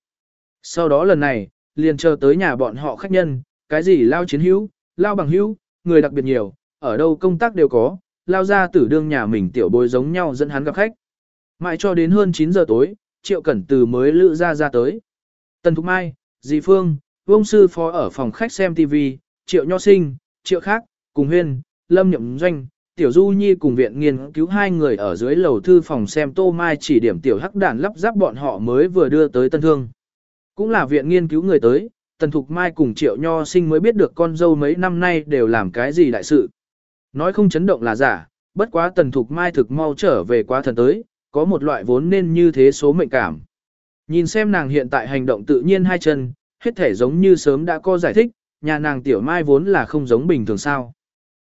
Sau đó lần này, liền chờ tới nhà bọn họ khách nhân, cái gì lao chiến hữu, lao bằng hữu, người đặc biệt nhiều, ở đâu công tác đều có, lao ra tử đương nhà mình tiểu bối giống nhau dẫn hắn gặp khách. Mãi cho đến hơn 9 giờ tối, Triệu Cẩn Từ mới lựa ra ra tới. Tần Thục Mai, Dì Phương, Vông Sư Phó ở phòng khách xem TV, Triệu Nho Sinh, Triệu Khác, cùng Huyên, Lâm Nhậm Doanh, Tiểu Du Nhi cùng viện nghiên cứu hai người ở dưới lầu thư phòng xem Tô Mai chỉ điểm Tiểu Hắc đản lắp ráp bọn họ mới vừa đưa tới Tân Thương. Cũng là viện nghiên cứu người tới, Tần Thục Mai cùng Triệu Nho Sinh mới biết được con dâu mấy năm nay đều làm cái gì đại sự. Nói không chấn động là giả, bất quá Tần Thục Mai thực mau trở về quá thần tới, có một loại vốn nên như thế số mệnh cảm. Nhìn xem nàng hiện tại hành động tự nhiên hai chân, hết thể giống như sớm đã có giải thích, nhà nàng tiểu mai vốn là không giống bình thường sao.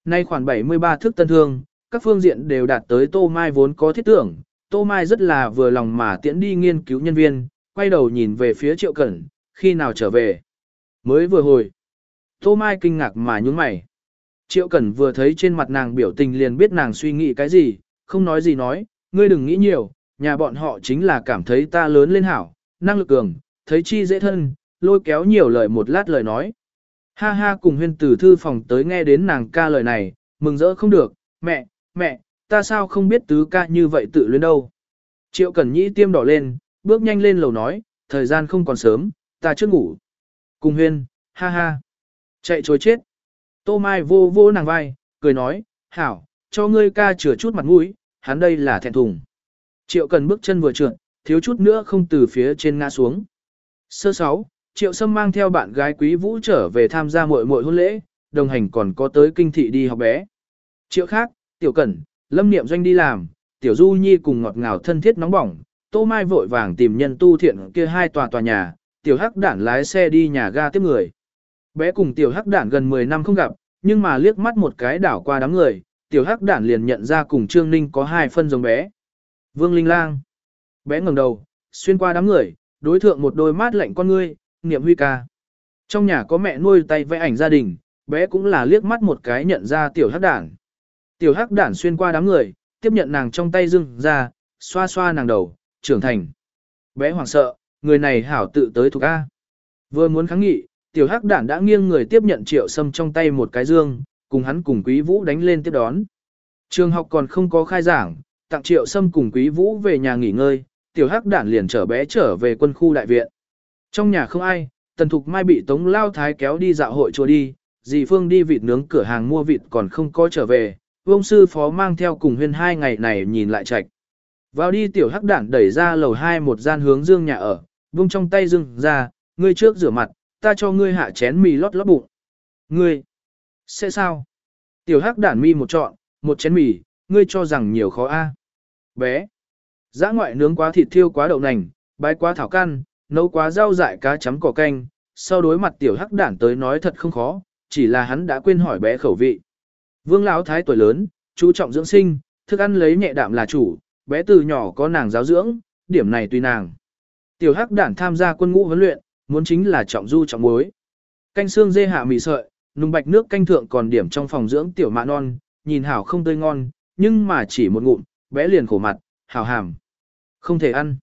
Nay khoảng 73 thức tân thương, các phương diện đều đạt tới tô mai vốn có thiết tưởng, tô mai rất là vừa lòng mà tiễn đi nghiên cứu nhân viên, quay đầu nhìn về phía triệu cẩn, khi nào trở về. Mới vừa hồi, tô mai kinh ngạc mà nhún mày. Triệu cẩn vừa thấy trên mặt nàng biểu tình liền biết nàng suy nghĩ cái gì, không nói gì nói, ngươi đừng nghĩ nhiều, nhà bọn họ chính là cảm thấy ta lớn lên hảo, năng lực cường, thấy chi dễ thân, lôi kéo nhiều lời một lát lời nói. Ha ha cùng huyên tử thư phòng tới nghe đến nàng ca lời này, mừng rỡ không được, mẹ, mẹ, ta sao không biết tứ ca như vậy tự luyến đâu. Triệu Cẩn Nhĩ tiêm đỏ lên, bước nhanh lên lầu nói, thời gian không còn sớm, ta chưa ngủ. Cùng huyên, ha ha, chạy trối chết. Tô Mai vô vô nàng vai, cười nói, hảo, cho ngươi ca chừa chút mặt mũi, hắn đây là thẹn thùng. Triệu cần bước chân vừa trượt, thiếu chút nữa không từ phía trên ngã xuống. Sơ sáu, Triệu Sâm mang theo bạn gái Quý Vũ trở về tham gia muội muội hôn lễ, đồng hành còn có tới kinh thị đi học bé. Triệu khác, Tiểu Cẩn, Lâm Niệm Doanh đi làm, Tiểu Du Nhi cùng ngọt ngào thân thiết nóng bỏng, Tô Mai vội vàng tìm nhân tu thiện kia hai tòa tòa nhà, Tiểu Hắc Đản lái xe đi nhà ga tiếp người. Bé cùng Tiểu Hắc Đản gần 10 năm không gặp, nhưng mà liếc mắt một cái đảo qua đám người, Tiểu Hắc Đản liền nhận ra cùng Trương Ninh có hai phân giống bé. Vương Linh Lang. Bé ngẩng đầu, xuyên qua đám người, đối thượng một đôi mắt lạnh con ngươi, niệm huy ca. Trong nhà có mẹ nuôi tay vẽ ảnh gia đình, bé cũng là liếc mắt một cái nhận ra tiểu hắc đản. Tiểu hắc đản xuyên qua đám người, tiếp nhận nàng trong tay dưng ra, xoa xoa nàng đầu, trưởng thành. Bé hoảng sợ, người này hảo tự tới thuộc A. Vừa muốn kháng nghị, tiểu hắc đản đã nghiêng người tiếp nhận triệu sâm trong tay một cái dương, cùng hắn cùng quý vũ đánh lên tiếp đón. Trường học còn không có khai giảng, tặng triệu sâm cùng quý vũ về nhà nghỉ ngơi, tiểu hắc đản liền trở bé trở về quân khu đại viện. Trong nhà không ai, tần thục mai bị tống lao thái kéo đi dạo hội chùa đi, dì Phương đi vịt nướng cửa hàng mua vịt còn không có trở về, ông sư phó mang theo cùng huyên hai ngày này nhìn lại chạch. Vào đi tiểu hắc đản đẩy ra lầu hai một gian hướng dương nhà ở, buông trong tay dừng ra, ngươi trước rửa mặt, ta cho ngươi hạ chén mì lót lót bụng. Ngươi, sẽ sao? Tiểu hắc đản mi một trọn, một chén mì, ngươi cho rằng nhiều khó a. Bé, giã ngoại nướng quá thịt thiêu quá đậu nành, bái quá thảo căn, nấu quá rau dại cá chấm cỏ canh, sau đối mặt tiểu hắc đản tới nói thật không khó, chỉ là hắn đã quên hỏi bé khẩu vị. Vương lão thái tuổi lớn, chú trọng dưỡng sinh, thức ăn lấy nhẹ đạm là chủ, bé từ nhỏ có nàng giáo dưỡng, điểm này tùy nàng. Tiểu hắc đản tham gia quân ngũ huấn luyện, muốn chính là trọng du trọng muối. Canh xương dê hạ mì sợi, nùng bạch nước canh thượng còn điểm trong phòng dưỡng tiểu mạ non, nhìn hảo không tươi ngon, nhưng mà chỉ một ngụm, bé liền khổ mặt, hảo hàm. Không thể ăn.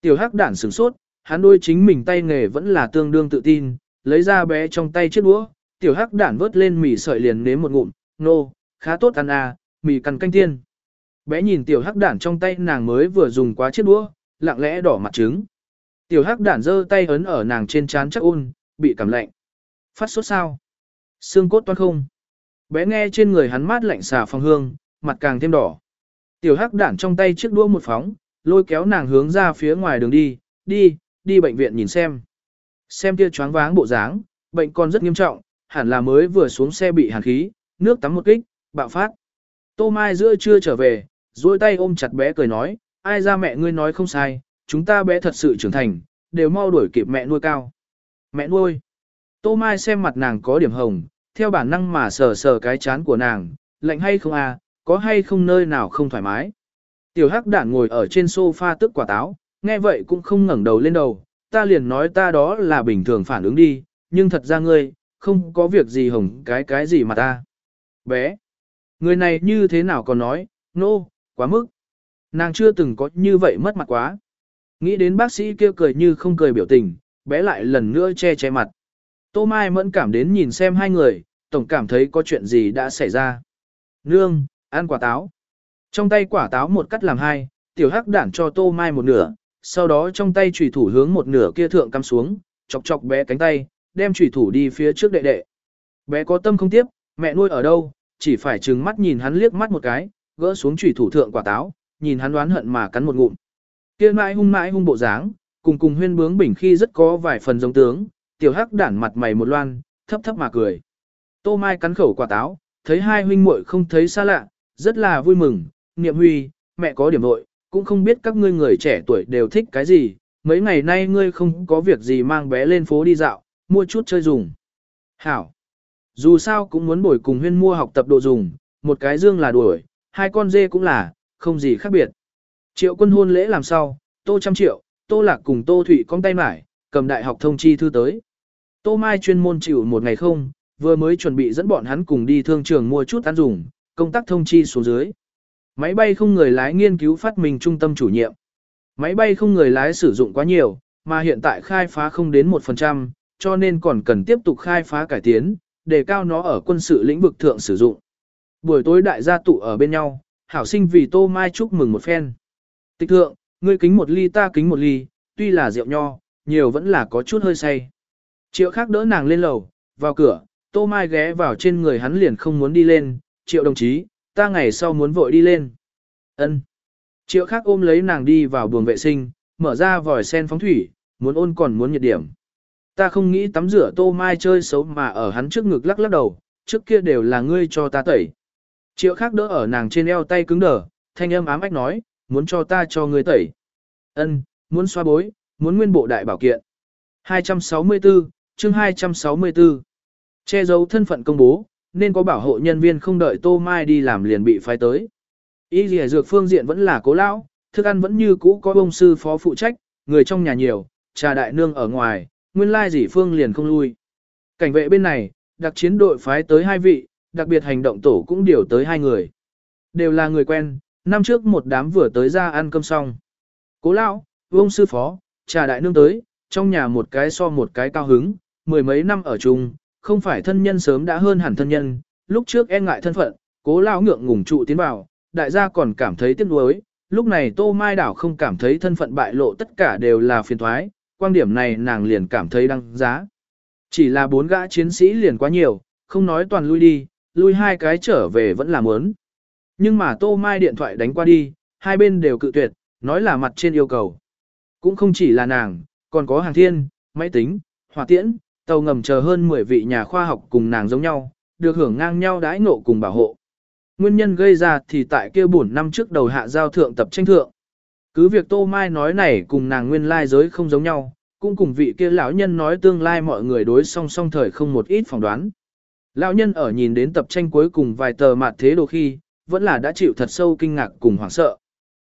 Tiểu hắc đản sửng sốt, hắn đôi chính mình tay nghề vẫn là tương đương tự tin, lấy ra bé trong tay chiếc đũa, tiểu hắc đản vớt lên mì sợi liền nếm một ngụm, nô, khá tốt ăn à, mì cằn canh tiên. Bé nhìn tiểu hắc đản trong tay nàng mới vừa dùng quá chiếc đũa, lặng lẽ đỏ mặt trứng. Tiểu hắc đản giơ tay ấn ở nàng trên trán chắc ôn, bị cảm lạnh. Phát sốt sao? Xương cốt toan không? Bé nghe trên người hắn mát lạnh xà phong hương, mặt càng thêm đỏ. Tiểu hắc đản trong tay chiếc đũa một phóng, lôi kéo nàng hướng ra phía ngoài đường đi, đi, đi bệnh viện nhìn xem. Xem kia choáng váng bộ dáng, bệnh còn rất nghiêm trọng, hẳn là mới vừa xuống xe bị hàn khí, nước tắm một kích, bạo phát. Tô Mai giữa trưa trở về, duỗi tay ôm chặt bé cười nói, ai ra mẹ ngươi nói không sai, chúng ta bé thật sự trưởng thành, đều mau đuổi kịp mẹ nuôi cao. Mẹ nuôi. Tô Mai xem mặt nàng có điểm hồng, theo bản năng mà sờ sờ cái chán của nàng, lạnh hay không à, có hay không nơi nào không thoải mái. Tiểu hắc đản ngồi ở trên sofa tức quả táo, nghe vậy cũng không ngẩng đầu lên đầu, ta liền nói ta đó là bình thường phản ứng đi, nhưng thật ra ngươi, không có việc gì hồng cái cái gì mà ta. Bé, người này như thế nào còn nói, nô, no, quá mức. Nàng chưa từng có như vậy mất mặt quá. Nghĩ đến bác sĩ kia cười như không cười biểu tình, bé lại lần nữa che che mặt. Tô Mai mẫn cảm đến nhìn xem hai người, tổng cảm thấy có chuyện gì đã xảy ra. Nương, ăn quả táo. Trong tay quả táo một cắt làm hai, tiểu hắc đản cho Tô Mai một nửa, sau đó trong tay chủy thủ hướng một nửa kia thượng cắm xuống, chọc chọc bé cánh tay, đem chủy thủ đi phía trước đệ đệ. Bé có tâm không tiếp, mẹ nuôi ở đâu, chỉ phải trừng mắt nhìn hắn liếc mắt một cái, gỡ xuống chủy thủ thượng quả táo, nhìn hắn đoán hận mà cắn một ngụm. Kia mãi hung mãi hung bộ dáng, cùng cùng huyên bướng bình khi rất có vài phần giống tướng, tiểu hắc đản mặt mày một loan, thấp thấp mà cười. Tô Mai cắn khẩu quả táo, thấy hai huynh muội không thấy xa lạ, rất là vui mừng, niệm huy, mẹ có điểm vội, cũng không biết các ngươi người trẻ tuổi đều thích cái gì, mấy ngày nay ngươi không có việc gì mang bé lên phố đi dạo, mua chút chơi dùng. Hảo, dù sao cũng muốn bồi cùng huyên mua học tập đồ dùng, một cái dương là đuổi, hai con dê cũng là, không gì khác biệt. Triệu quân hôn lễ làm sao, tô trăm triệu, tô lạc cùng tô thủy con tay mải, cầm đại học thông chi thư tới. Tô Mai chuyên môn chịu một ngày không, vừa mới chuẩn bị dẫn bọn hắn cùng đi thương trường mua chút ăn dùng, công tác thông chi xuống dưới. Máy bay không người lái nghiên cứu phát minh trung tâm chủ nhiệm. Máy bay không người lái sử dụng quá nhiều, mà hiện tại khai phá không đến 1%, cho nên còn cần tiếp tục khai phá cải tiến, để cao nó ở quân sự lĩnh vực thượng sử dụng. Buổi tối đại gia tụ ở bên nhau, hảo sinh vì Tô Mai chúc mừng một phen. Tịch thượng, ngươi kính một ly ta kính một ly, tuy là rượu nho, nhiều vẫn là có chút hơi say. Triệu khác đỡ nàng lên lầu, vào cửa, Tô Mai ghé vào trên người hắn liền không muốn đi lên, triệu đồng chí, ta ngày sau muốn vội đi lên. ân Triệu khác ôm lấy nàng đi vào buồng vệ sinh, mở ra vòi sen phóng thủy, muốn ôn còn muốn nhiệt điểm. Ta không nghĩ tắm rửa Tô Mai chơi xấu mà ở hắn trước ngực lắc lắc đầu, trước kia đều là ngươi cho ta tẩy. Triệu khác đỡ ở nàng trên eo tay cứng đờ, thanh âm ám ách nói, muốn cho ta cho ngươi tẩy. ân muốn xoa bối, muốn nguyên bộ đại bảo kiện. 264, chương 264. Che giấu thân phận công bố, nên có bảo hộ nhân viên không đợi Tô Mai đi làm liền bị phái tới. Y dì dược phương diện vẫn là cố lão, thức ăn vẫn như cũ có bông sư phó phụ trách, người trong nhà nhiều, trà đại nương ở ngoài, nguyên lai dĩ phương liền không lui. Cảnh vệ bên này, đặc chiến đội phái tới hai vị, đặc biệt hành động tổ cũng điều tới hai người. Đều là người quen, năm trước một đám vừa tới ra ăn cơm xong. Cố lão, vông sư phó, trà đại nương tới, trong nhà một cái so một cái cao hứng, mười mấy năm ở chung, không phải thân nhân sớm đã hơn hẳn thân nhân, lúc trước e ngại thân phận, cố lão ngượng ngùng trụ tiến vào, đại gia còn cảm thấy tiếc nuối, lúc này Tô Mai đảo không cảm thấy thân phận bại lộ tất cả đều là phiền thoái, quan điểm này nàng liền cảm thấy đăng giá. Chỉ là bốn gã chiến sĩ liền quá nhiều, không nói toàn lui đi, lui hai cái trở về vẫn là muốn. Nhưng mà Tô Mai điện thoại đánh qua đi, hai bên đều cự tuyệt, nói là mặt trên yêu cầu. Cũng không chỉ là nàng, còn có hàng thiên, máy tính, hỏa tiễn, tàu ngầm chờ hơn 10 vị nhà khoa học cùng nàng giống nhau, được hưởng ngang nhau đãi ngộ cùng bảo hộ. Nguyên nhân gây ra thì tại kia buồn năm trước đầu hạ giao thượng tập tranh thượng. Cứ việc Tô Mai nói này cùng nàng nguyên lai giới không giống nhau, cũng cùng vị kia lão nhân nói tương lai mọi người đối song song thời không một ít phỏng đoán. Lão nhân ở nhìn đến tập tranh cuối cùng vài tờ mạt thế đồ khi, vẫn là đã chịu thật sâu kinh ngạc cùng hoảng sợ.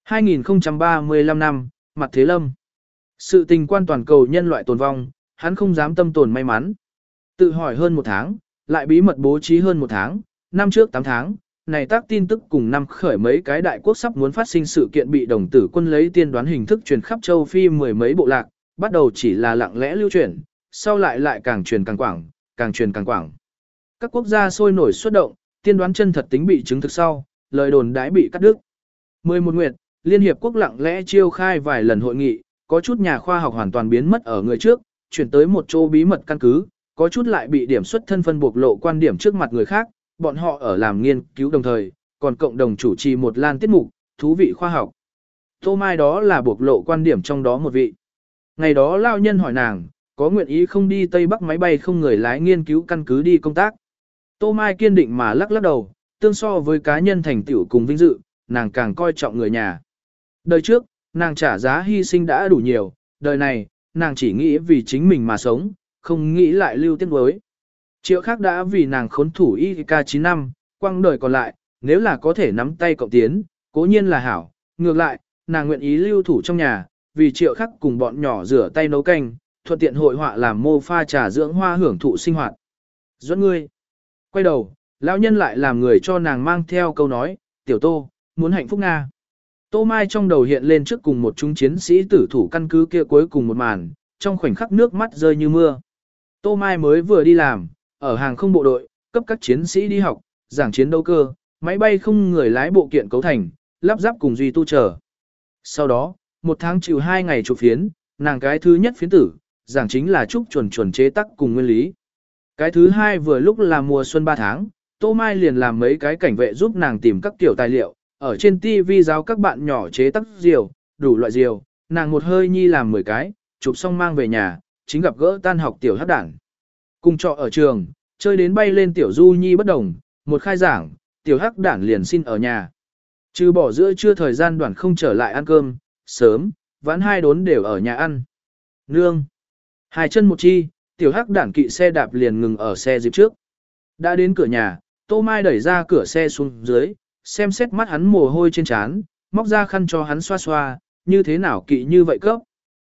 2035 năm, mặt thế lâm. Sự tình quan toàn cầu nhân loại tồn vong, hắn không dám tâm tồn may mắn. Tự hỏi hơn một tháng, lại bí mật bố trí hơn một tháng, năm trước 8 tháng, này tác tin tức cùng năm khởi mấy cái đại quốc sắp muốn phát sinh sự kiện bị đồng tử quân lấy tiên đoán hình thức truyền khắp châu Phi mười mấy bộ lạc, bắt đầu chỉ là lặng lẽ lưu truyền, sau lại lại càng truyền càng quảng, càng truyền càng quảng. Các quốc gia sôi nổi xuất động, tiên đoán chân thật tính bị chứng thực sau, lời đồn đãi bị cắt đứt. 11 nguyệt, Liên Hiệp Quốc lặng lẽ chiêu khai vài lần hội nghị, có chút nhà khoa học hoàn toàn biến mất ở người trước, chuyển tới một chỗ bí mật căn cứ, có chút lại bị điểm xuất thân phân buộc lộ quan điểm trước mặt người khác, bọn họ ở làm nghiên cứu đồng thời, còn cộng đồng chủ trì một lan tiết mục, thú vị khoa học. Tô Mai đó là buộc lộ quan điểm trong đó một vị. Ngày đó lao nhân hỏi nàng, có nguyện ý không đi Tây Bắc máy bay không người lái nghiên cứu căn cứ đi công tác. Tô Mai kiên định mà lắc lắc đầu, tương so với cá nhân thành tựu cùng vinh dự, nàng càng coi trọng người nhà. Đời trước, nàng trả giá hy sinh đã đủ nhiều, đời này, nàng chỉ nghĩ vì chính mình mà sống, không nghĩ lại lưu tiếc nuối. Triệu khác đã vì nàng khốn thủ IK9 năm, quăng đời còn lại, nếu là có thể nắm tay cộng tiến, cố nhiên là hảo, ngược lại, nàng nguyện ý lưu thủ trong nhà, vì triệu khắc cùng bọn nhỏ rửa tay nấu canh, thuận tiện hội họa làm mô pha trà dưỡng hoa hưởng thụ sinh hoạt. Dẫn ngươi. Quay đầu, lão nhân lại làm người cho nàng mang theo câu nói, tiểu tô, muốn hạnh phúc Nga. Tô Mai trong đầu hiện lên trước cùng một chúng chiến sĩ tử thủ căn cứ kia cuối cùng một màn, trong khoảnh khắc nước mắt rơi như mưa. Tô Mai mới vừa đi làm, ở hàng không bộ đội, cấp các chiến sĩ đi học, giảng chiến đấu cơ, máy bay không người lái bộ kiện cấu thành, lắp ráp cùng duy tu trở. Sau đó, một tháng chịu hai ngày chụp phiến, nàng cái thứ nhất phiến tử, giảng chính là trúc chuẩn chuẩn chế tắc cùng nguyên lý. Cái thứ hai vừa lúc là mùa xuân 3 tháng, Tô Mai liền làm mấy cái cảnh vệ giúp nàng tìm các kiểu tài liệu, ở trên TV giáo các bạn nhỏ chế tắc diều, đủ loại diều, nàng một hơi nhi làm 10 cái, chụp xong mang về nhà, chính gặp gỡ tan học tiểu hát đảng. Cùng trọ ở trường, chơi đến bay lên tiểu du nhi bất đồng, một khai giảng, tiểu hắc đản liền xin ở nhà. Trừ bỏ giữa trưa thời gian đoàn không trở lại ăn cơm, sớm, vãn hai đốn đều ở nhà ăn. Nương. Hai chân một chi, tiểu hắc đản kỵ xe đạp liền ngừng ở xe dịp trước. Đã đến cửa nhà, Tô Mai đẩy ra cửa xe xuống dưới, xem xét mắt hắn mồ hôi trên trán, móc ra khăn cho hắn xoa xoa, như thế nào kỵ như vậy cấp.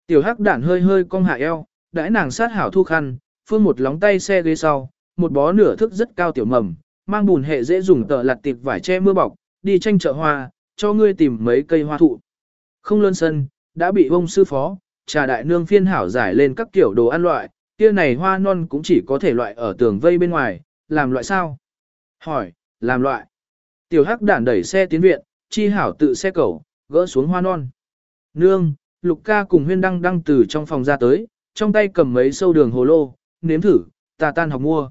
Tiểu hắc đản hơi hơi cong hạ eo, đãi nàng sát hảo thu khăn, phương một lóng tay xe ghế sau, một bó nửa thức rất cao tiểu mầm, mang bùn hệ dễ dùng tờ lặt tịp vải che mưa bọc, đi tranh chợ hoa, cho ngươi tìm mấy cây hoa thụ. Không lớn sân, đã bị ông sư phó, trà đại nương phiên hảo giải lên các kiểu đồ ăn loại, kia này hoa non cũng chỉ có thể loại ở tường vây bên ngoài, làm loại sao? Hỏi, làm loại. Tiểu hắc đản đẩy xe tiến viện, chi hảo tự xe cầu, gỡ xuống hoa non. Nương, lục ca cùng huyên đăng đăng từ trong phòng ra tới, trong tay cầm mấy sâu đường hồ lô, nếm thử, ta tan học mua.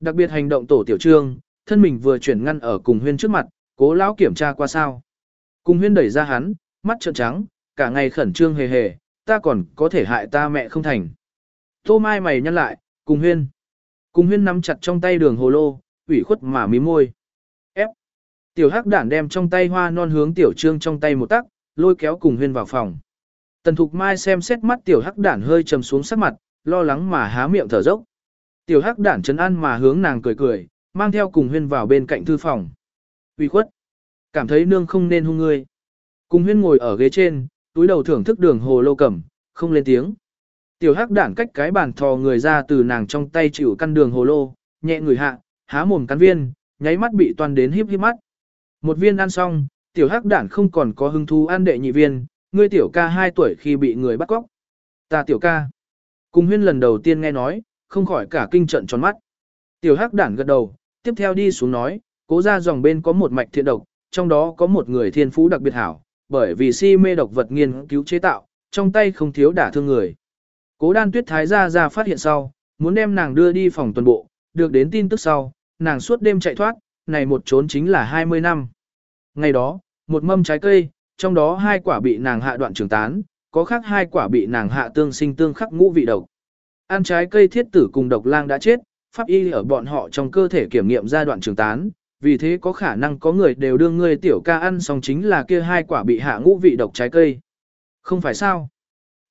Đặc biệt hành động tổ tiểu trương, thân mình vừa chuyển ngăn ở cùng huyên trước mặt, cố lão kiểm tra qua sao. Cùng huyên đẩy ra hắn, mắt trợn trắng, cả ngày khẩn trương hề hề, ta còn có thể hại ta mẹ không thành. Tô mai mày nhăn lại, cùng huyên. Cùng huyên nắm chặt trong tay đường hồ lô, ủy khuất mà mí môi. Ép. Tiểu hắc đản đem trong tay hoa non hướng tiểu trương trong tay một tắc, lôi kéo cùng huyên vào phòng. Tần Thục Mai xem xét mắt tiểu hắc đản hơi trầm xuống sắc mặt, lo lắng mà há miệng thở dốc. Tiểu hắc đản chấn an mà hướng nàng cười cười, mang theo cùng huyên vào bên cạnh thư phòng. Uy khuất. Cảm thấy nương không nên hung ngươi. Cùng huyên ngồi ở ghế trên, túi đầu thưởng thức đường hồ lô cẩm, không lên tiếng. Tiểu hắc đản cách cái bàn thò người ra từ nàng trong tay chịu căn đường hồ lô, nhẹ người hạ, há mồm cắn viên, nháy mắt bị toàn đến híp híp mắt. Một viên ăn xong, tiểu hắc đản không còn có hứng thú ăn đệ nhị viên, ngươi tiểu ca 2 tuổi khi bị người bắt cóc. Ta tiểu ca. Cùng huyên lần đầu tiên nghe nói, không khỏi cả kinh trận tròn mắt. Tiểu hắc đản gật đầu, tiếp theo đi xuống nói, cố ra dòng bên có một mạch thiện độc, trong đó có một người thiên phú đặc biệt hảo, bởi vì si mê độc vật nghiên cứu chế tạo, trong tay không thiếu đả thương người. Cố đan tuyết thái gia ra phát hiện sau, muốn đem nàng đưa đi phòng tuần bộ, được đến tin tức sau, nàng suốt đêm chạy thoát, này một trốn chính là 20 năm. Ngày đó, một mâm trái cây, trong đó hai quả bị nàng hạ đoạn trường tán, có khác hai quả bị nàng hạ tương sinh tương khắc ngũ vị độc. Ăn trái cây thiết tử cùng độc lang đã chết, pháp y ở bọn họ trong cơ thể kiểm nghiệm giai đoạn trường tán, vì thế có khả năng có người đều đưa người tiểu ca ăn xong chính là kia hai quả bị hạ ngũ vị độc trái cây. Không phải sao?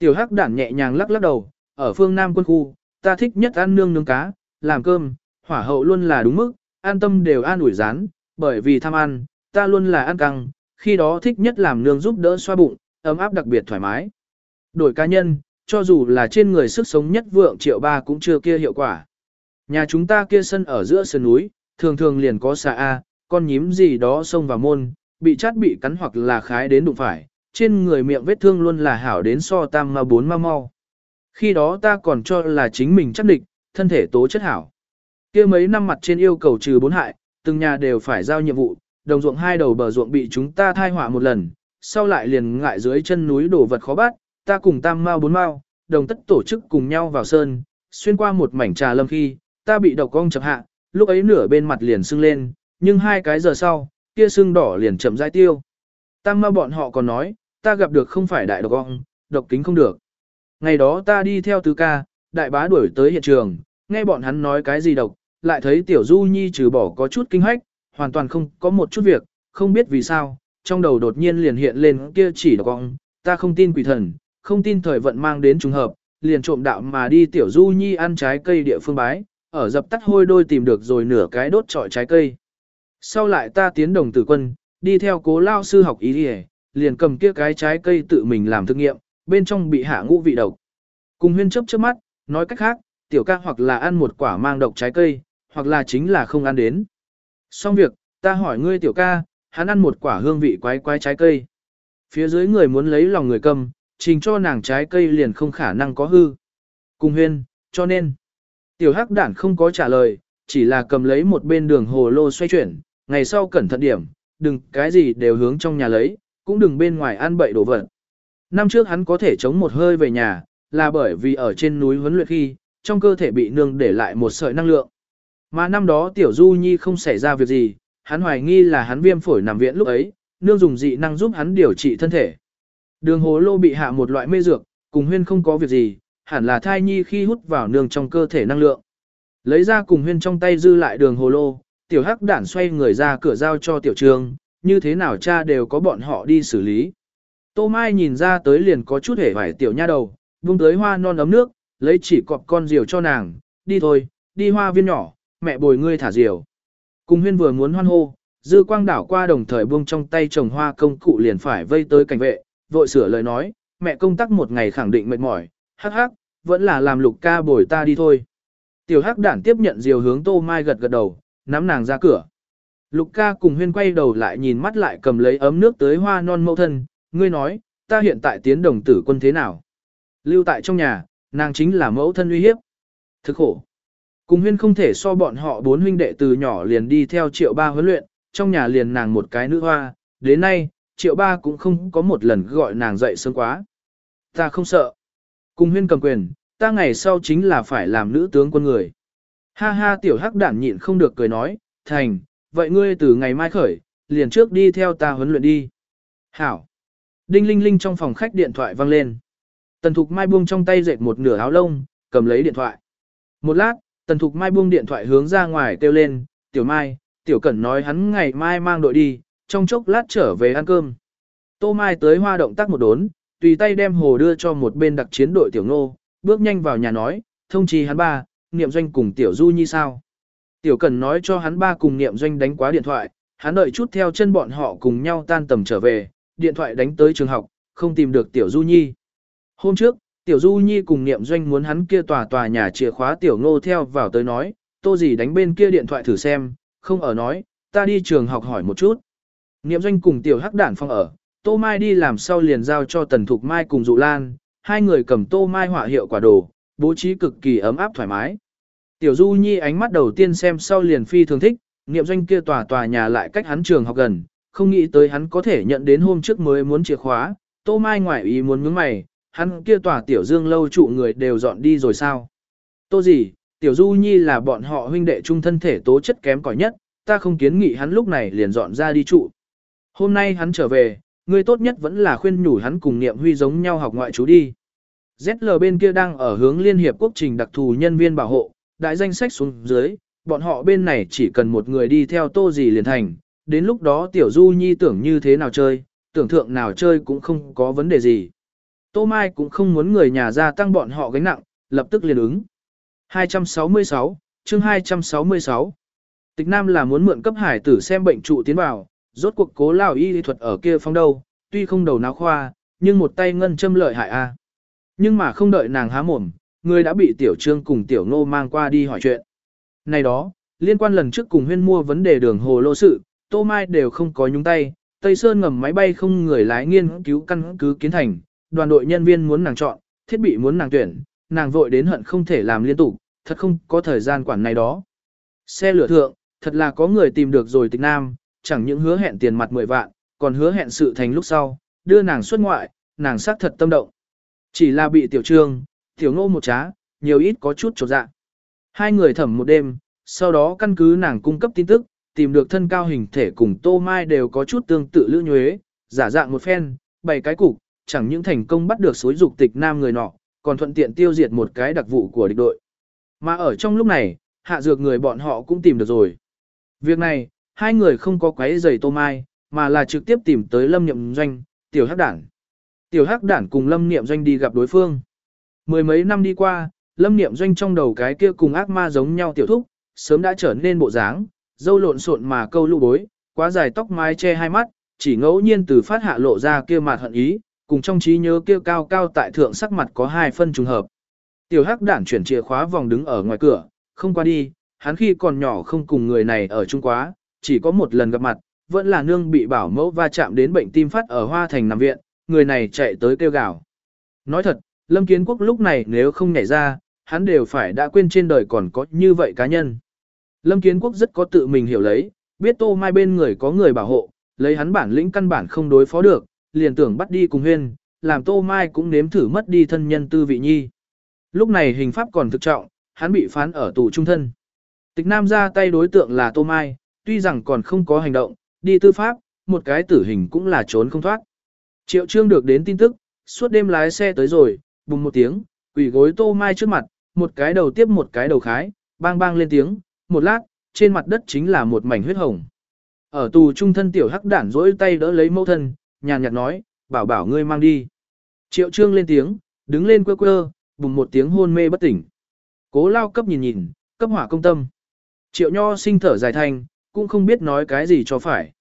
Tiểu hắc đản nhẹ nhàng lắc lắc đầu, ở phương Nam quân khu, ta thích nhất ăn nương nướng cá, làm cơm, hỏa hậu luôn là đúng mức, an tâm đều an ủi rán, bởi vì tham ăn, ta luôn là ăn căng, khi đó thích nhất làm nương giúp đỡ xoa bụng, ấm áp đặc biệt thoải mái. Đổi cá nhân, cho dù là trên người sức sống nhất vượng triệu ba cũng chưa kia hiệu quả. Nhà chúng ta kia sân ở giữa sườn núi, thường thường liền có xà A, con nhím gì đó xông vào môn, bị chát bị cắn hoặc là khái đến đụng phải, trên người miệng vết thương luôn là hảo đến so tam ma bốn ma mau. Khi đó ta còn cho là chính mình chắc địch, thân thể tố chất hảo. kia mấy năm mặt trên yêu cầu trừ bốn hại, từng nhà đều phải giao nhiệm vụ, đồng ruộng hai đầu bờ ruộng bị chúng ta thai họa một lần, sau lại liền ngại dưới chân núi đổ vật khó bắt, ta cùng tam mao bốn mao, đồng tất tổ chức cùng nhau vào sơn, xuyên qua một mảnh trà lâm khi, ta bị độc cong chập hạ, lúc ấy nửa bên mặt liền sưng lên, nhưng hai cái giờ sau, kia sưng đỏ liền chậm rãi tiêu. Tam mao bọn họ còn nói, ta gặp được không phải đại độc gọng, độc kính không được. Ngày đó ta đi theo tứ ca, đại bá đuổi tới hiện trường, nghe bọn hắn nói cái gì độc, lại thấy tiểu du nhi trừ bỏ có chút kinh hách, hoàn toàn không có một chút việc, không biết vì sao, trong đầu đột nhiên liền hiện lên kia chỉ độc gọng, ta không tin quỷ thần, không tin thời vận mang đến trùng hợp, liền trộm đạo mà đi tiểu du nhi ăn trái cây địa phương bái, ở dập tắt hôi đôi tìm được rồi nửa cái đốt trọi trái cây. Sau lại ta tiến đồng tử quân, đi theo cố lao sư học ý đi liền cầm kia cái trái cây tự mình làm thực nghiệm, bên trong bị hạ ngũ vị độc. Cùng huyên chấp trước mắt, nói cách khác, tiểu ca hoặc là ăn một quả mang độc trái cây, hoặc là chính là không ăn đến. Xong việc, ta hỏi ngươi tiểu ca, hắn ăn một quả hương vị quái quái trái cây. Phía dưới người muốn lấy lòng người cầm, trình cho nàng trái cây liền không khả năng có hư. Cùng huyên, cho nên, tiểu hắc đản không có trả lời, chỉ là cầm lấy một bên đường hồ lô xoay chuyển, ngày sau cẩn thận điểm, đừng cái gì đều hướng trong nhà lấy, cũng đừng bên ngoài ăn bậy đồ vật. Năm trước hắn có thể chống một hơi về nhà, là bởi vì ở trên núi huấn luyện khi, trong cơ thể bị nương để lại một sợi năng lượng. Mà năm đó tiểu du nhi không xảy ra việc gì, hắn hoài nghi là hắn viêm phổi nằm viện lúc ấy, nương dùng dị năng giúp hắn điều trị thân thể. Đường hồ lô bị hạ một loại mê dược, cùng huyên không có việc gì, hẳn là thai nhi khi hút vào nương trong cơ thể năng lượng. Lấy ra cùng huyên trong tay dư lại đường hồ lô, tiểu hắc đản xoay người ra cửa giao cho tiểu trường, như thế nào cha đều có bọn họ đi xử lý. Tô Mai nhìn ra tới liền có chút hể vải tiểu nha đầu, vung tới hoa non ấm nước, lấy chỉ cọp con diều cho nàng, đi thôi, đi hoa viên nhỏ, mẹ bồi ngươi thả diều. Cùng huyên vừa muốn hoan hô, dư quang đảo qua đồng thời buông trong tay trồng hoa công cụ liền phải vây tới cảnh vệ, vội sửa lời nói, mẹ công tác một ngày khẳng định mệt mỏi, hắc hắc, vẫn là làm lục ca bồi ta đi thôi. Tiểu hắc đản tiếp nhận diều hướng tô mai gật gật đầu, nắm nàng ra cửa. Lục ca cùng huyên quay đầu lại nhìn mắt lại cầm lấy ấm nước tới hoa non mẫu thân, ngươi nói, ta hiện tại tiến đồng tử quân thế nào? Lưu tại trong nhà, nàng chính là mẫu thân uy hiếp. Thực khổ. Cùng huyên không thể so bọn họ bốn huynh đệ từ nhỏ liền đi theo triệu ba huấn luyện, trong nhà liền nàng một cái nữ hoa, đến nay, triệu ba cũng không có một lần gọi nàng dậy sớm quá. Ta không sợ. Cùng huyên cầm quyền, ta ngày sau chính là phải làm nữ tướng quân người. Ha ha tiểu hắc đản nhịn không được cười nói, thành, vậy ngươi từ ngày mai khởi, liền trước đi theo ta huấn luyện đi. Hảo. Đinh linh linh trong phòng khách điện thoại vang lên. Tần Thục Mai buông trong tay dệt một nửa áo lông, cầm lấy điện thoại. Một lát, Tần Thục Mai buông điện thoại hướng ra ngoài kêu lên, Tiểu Mai, Tiểu Cẩn nói hắn ngày mai mang đội đi, trong chốc lát trở về ăn cơm. Tô Mai tới hoa động tác một đốn, tùy tay đem hồ đưa cho một bên đặc chiến đội Tiểu Nô, bước nhanh vào nhà nói, thông trì hắn ba, niệm doanh cùng Tiểu Du Nhi sao. Tiểu Cần nói cho hắn ba cùng niệm doanh đánh quá điện thoại, hắn đợi chút theo chân bọn họ cùng nhau tan tầm trở về, điện thoại đánh tới trường học, không tìm được Tiểu Du Nhi. Hôm trước, Tiểu Du Nhi cùng Niệm Doanh muốn hắn kia tòa tòa nhà chìa khóa Tiểu Ngô theo vào tới nói, tô gì đánh bên kia điện thoại thử xem, không ở nói, ta đi trường học hỏi một chút. Niệm Doanh cùng Tiểu Hắc Đản phong ở, Tô Mai đi làm sau liền giao cho Tần Thục Mai cùng Dụ Lan, hai người cầm Tô Mai họa hiệu quả đồ, bố trí cực kỳ ấm áp thoải mái. Tiểu Du Nhi ánh mắt đầu tiên xem sau liền phi thường thích, Niệm Doanh kia tòa tòa nhà lại cách hắn trường học gần, không nghĩ tới hắn có thể nhận đến hôm trước mới muốn chìa khóa, Tô Mai ngoại ý muốn nhướng mày, hắn kia tòa tiểu dương lâu trụ người đều dọn đi rồi sao? Tô gì, tiểu du nhi là bọn họ huynh đệ trung thân thể tố chất kém cỏi nhất, ta không kiến nghị hắn lúc này liền dọn ra đi trụ. Hôm nay hắn trở về, người tốt nhất vẫn là khuyên nhủ hắn cùng niệm huy giống nhau học ngoại chú đi. ZL bên kia đang ở hướng Liên Hiệp Quốc trình đặc thù nhân viên bảo hộ, đại danh sách xuống dưới, bọn họ bên này chỉ cần một người đi theo tô gì liền thành, đến lúc đó tiểu du nhi tưởng như thế nào chơi, tưởng thượng nào chơi cũng không có vấn đề gì. Tô Mai cũng không muốn người nhà gia tăng bọn họ gánh nặng, lập tức liền ứng. 266, chương 266. Tịch Nam là muốn mượn cấp hải tử xem bệnh trụ tiến vào, rốt cuộc cố lao y thuật ở kia phong đâu, tuy không đầu náo khoa, nhưng một tay ngân châm lợi hại a. Nhưng mà không đợi nàng há mồm, người đã bị tiểu trương cùng tiểu ngô mang qua đi hỏi chuyện. Này đó, liên quan lần trước cùng huyên mua vấn đề đường hồ lô sự, Tô Mai đều không có nhúng tay, Tây Sơn ngầm máy bay không người lái nghiên cứu căn cứ kiến thành, đoàn đội nhân viên muốn nàng chọn, thiết bị muốn nàng tuyển, nàng vội đến hận không thể làm liên tục, thật không có thời gian quản này đó. Xe lửa thượng, thật là có người tìm được rồi tịch nam, chẳng những hứa hẹn tiền mặt 10 vạn, còn hứa hẹn sự thành lúc sau, đưa nàng xuất ngoại, nàng xác thật tâm động. Chỉ là bị tiểu trương, tiểu ngô một trá, nhiều ít có chút trột dạ. Hai người thẩm một đêm, sau đó căn cứ nàng cung cấp tin tức, tìm được thân cao hình thể cùng tô mai đều có chút tương tự lữ nhuế, giả dạng một phen, bảy cái cục, chẳng những thành công bắt được xối dục tịch nam người nọ, còn thuận tiện tiêu diệt một cái đặc vụ của địch đội. Mà ở trong lúc này, hạ dược người bọn họ cũng tìm được rồi. Việc này, hai người không có quấy giày tô mai, mà là trực tiếp tìm tới lâm nhậm doanh, tiểu hắc đản. Tiểu hắc đản cùng lâm niệm doanh đi gặp đối phương. Mười mấy năm đi qua, lâm niệm doanh trong đầu cái kia cùng ác ma giống nhau tiểu thúc, sớm đã trở nên bộ dáng, dâu lộn xộn mà câu lũ bối, quá dài tóc mái che hai mắt, chỉ ngẫu nhiên từ phát hạ lộ ra kia mặt hận ý, cùng trong trí nhớ kia cao cao tại thượng sắc mặt có hai phân trùng hợp. Tiểu hắc đản chuyển chìa khóa vòng đứng ở ngoài cửa, không qua đi, hắn khi còn nhỏ không cùng người này ở chung quá, chỉ có một lần gặp mặt, vẫn là nương bị bảo mẫu va chạm đến bệnh tim phát ở Hoa Thành nằm viện, người này chạy tới kêu gào. Nói thật, Lâm Kiến Quốc lúc này nếu không nhảy ra, hắn đều phải đã quên trên đời còn có như vậy cá nhân. Lâm Kiến Quốc rất có tự mình hiểu lấy, biết Tô Mai bên người có người bảo hộ, lấy hắn bản lĩnh căn bản không đối phó được, liền tưởng bắt đi cùng huyên, làm Tô Mai cũng nếm thử mất đi thân nhân tư vị nhi. Lúc này hình pháp còn thực trọng, hắn bị phán ở tù trung thân. Tịch Nam ra tay đối tượng là Tô Mai, tuy rằng còn không có hành động, đi tư pháp, một cái tử hình cũng là trốn không thoát. Triệu Trương được đến tin tức, suốt đêm lái xe tới rồi, bùng một tiếng, quỷ gối Tô Mai trước mặt, một cái đầu tiếp một cái đầu khái, bang bang lên tiếng, một lát, trên mặt đất chính là một mảnh huyết hồng. Ở tù trung thân tiểu hắc đản rỗi tay đỡ lấy mẫu thân, nhàn nhạt nói, bảo bảo ngươi mang đi. Triệu trương lên tiếng, đứng lên quơ quơ, bùng một tiếng hôn mê bất tỉnh. Cố lao cấp nhìn nhìn, cấp hỏa công tâm. Triệu nho sinh thở dài thanh, cũng không biết nói cái gì cho phải.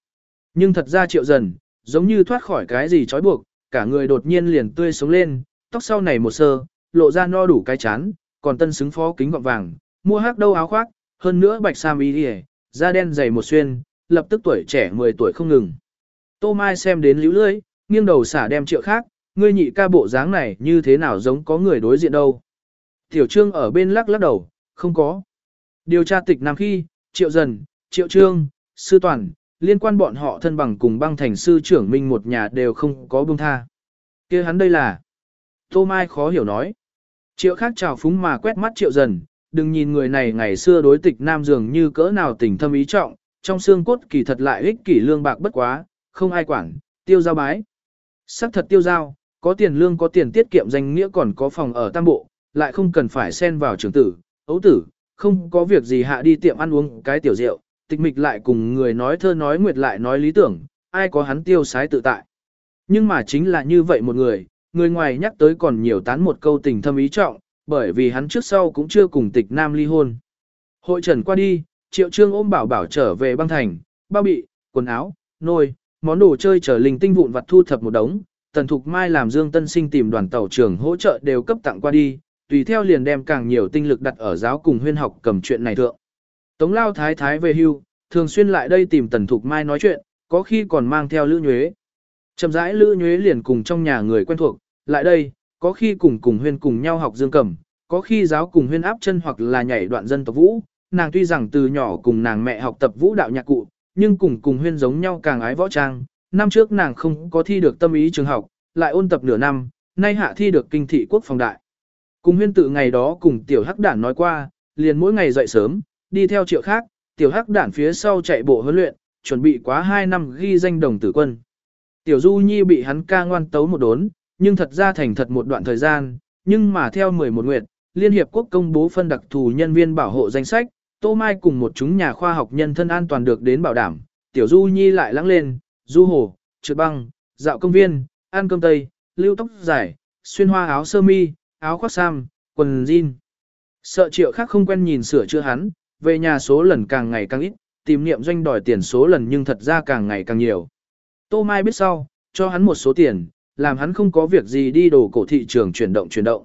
Nhưng thật ra triệu dần, giống như thoát khỏi cái gì trói buộc, cả người đột nhiên liền tươi sống lên, tóc sau này một sơ, lộ ra no đủ cái chán, còn tân xứng phó kính gọng vàng, mua hắc đâu áo khoác, hơn nữa bạch sam y đi da đen dày một xuyên, lập tức tuổi trẻ 10 tuổi không ngừng. Tô Mai xem đến lưu lưỡi, nghiêng đầu xả đem triệu khác, ngươi nhị ca bộ dáng này như thế nào giống có người đối diện đâu. Tiểu Trương ở bên lắc lắc đầu, không có. Điều tra tịch nam khi, triệu dần, triệu trương, sư toàn, liên quan bọn họ thân bằng cùng băng thành sư trưởng minh một nhà đều không có buông tha. kia hắn đây là. Tô Mai khó hiểu nói. Triệu khác chào phúng mà quét mắt triệu dần, đừng nhìn người này ngày xưa đối tịch nam dường như cỡ nào tình thâm ý trọng, trong xương cốt kỳ thật lại ích kỷ lương bạc bất quá, không ai quản, tiêu giao bái. Sắc thật tiêu giao, có tiền lương có tiền tiết kiệm danh nghĩa còn có phòng ở tam bộ, lại không cần phải xen vào trường tử, ấu tử, không có việc gì hạ đi tiệm ăn uống cái tiểu rượu, tịch mịch lại cùng người nói thơ nói nguyệt lại nói lý tưởng, ai có hắn tiêu sái tự tại. Nhưng mà chính là như vậy một người, người ngoài nhắc tới còn nhiều tán một câu tình thâm ý trọng, bởi vì hắn trước sau cũng chưa cùng tịch nam ly hôn. Hội trần qua đi, triệu trương ôm bảo bảo trở về băng thành, bao bị, quần áo, nồi, món đồ chơi trở linh tinh vụn vặt thu thập một đống, tần thục mai làm dương tân sinh tìm đoàn tàu trưởng hỗ trợ đều cấp tặng qua đi, tùy theo liền đem càng nhiều tinh lực đặt ở giáo cùng huyên học cầm chuyện này thượng. Tống lao thái thái về hưu, thường xuyên lại đây tìm tần thục mai nói chuyện, có khi còn mang theo lữ nhuế. Chậm rãi lữ nhuế liền cùng trong nhà người quen thuộc, lại đây, có khi cùng cùng huyên cùng nhau học dương cầm, có khi giáo cùng huyên áp chân hoặc là nhảy đoạn dân tộc vũ. Nàng tuy rằng từ nhỏ cùng nàng mẹ học tập vũ đạo nhạc cụ, nhưng cùng cùng huyên giống nhau càng ái võ trang. Năm trước nàng không có thi được tâm ý trường học, lại ôn tập nửa năm, nay hạ thi được kinh thị quốc phòng đại. Cùng huyên tự ngày đó cùng tiểu hắc đản nói qua, liền mỗi ngày dậy sớm, đi theo triệu khác, tiểu hắc đản phía sau chạy bộ huấn luyện, chuẩn bị quá 2 năm ghi danh đồng tử quân. Tiểu Du Nhi bị hắn ca ngoan tấu một đốn, nhưng thật ra thành thật một đoạn thời gian, nhưng mà theo 11 nguyệt, Liên Hiệp Quốc công bố phân đặc thù nhân viên bảo hộ danh sách, Tô Mai cùng một chúng nhà khoa học nhân thân an toàn được đến bảo đảm, Tiểu Du Nhi lại lắng lên, du hồ, trượt băng, dạo công viên, ăn cơm tây, lưu tóc dài, xuyên hoa áo sơ mi, áo khoác sam, quần jean. Sợ triệu khác không quen nhìn sửa chữa hắn, về nhà số lần càng ngày càng ít, tìm niệm doanh đòi tiền số lần nhưng thật ra càng ngày càng nhiều. Tô Mai biết sau, cho hắn một số tiền, làm hắn không có việc gì đi đồ cổ thị trường chuyển động chuyển động.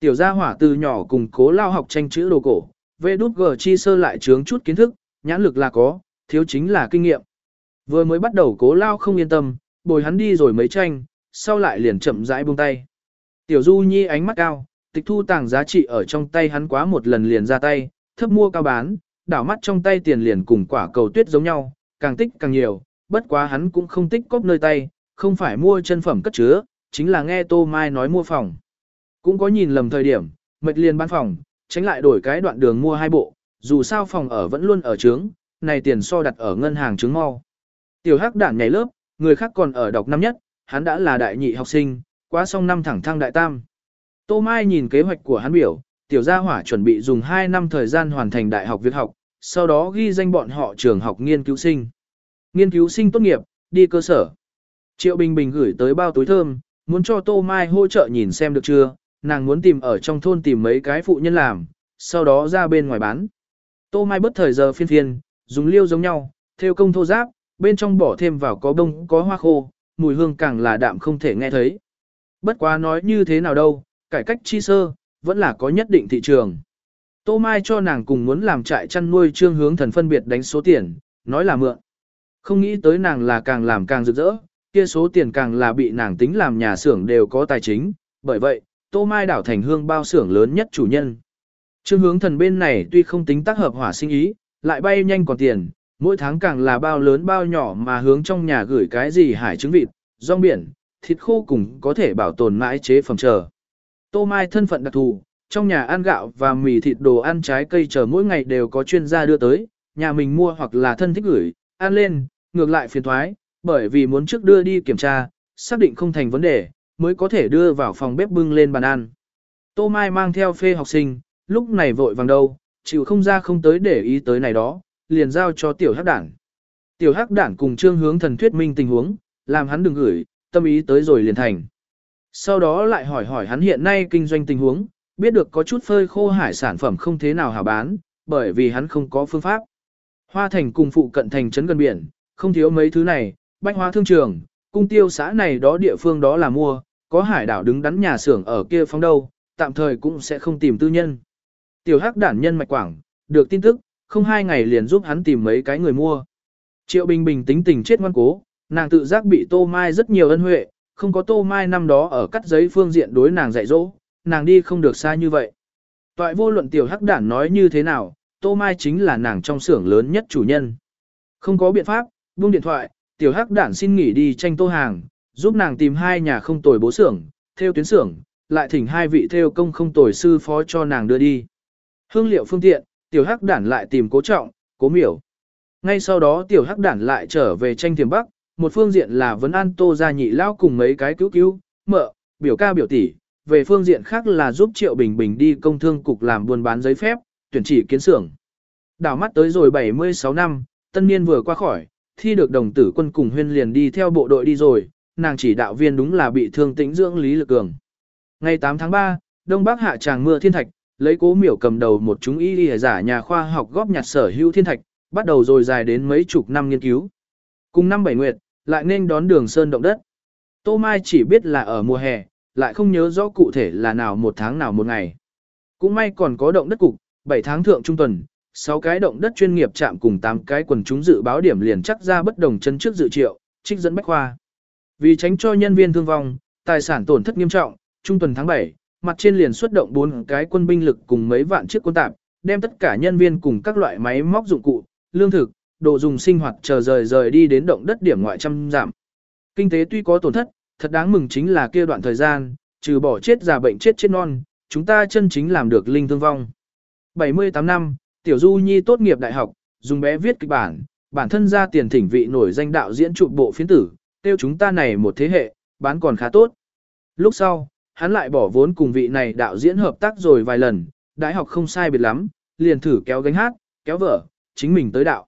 Tiểu gia hỏa từ nhỏ cùng cố lao học tranh chữ đồ cổ, về đút gờ chi sơ lại trướng chút kiến thức, nhãn lực là có, thiếu chính là kinh nghiệm. Vừa mới bắt đầu cố lao không yên tâm, bồi hắn đi rồi mấy tranh, sau lại liền chậm rãi buông tay. Tiểu Du Nhi ánh mắt cao, tịch thu tàng giá trị ở trong tay hắn quá một lần liền ra tay, thấp mua cao bán, đảo mắt trong tay tiền liền cùng quả cầu tuyết giống nhau, càng tích càng nhiều, bất quá hắn cũng không tích cóp nơi tay, không phải mua chân phẩm cất chứa, chính là nghe Tô Mai nói mua phòng. Cũng có nhìn lầm thời điểm, mệt liền bán phòng, tránh lại đổi cái đoạn đường mua hai bộ, dù sao phòng ở vẫn luôn ở trướng, này tiền so đặt ở ngân hàng trướng mau. Tiểu hắc đản nhảy lớp, người khác còn ở đọc năm nhất, hắn đã là đại nhị học sinh, quá xong năm thẳng thăng đại tam. Tô Mai nhìn kế hoạch của hắn biểu, tiểu gia hỏa chuẩn bị dùng 2 năm thời gian hoàn thành đại học việc học, sau đó ghi danh bọn họ trường học nghiên cứu sinh. Nghiên cứu sinh tốt nghiệp, đi cơ sở. Triệu Bình Bình gửi tới bao túi thơm, muốn cho Tô Mai hỗ trợ nhìn xem được chưa, nàng muốn tìm ở trong thôn tìm mấy cái phụ nhân làm, sau đó ra bên ngoài bán. Tô Mai bất thời giờ phiên phiên, dùng liêu giống nhau, theo công thô giáp, bên trong bỏ thêm vào có bông có hoa khô, mùi hương càng là đạm không thể nghe thấy. Bất quá nói như thế nào đâu, cải cách chi sơ, vẫn là có nhất định thị trường. Tô Mai cho nàng cùng muốn làm trại chăn nuôi trương hướng thần phân biệt đánh số tiền, nói là mượn. Không nghĩ tới nàng là càng làm càng rực rỡ, kia số tiền càng là bị nàng tính làm nhà xưởng đều có tài chính, bởi vậy, Tô Mai đảo thành hương bao xưởng lớn nhất chủ nhân. Trương hướng thần bên này tuy không tính tác hợp hỏa sinh ý, lại bay nhanh còn tiền, mỗi tháng càng là bao lớn bao nhỏ mà hướng trong nhà gửi cái gì hải trứng vịt, rong biển, thịt khô cùng có thể bảo tồn mãi chế phẩm chờ. Tô Mai thân phận đặc thù, trong nhà ăn gạo và mì thịt đồ ăn trái cây chờ mỗi ngày đều có chuyên gia đưa tới, nhà mình mua hoặc là thân thích gửi, ăn lên, ngược lại phiền thoái, bởi vì muốn trước đưa đi kiểm tra, xác định không thành vấn đề, mới có thể đưa vào phòng bếp bưng lên bàn ăn. Tô Mai mang theo phê học sinh, lúc này vội vàng đâu, chịu không ra không tới để ý tới này đó, liền giao cho tiểu hắc đảng. Tiểu hắc đảng cùng trương hướng thần thuyết minh tình huống, làm hắn đừng gửi, tâm ý tới rồi liền thành. Sau đó lại hỏi hỏi hắn hiện nay kinh doanh tình huống, biết được có chút phơi khô hải sản phẩm không thế nào hảo bán, bởi vì hắn không có phương pháp. Hoa thành cùng phụ cận thành trấn gần biển, không thiếu mấy thứ này, bách hóa thương trường, cung tiêu xã này đó địa phương đó là mua, có hải đảo đứng đắn nhà xưởng ở kia phóng đâu, tạm thời cũng sẽ không tìm tư nhân. Tiểu hắc đản nhân mạch quảng, được tin tức, không hai ngày liền giúp hắn tìm mấy cái người mua. Triệu Bình Bình tính tình chết ngoan cố, nàng tự giác bị Tô Mai rất nhiều ân huệ, không có Tô Mai năm đó ở cắt giấy phương diện đối nàng dạy dỗ, nàng đi không được xa như vậy. Toại vô luận tiểu hắc đản nói như thế nào, Tô Mai chính là nàng trong xưởng lớn nhất chủ nhân. Không có biện pháp, buông điện thoại, tiểu hắc đản xin nghỉ đi tranh tô hàng, giúp nàng tìm hai nhà không tồi bố xưởng, theo tuyến xưởng, lại thỉnh hai vị theo công không tồi sư phó cho nàng đưa đi. Hương liệu phương tiện, tiểu hắc đản lại tìm cố trọng, cố miểu. Ngay sau đó tiểu hắc đản lại trở về tranh thiềm bắc, một phương diện là vấn an tô gia nhị lao cùng mấy cái cứu cứu, mợ, biểu ca biểu tỷ, về phương diện khác là giúp Triệu Bình Bình đi công thương cục làm buôn bán giấy phép, tuyển chỉ kiến xưởng. Đảo mắt tới rồi 76 năm, tân niên vừa qua khỏi, thi được đồng tử quân cùng huyên liền đi theo bộ đội đi rồi, nàng chỉ đạo viên đúng là bị thương tĩnh dưỡng Lý Lực Cường. Ngày 8 tháng 3, Đông Bắc hạ tràng mưa thiên thạch, lấy cố miểu cầm đầu một chúng y y giả nhà khoa học góp nhặt sở hữu thiên thạch, bắt đầu rồi dài đến mấy chục năm nghiên cứu. Cùng năm bảy nguyệt, lại nên đón đường sơn động đất. Tô Mai chỉ biết là ở mùa hè, lại không nhớ rõ cụ thể là nào một tháng nào một ngày. Cũng may còn có động đất cục, 7 tháng thượng trung tuần, 6 cái động đất chuyên nghiệp chạm cùng 8 cái quần chúng dự báo điểm liền chắc ra bất đồng chân trước dự triệu, trích dẫn bách khoa. Vì tránh cho nhân viên thương vong, tài sản tổn thất nghiêm trọng, trung tuần tháng 7, mặt trên liền xuất động 4 cái quân binh lực cùng mấy vạn chiếc quân tạp, đem tất cả nhân viên cùng các loại máy móc dụng cụ, lương thực, đồ dùng sinh hoạt chờ rời rời đi đến động đất điểm ngoại trăm giảm. Kinh tế tuy có tổn thất, thật đáng mừng chính là kia đoạn thời gian, trừ bỏ chết già bệnh chết chết non, chúng ta chân chính làm được linh thương vong. 78 năm, Tiểu Du Nhi tốt nghiệp đại học, dùng bé viết kịch bản, bản thân ra tiền thỉnh vị nổi danh đạo diễn trụ bộ phiến tử, tiêu chúng ta này một thế hệ, bán còn khá tốt. Lúc sau, hắn lại bỏ vốn cùng vị này đạo diễn hợp tác rồi vài lần, đại học không sai biệt lắm, liền thử kéo gánh hát, kéo vở, chính mình tới đạo.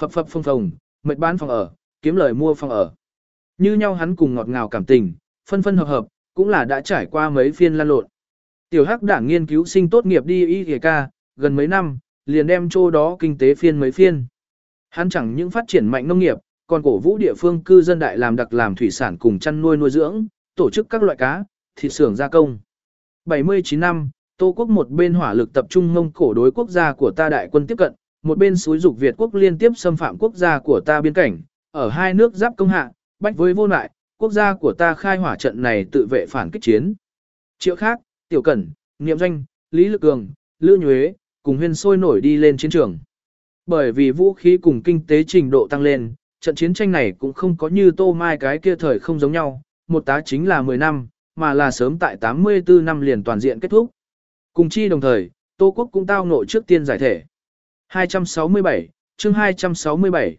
Phập phập phong phồng, mệt bán phòng ở, kiếm lời mua phòng ở. Như nhau hắn cùng ngọt ngào cảm tình, phân phân hợp hợp, cũng là đã trải qua mấy phiên lan lộn. Tiểu Hắc đảng nghiên cứu sinh tốt nghiệp đi y ca, gần mấy năm, liền đem chỗ đó kinh tế phiên mấy phiên. Hắn chẳng những phát triển mạnh nông nghiệp, còn cổ vũ địa phương cư dân đại làm đặc làm thủy sản cùng chăn nuôi nuôi dưỡng, tổ chức các loại cá, thịt xưởng gia công. 79 năm, Tô quốc một bên hỏa lực tập trung ngông cổ đối quốc gia của ta đại quân tiếp cận, một bên suối dục Việt quốc liên tiếp xâm phạm quốc gia của ta biên cảnh, ở hai nước giáp công hạ, bách với vô lại, quốc gia của ta khai hỏa trận này tự vệ phản kích chiến. Triệu khác, Tiểu Cẩn, Niệm Doanh, Lý Lực Cường, Lữ Nhuế, cùng huyên sôi nổi đi lên chiến trường. Bởi vì vũ khí cùng kinh tế trình độ tăng lên, trận chiến tranh này cũng không có như tô mai cái kia thời không giống nhau, một tá chính là 10 năm, mà là sớm tại 84 năm liền toàn diện kết thúc. Cùng chi đồng thời, Tô Quốc cũng tao nội trước tiên giải thể. 267, chương 267.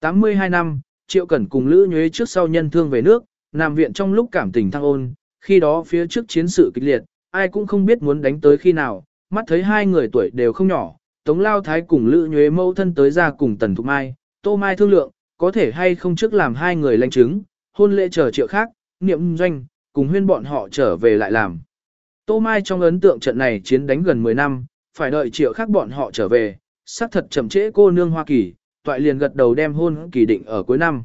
82 năm, Triệu Cẩn cùng Lữ Nhuế trước sau nhân thương về nước, nằm viện trong lúc cảm tình thăng ôn, khi đó phía trước chiến sự kịch liệt, ai cũng không biết muốn đánh tới khi nào, mắt thấy hai người tuổi đều không nhỏ, Tống Lao Thái cùng Lữ Nhuế mâu thân tới ra cùng Tần Thục Mai, Tô Mai thương lượng, có thể hay không trước làm hai người lãnh chứng, hôn lễ chờ triệu khác, niệm doanh, cùng huyên bọn họ trở về lại làm. Tô Mai trong ấn tượng trận này chiến đánh gần 10 năm, phải đợi triệu khác bọn họ trở về, xác thật chậm trễ cô nương Hoa Kỳ, toại liền gật đầu đem hôn kỳ định ở cuối năm.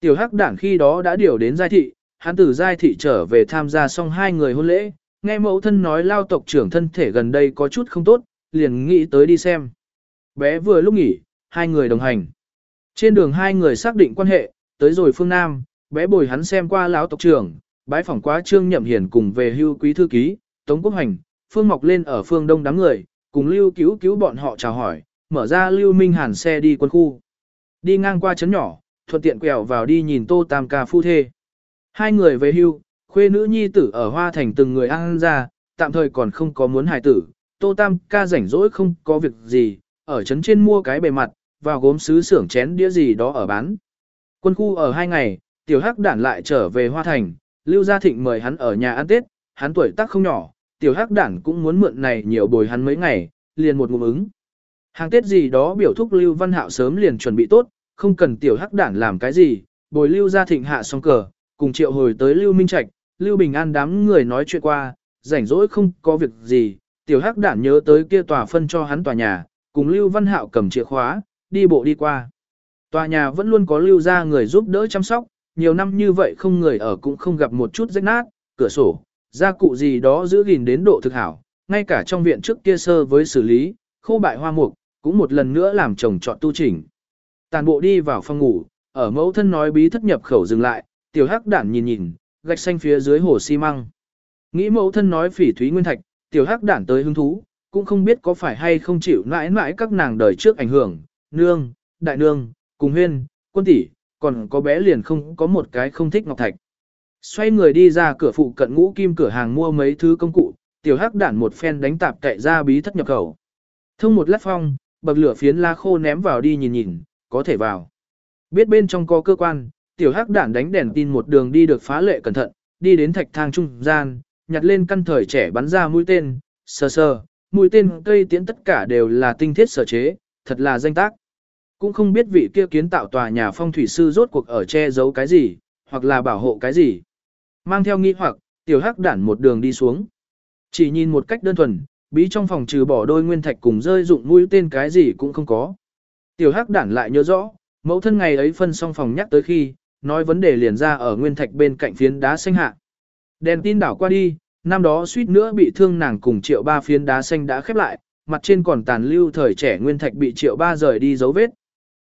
Tiểu Hắc đảng khi đó đã điều đến giai thị, hắn từ giai thị trở về tham gia xong hai người hôn lễ, nghe mẫu thân nói lao tộc trưởng thân thể gần đây có chút không tốt, liền nghĩ tới đi xem. Bé vừa lúc nghỉ, hai người đồng hành. Trên đường hai người xác định quan hệ, tới rồi phương Nam, bé bồi hắn xem qua lão tộc trưởng, bái phỏng quá trương nhậm hiển cùng về hưu quý thư ký, Tống Quốc Hành, Phương Mọc lên ở phương đông đám người, cùng lưu cứu cứu bọn họ chào hỏi, mở ra lưu minh hàn xe đi quân khu. Đi ngang qua chấn nhỏ, thuận tiện quẹo vào đi nhìn tô tam ca phu thê. Hai người về hưu, khuê nữ nhi tử ở Hoa Thành từng người ăn ra, tạm thời còn không có muốn hài tử, tô tam ca rảnh rỗi không có việc gì, ở trấn trên mua cái bề mặt, vào gốm sứ xưởng chén đĩa gì đó ở bán. Quân khu ở hai ngày, tiểu hắc đản lại trở về Hoa Thành, Lưu Gia Thịnh mời hắn ở nhà ăn Tết, hắn tuổi tác không nhỏ, tiểu hắc đản cũng muốn mượn này nhiều bồi hắn mấy ngày, liền một ngụm ứng. Hàng Tết gì đó biểu thúc Lưu Văn Hạo sớm liền chuẩn bị tốt, không cần tiểu hắc đản làm cái gì, bồi Lưu Gia Thịnh hạ xong cờ, cùng triệu hồi tới Lưu Minh Trạch, Lưu Bình An đám người nói chuyện qua, rảnh rỗi không có việc gì, tiểu hắc đản nhớ tới kia tòa phân cho hắn tòa nhà, cùng Lưu Văn Hạo cầm chìa khóa, đi bộ đi qua. Tòa nhà vẫn luôn có lưu ra người giúp đỡ chăm sóc, nhiều năm như vậy không người ở cũng không gặp một chút rách nát, cửa sổ, gia cụ gì đó giữ gìn đến độ thực hảo, ngay cả trong viện trước kia sơ với xử lý, khô bại hoa mục, cũng một lần nữa làm chồng chọn tu chỉnh. Tàn bộ đi vào phòng ngủ, ở mẫu thân nói bí thất nhập khẩu dừng lại, tiểu hắc đản nhìn nhìn, gạch xanh phía dưới hồ xi măng. Nghĩ mẫu thân nói phỉ thúy nguyên thạch, tiểu hắc đản tới hứng thú, cũng không biết có phải hay không chịu mãi mãi các nàng đời trước ảnh hưởng, nương, đại nương, cùng huyên, quân tỷ, còn có bé liền không có một cái không thích ngọc thạch. Xoay người đi ra cửa phụ cận ngũ kim cửa hàng mua mấy thứ công cụ, tiểu hắc đản một phen đánh tạp cậy ra bí thất nhập khẩu. Thông một lát phong, bậc lửa phiến la khô ném vào đi nhìn nhìn, có thể vào. Biết bên trong có cơ quan, tiểu hắc đản đánh đèn tin một đường đi được phá lệ cẩn thận, đi đến thạch thang trung gian, nhặt lên căn thời trẻ bắn ra mũi tên, Sờ sờ, mũi tên cây tiễn tất cả đều là tinh thiết sở chế, thật là danh tác. Cũng không biết vị kia kiến tạo tòa nhà phong thủy sư rốt cuộc ở che giấu cái gì, hoặc là bảo hộ cái gì. Mang theo nghi hoặc, tiểu hắc đản một đường đi xuống. Chỉ nhìn một cách đơn thuần, bí trong phòng trừ bỏ đôi nguyên thạch cùng rơi dụng mũi tên cái gì cũng không có. Tiểu hắc đản lại nhớ rõ, mẫu thân ngày ấy phân xong phòng nhắc tới khi, nói vấn đề liền ra ở nguyên thạch bên cạnh phiến đá xanh hạ. Đèn tin đảo qua đi, năm đó suýt nữa bị thương nàng cùng triệu ba phiến đá xanh đã khép lại, mặt trên còn tàn lưu thời trẻ nguyên thạch bị triệu ba rời đi dấu vết.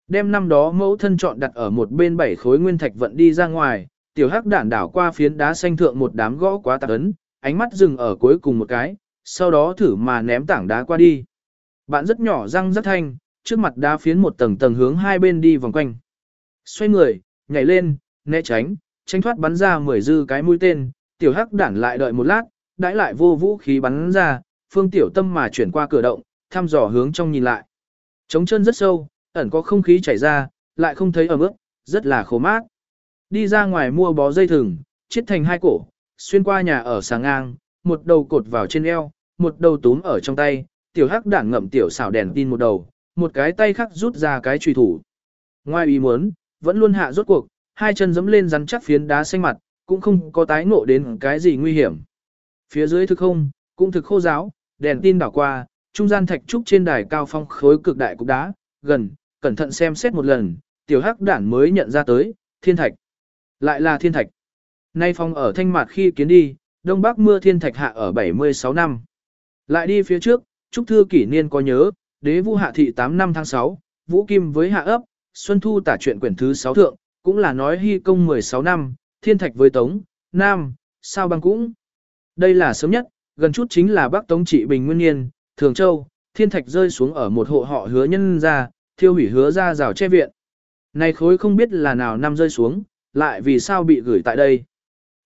Đem năm đó mẫu thân chọn đặt ở một bên bảy khối nguyên thạch vận đi ra ngoài, tiểu hắc đản đảo qua phiến đá xanh thượng một đám gõ quá tạc ấn, ánh mắt dừng ở cuối cùng một cái, sau đó thử mà ném tảng đá qua đi. Bạn rất nhỏ răng rất thanh, trước mặt đá phiến một tầng tầng hướng hai bên đi vòng quanh. Xoay người, nhảy lên, né tránh, tránh thoát bắn ra mười dư cái mũi tên, tiểu hắc đản lại đợi một lát, đãi lại vô vũ khí bắn ra, phương tiểu tâm mà chuyển qua cửa động, thăm dò hướng trong nhìn lại. Trống chân rất sâu, ẩn có không khí chảy ra, lại không thấy ở ướt, rất là khô mát. Đi ra ngoài mua bó dây thừng, chiết thành hai cổ, xuyên qua nhà ở sáng ngang, một đầu cột vào trên eo, một đầu túm ở trong tay, tiểu hắc đản ngậm tiểu xảo đèn tin một đầu, một cái tay khác rút ra cái truy thủ. Ngoài ý muốn, vẫn luôn hạ rốt cuộc, hai chân dẫm lên rắn chắc phiến đá xanh mặt, cũng không có tái ngộ đến cái gì nguy hiểm. Phía dưới thực không, cũng thực khô giáo, đèn tin đảo qua, trung gian thạch trúc trên đài cao phong khối cực đại cục đá, gần, cẩn thận xem xét một lần, tiểu hắc đản mới nhận ra tới, thiên thạch. Lại là thiên thạch. Nay phong ở thanh mặt khi kiến đi, đông bắc mưa thiên thạch hạ ở 76 năm. Lại đi phía trước, trúc thư kỷ niên có nhớ, đế vu hạ thị 8 năm tháng 6, vũ kim với hạ ấp, xuân thu tả chuyện quyển thứ 6 thượng, cũng là nói hy công 16 năm, thiên thạch với tống, nam, sao băng cũng. Đây là sớm nhất, gần chút chính là Bắc Tống trị Bình Nguyên Niên, Thường Châu, thiên thạch rơi xuống ở một hộ họ hứa nhân ra, thiêu hủy hứa ra rào che viện. Này khối không biết là nào năm rơi xuống, lại vì sao bị gửi tại đây.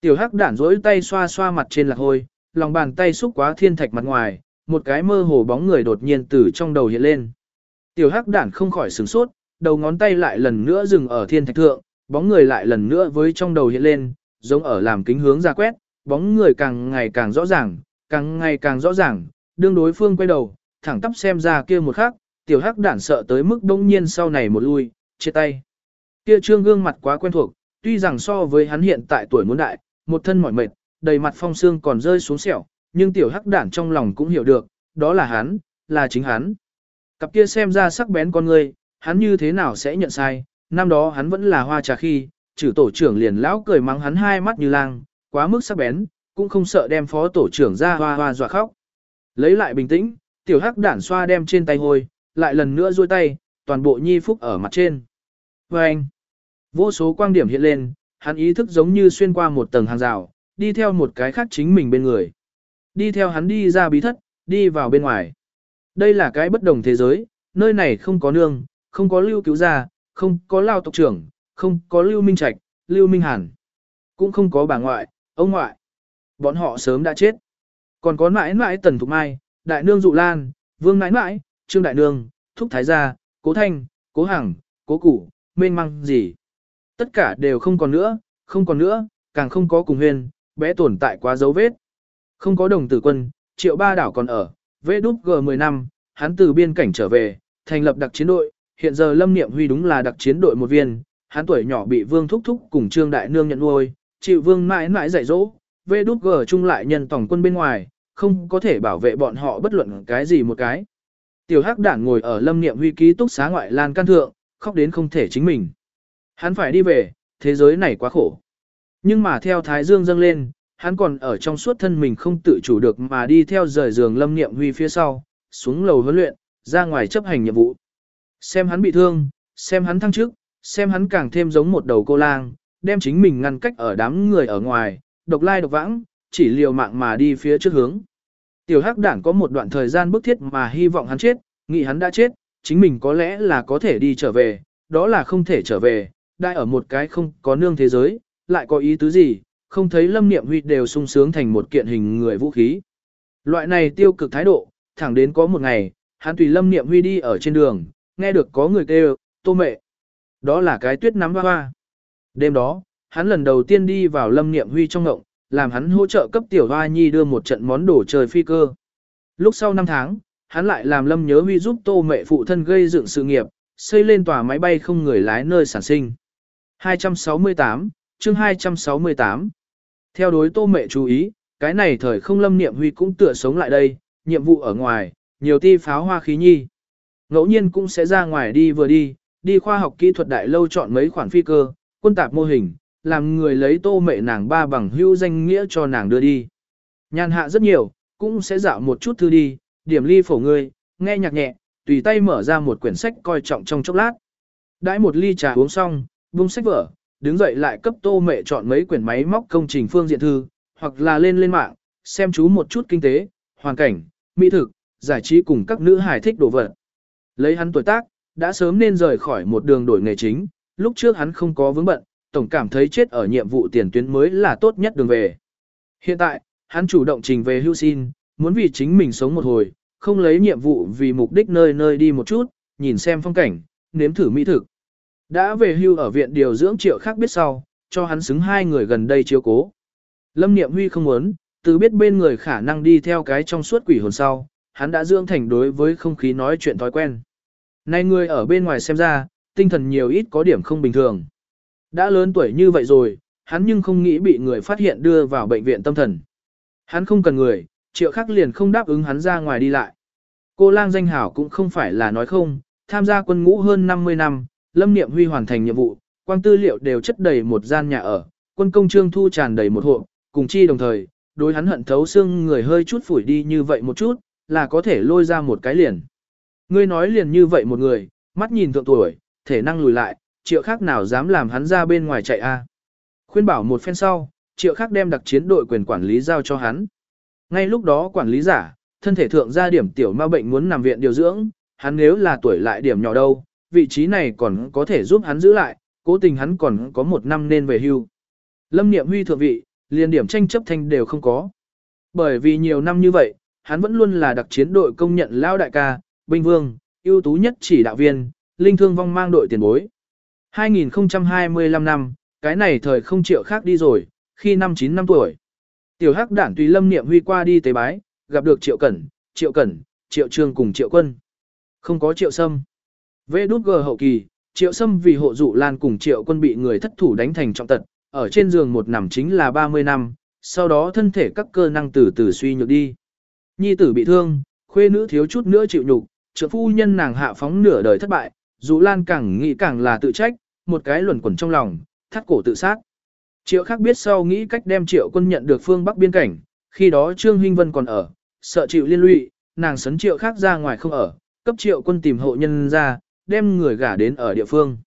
Tiểu hắc đản rỗi tay xoa xoa mặt trên lạc hôi, lòng bàn tay xúc quá thiên thạch mặt ngoài, một cái mơ hồ bóng người đột nhiên từ trong đầu hiện lên. Tiểu hắc đản không khỏi sửng sốt, đầu ngón tay lại lần nữa dừng ở thiên thạch thượng, bóng người lại lần nữa với trong đầu hiện lên, giống ở làm kính hướng ra quét, bóng người càng ngày càng rõ ràng, càng ngày càng rõ ràng, đương đối phương quay đầu, thẳng tắp xem ra kia một khắc, tiểu hắc đản sợ tới mức đông nhiên sau này một lui, chia tay. Kia trương gương mặt quá quen thuộc, tuy rằng so với hắn hiện tại tuổi muốn đại, một thân mỏi mệt, đầy mặt phong xương còn rơi xuống sẹo, nhưng tiểu hắc đản trong lòng cũng hiểu được, đó là hắn, là chính hắn. Cặp kia xem ra sắc bén con người, hắn như thế nào sẽ nhận sai, năm đó hắn vẫn là hoa trà khi, trừ tổ trưởng liền lão cười mắng hắn hai mắt như lang, quá mức sắc bén, cũng không sợ đem phó tổ trưởng ra hoa hoa dọa khóc. Lấy lại bình tĩnh, tiểu hắc đản xoa đem trên tay hôi, lại lần nữa duỗi tay, toàn bộ nhi phúc ở mặt trên. Và anh, vô số quang điểm hiện lên, hắn ý thức giống như xuyên qua một tầng hàng rào, đi theo một cái khác chính mình bên người. Đi theo hắn đi ra bí thất, đi vào bên ngoài. Đây là cái bất đồng thế giới, nơi này không có nương, không có lưu cứu gia, không có lao tộc trưởng, không có lưu minh trạch, lưu minh hàn. Cũng không có bà ngoại, ông ngoại. Bọn họ sớm đã chết. Còn có mãi mãi tần thục mai, đại nương dụ lan, vương mãi mãi, trương đại nương, thúc thái gia, cố thanh, cố hằng, cố củ, mênh măng gì. Tất cả đều không còn nữa, không còn nữa, càng không có cùng huyền, bé tồn tại quá dấu vết. Không có đồng tử quân, triệu ba đảo còn ở, vê đúc g 10 năm, hắn từ biên cảnh trở về, thành lập đặc chiến đội, hiện giờ Lâm Niệm Huy đúng là đặc chiến đội một viên, hắn tuổi nhỏ bị Vương Thúc Thúc cùng Trương Đại Nương nhận nuôi, chịu Vương mãi mãi dạy dỗ, về đúc gờ chung lại nhân tổng quân bên ngoài, không có thể bảo vệ bọn họ bất luận cái gì một cái. Tiểu Hắc Đản ngồi ở Lâm Niệm Huy ký túc xá ngoại lan can thượng, khóc đến không thể chính mình. Hắn phải đi về, thế giới này quá khổ. Nhưng mà theo Thái Dương dâng lên, hắn còn ở trong suốt thân mình không tự chủ được mà đi theo rời giường Lâm Niệm Huy phía sau, xuống lầu huấn luyện, ra ngoài chấp hành nhiệm vụ. Xem hắn bị thương, xem hắn thăng chức, xem hắn càng thêm giống một đầu cô lang, đem chính mình ngăn cách ở đám người ở ngoài, độc lai độc vãng, chỉ liều mạng mà đi phía trước hướng. Tiểu Hắc Đản có một đoạn thời gian bức thiết mà hy vọng hắn chết, nghĩ hắn đã chết, chính mình có lẽ là có thể đi trở về, đó là không thể trở về, đại ở một cái không có nương thế giới, lại có ý tứ gì, không thấy Lâm Niệm Huy đều sung sướng thành một kiện hình người vũ khí. Loại này tiêu cực thái độ, thẳng đến có một ngày, hắn tùy Lâm Niệm Huy đi ở trên đường, nghe được có người kêu, tô mẹ. Đó là cái tuyết nắm hoa hoa. Đêm đó, hắn lần đầu tiên đi vào Lâm Niệm Huy trong ngộng, làm hắn hỗ trợ cấp tiểu hoa nhi đưa một trận món đồ chơi phi cơ. Lúc sau 5 tháng, hắn lại làm Lâm Nhớ Huy giúp tô mẹ phụ thân gây dựng sự nghiệp, xây lên tòa máy bay không người lái nơi sản sinh. 268, chương 268. Theo đối tô mẹ chú ý, cái này thời không lâm niệm huy cũng tựa sống lại đây, nhiệm vụ ở ngoài, nhiều ti pháo hoa khí nhi. Ngẫu nhiên cũng sẽ ra ngoài đi vừa đi, đi khoa học kỹ thuật đại lâu chọn mấy khoản phi cơ, quân tạp mô hình, làm người lấy tô mẹ nàng ba bằng hữu danh nghĩa cho nàng đưa đi. Nhàn hạ rất nhiều, cũng sẽ dạo một chút thư đi, điểm ly phổ người, nghe nhạc nhẹ, tùy tay mở ra một quyển sách coi trọng trong chốc lát. Đãi một ly trà uống xong, buông sách vở, đứng dậy lại cấp tô mẹ chọn mấy quyển máy móc công trình phương diện thư, hoặc là lên lên mạng, xem chú một chút kinh tế, hoàn cảnh, mỹ thực, giải trí cùng các nữ hài thích đồ vật. Lấy hắn tuổi tác, đã sớm nên rời khỏi một đường đổi nghề chính, lúc trước hắn không có vướng bận, tổng cảm thấy chết ở nhiệm vụ tiền tuyến mới là tốt nhất đường về. Hiện tại, hắn chủ động trình về hưu xin, muốn vì chính mình sống một hồi, không lấy nhiệm vụ vì mục đích nơi nơi đi một chút, nhìn xem phong cảnh, nếm thử mỹ thực. Đã về hưu ở viện điều dưỡng triệu khác biết sau, cho hắn xứng hai người gần đây chiếu cố. Lâm Niệm Huy không muốn, từ biết bên người khả năng đi theo cái trong suốt quỷ hồn sau, hắn đã dưỡng thành đối với không khí nói chuyện thói quen. Nay người ở bên ngoài xem ra, tinh thần nhiều ít có điểm không bình thường. Đã lớn tuổi như vậy rồi, hắn nhưng không nghĩ bị người phát hiện đưa vào bệnh viện tâm thần. Hắn không cần người, triệu khắc liền không đáp ứng hắn ra ngoài đi lại. Cô lang danh hảo cũng không phải là nói không, tham gia quân ngũ hơn 50 năm, lâm niệm huy hoàn thành nhiệm vụ, quang tư liệu đều chất đầy một gian nhà ở, quân công trương thu tràn đầy một hộ, cùng chi đồng thời, đối hắn hận thấu xương người hơi chút phủi đi như vậy một chút, là có thể lôi ra một cái liền. Ngươi nói liền như vậy một người, mắt nhìn thượng tuổi, thể năng lùi lại, triệu khác nào dám làm hắn ra bên ngoài chạy a? Khuyên bảo một phen sau, triệu khác đem đặc chiến đội quyền quản lý giao cho hắn. Ngay lúc đó quản lý giả, thân thể thượng ra điểm tiểu ma bệnh muốn nằm viện điều dưỡng, hắn nếu là tuổi lại điểm nhỏ đâu, vị trí này còn có thể giúp hắn giữ lại, cố tình hắn còn có một năm nên về hưu. Lâm Niệm Huy thượng vị, liền điểm tranh chấp thanh đều không có. Bởi vì nhiều năm như vậy, hắn vẫn luôn là đặc chiến đội công nhận lao đại ca, binh vương, ưu tú nhất chỉ đạo viên, linh thương vong mang đội tiền bối. 2025 năm, cái này thời không triệu khác đi rồi, khi năm 9 năm tuổi. Tiểu hắc đản tùy lâm niệm huy qua đi tế bái, gặp được triệu cẩn, triệu cẩn, triệu trương cùng triệu quân. Không có triệu sâm. Vê đút gờ hậu kỳ, triệu sâm vì hộ dụ lan cùng triệu quân bị người thất thủ đánh thành trọng tật, ở trên giường một nằm chính là 30 năm, sau đó thân thể các cơ năng từ từ suy nhược đi. Nhi tử bị thương, khuê nữ thiếu chút nữa chịu nhục, trợ phu nhân nàng hạ phóng nửa đời thất bại, dù lan càng nghĩ càng là tự trách, một cái luẩn quẩn trong lòng, thắt cổ tự sát. Triệu khác biết sau nghĩ cách đem triệu quân nhận được phương Bắc biên cảnh, khi đó Trương Hinh Vân còn ở, sợ chịu liên lụy, nàng sấn triệu khác ra ngoài không ở, cấp triệu quân tìm hộ nhân ra, đem người gả đến ở địa phương.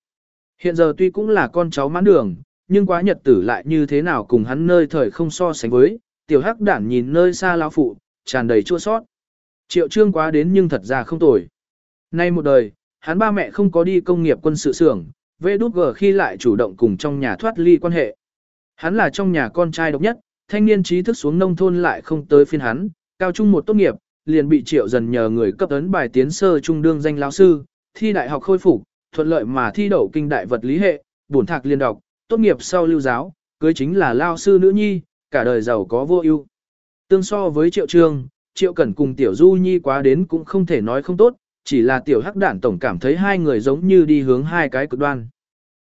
Hiện giờ tuy cũng là con cháu mãn đường, nhưng quá nhật tử lại như thế nào cùng hắn nơi thời không so sánh với, tiểu hắc đản nhìn nơi xa lão phụ, tràn đầy chua sót. Triệu trương quá đến nhưng thật ra không tồi. Nay một đời, hắn ba mẹ không có đi công nghiệp quân sự xưởng, vê đút gờ khi lại chủ động cùng trong nhà thoát ly quan hệ. Hắn là trong nhà con trai độc nhất, thanh niên trí thức xuống nông thôn lại không tới phiên hắn, cao trung một tốt nghiệp, liền bị triệu dần nhờ người cấp ấn bài tiến sơ trung đương danh lão sư, thi đại học khôi phục, thuận lợi mà thi đậu kinh đại vật lý hệ, bổn thạc liên đọc, tốt nghiệp sau lưu giáo, cưới chính là lao sư nữ nhi, cả đời giàu có vô ưu. Tương so với triệu trương, triệu cẩn cùng tiểu du nhi quá đến cũng không thể nói không tốt, chỉ là tiểu hắc đản tổng cảm thấy hai người giống như đi hướng hai cái cực đoan.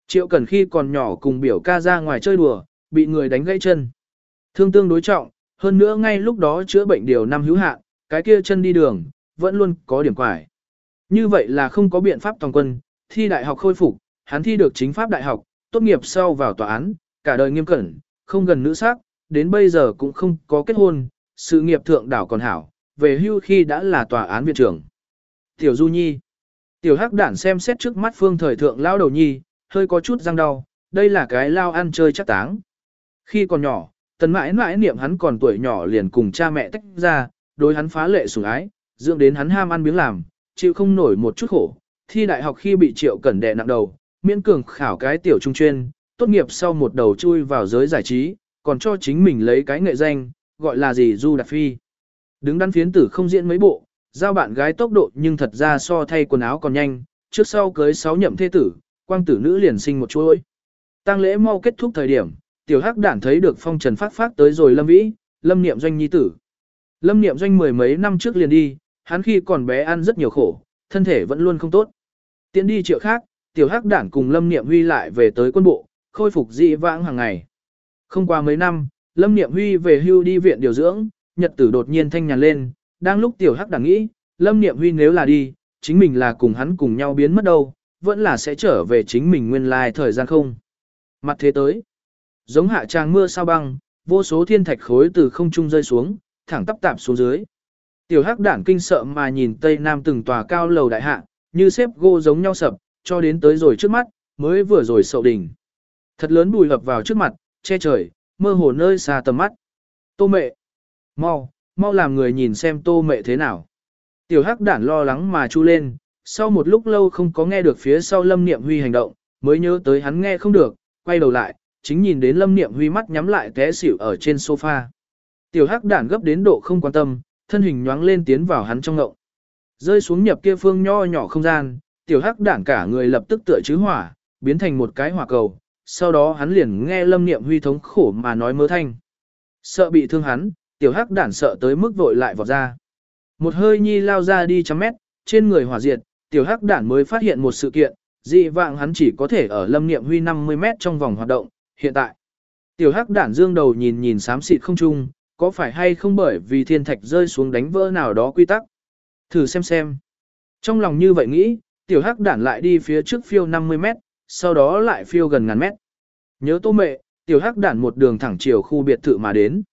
Triệu cẩn khi còn nhỏ cùng biểu ca ra ngoài chơi đùa, bị người đánh gãy chân. Thương tương đối trọng, hơn nữa ngay lúc đó chữa bệnh điều năm hữu hạn, cái kia chân đi đường, vẫn luôn có điểm quải. Như vậy là không có biện pháp toàn quân, thi đại học khôi phục, hắn thi được chính pháp đại học, tốt nghiệp sau vào tòa án, cả đời nghiêm cẩn, không gần nữ sắc, đến bây giờ cũng không có kết hôn, sự nghiệp thượng đảo còn hảo, về hưu khi đã là tòa án viện trưởng. Tiểu Du Nhi Tiểu Hắc Đản xem xét trước mắt phương thời thượng lao đầu nhi, hơi có chút răng đau, đây là cái lao ăn chơi chắc táng. Khi còn nhỏ, tần mãi mãi niệm hắn còn tuổi nhỏ liền cùng cha mẹ tách ra, đối hắn phá lệ sủng ái, dưỡng đến hắn ham ăn miếng làm, chịu không nổi một chút khổ. Thi đại học khi bị triệu cẩn đè nặng đầu, miễn cường khảo cái tiểu trung chuyên, tốt nghiệp sau một đầu chui vào giới giải trí, còn cho chính mình lấy cái nghệ danh, gọi là gì Du Đạt Phi. Đứng đắn phiến tử không diễn mấy bộ, giao bạn gái tốc độ nhưng thật ra so thay quần áo còn nhanh, trước sau cưới sáu nhậm thế tử, quang tử nữ liền sinh một chuỗi. tang lễ mau kết thúc thời điểm, tiểu hắc đản thấy được phong trần phát phát tới rồi lâm vĩ, lâm niệm doanh nhi tử. Lâm niệm doanh mười mấy năm trước liền đi, hắn khi còn bé ăn rất nhiều khổ, thân thể vẫn luôn không tốt. Tiến đi triệu khác, tiểu hắc đản cùng lâm niệm huy lại về tới quân bộ, khôi phục dị vãng hàng ngày. Không qua mấy năm, lâm niệm huy về hưu đi viện điều dưỡng, nhật tử đột nhiên thanh nhàn lên, đang lúc tiểu hắc đang nghĩ, lâm niệm huy nếu là đi, chính mình là cùng hắn cùng nhau biến mất đâu, vẫn là sẽ trở về chính mình nguyên lai thời gian không. Mặt thế tới, giống hạ tràng mưa sao băng, vô số thiên thạch khối từ không trung rơi xuống, thẳng tắp tạp xuống dưới. Tiểu hắc đản kinh sợ mà nhìn tây nam từng tòa cao lầu đại hạ, như xếp gỗ giống nhau sập, cho đến tới rồi trước mắt, mới vừa rồi sậu đỉnh. Thật lớn bùi hợp vào trước mặt, che trời, mơ hồ nơi xa tầm mắt. Tô mẹ! Mau, mau làm người nhìn xem tô mẹ thế nào. Tiểu hắc đản lo lắng mà chu lên, Sau một lúc lâu không có nghe được phía sau Lâm Niệm Huy hành động, mới nhớ tới hắn nghe không được, quay đầu lại, chính nhìn đến Lâm Niệm Huy mắt nhắm lại té xỉu ở trên sofa. Tiểu Hắc đản gấp đến độ không quan tâm, thân hình nhoáng lên tiến vào hắn trong ngộng. Rơi xuống nhập kia phương nho nhỏ không gian, tiểu Hắc đản cả người lập tức tựa chứ hỏa, biến thành một cái hỏa cầu, sau đó hắn liền nghe Lâm Niệm Huy thống khổ mà nói mơ thanh. Sợ bị thương hắn, tiểu Hắc đản sợ tới mức vội lại vọt ra. Một hơi nhi lao ra đi trăm mét, trên người hỏa diệt, tiểu hắc đản mới phát hiện một sự kiện, dị vạng hắn chỉ có thể ở lâm niệm huy 50 mét trong vòng hoạt động, hiện tại. Tiểu hắc đản dương đầu nhìn nhìn xám xịt không trung, có phải hay không bởi vì thiên thạch rơi xuống đánh vỡ nào đó quy tắc. Thử xem xem. Trong lòng như vậy nghĩ, tiểu hắc đản lại đi phía trước phiêu 50 mét, sau đó lại phiêu gần ngàn mét. Nhớ tô mệ, tiểu hắc đản một đường thẳng chiều khu biệt thự mà đến.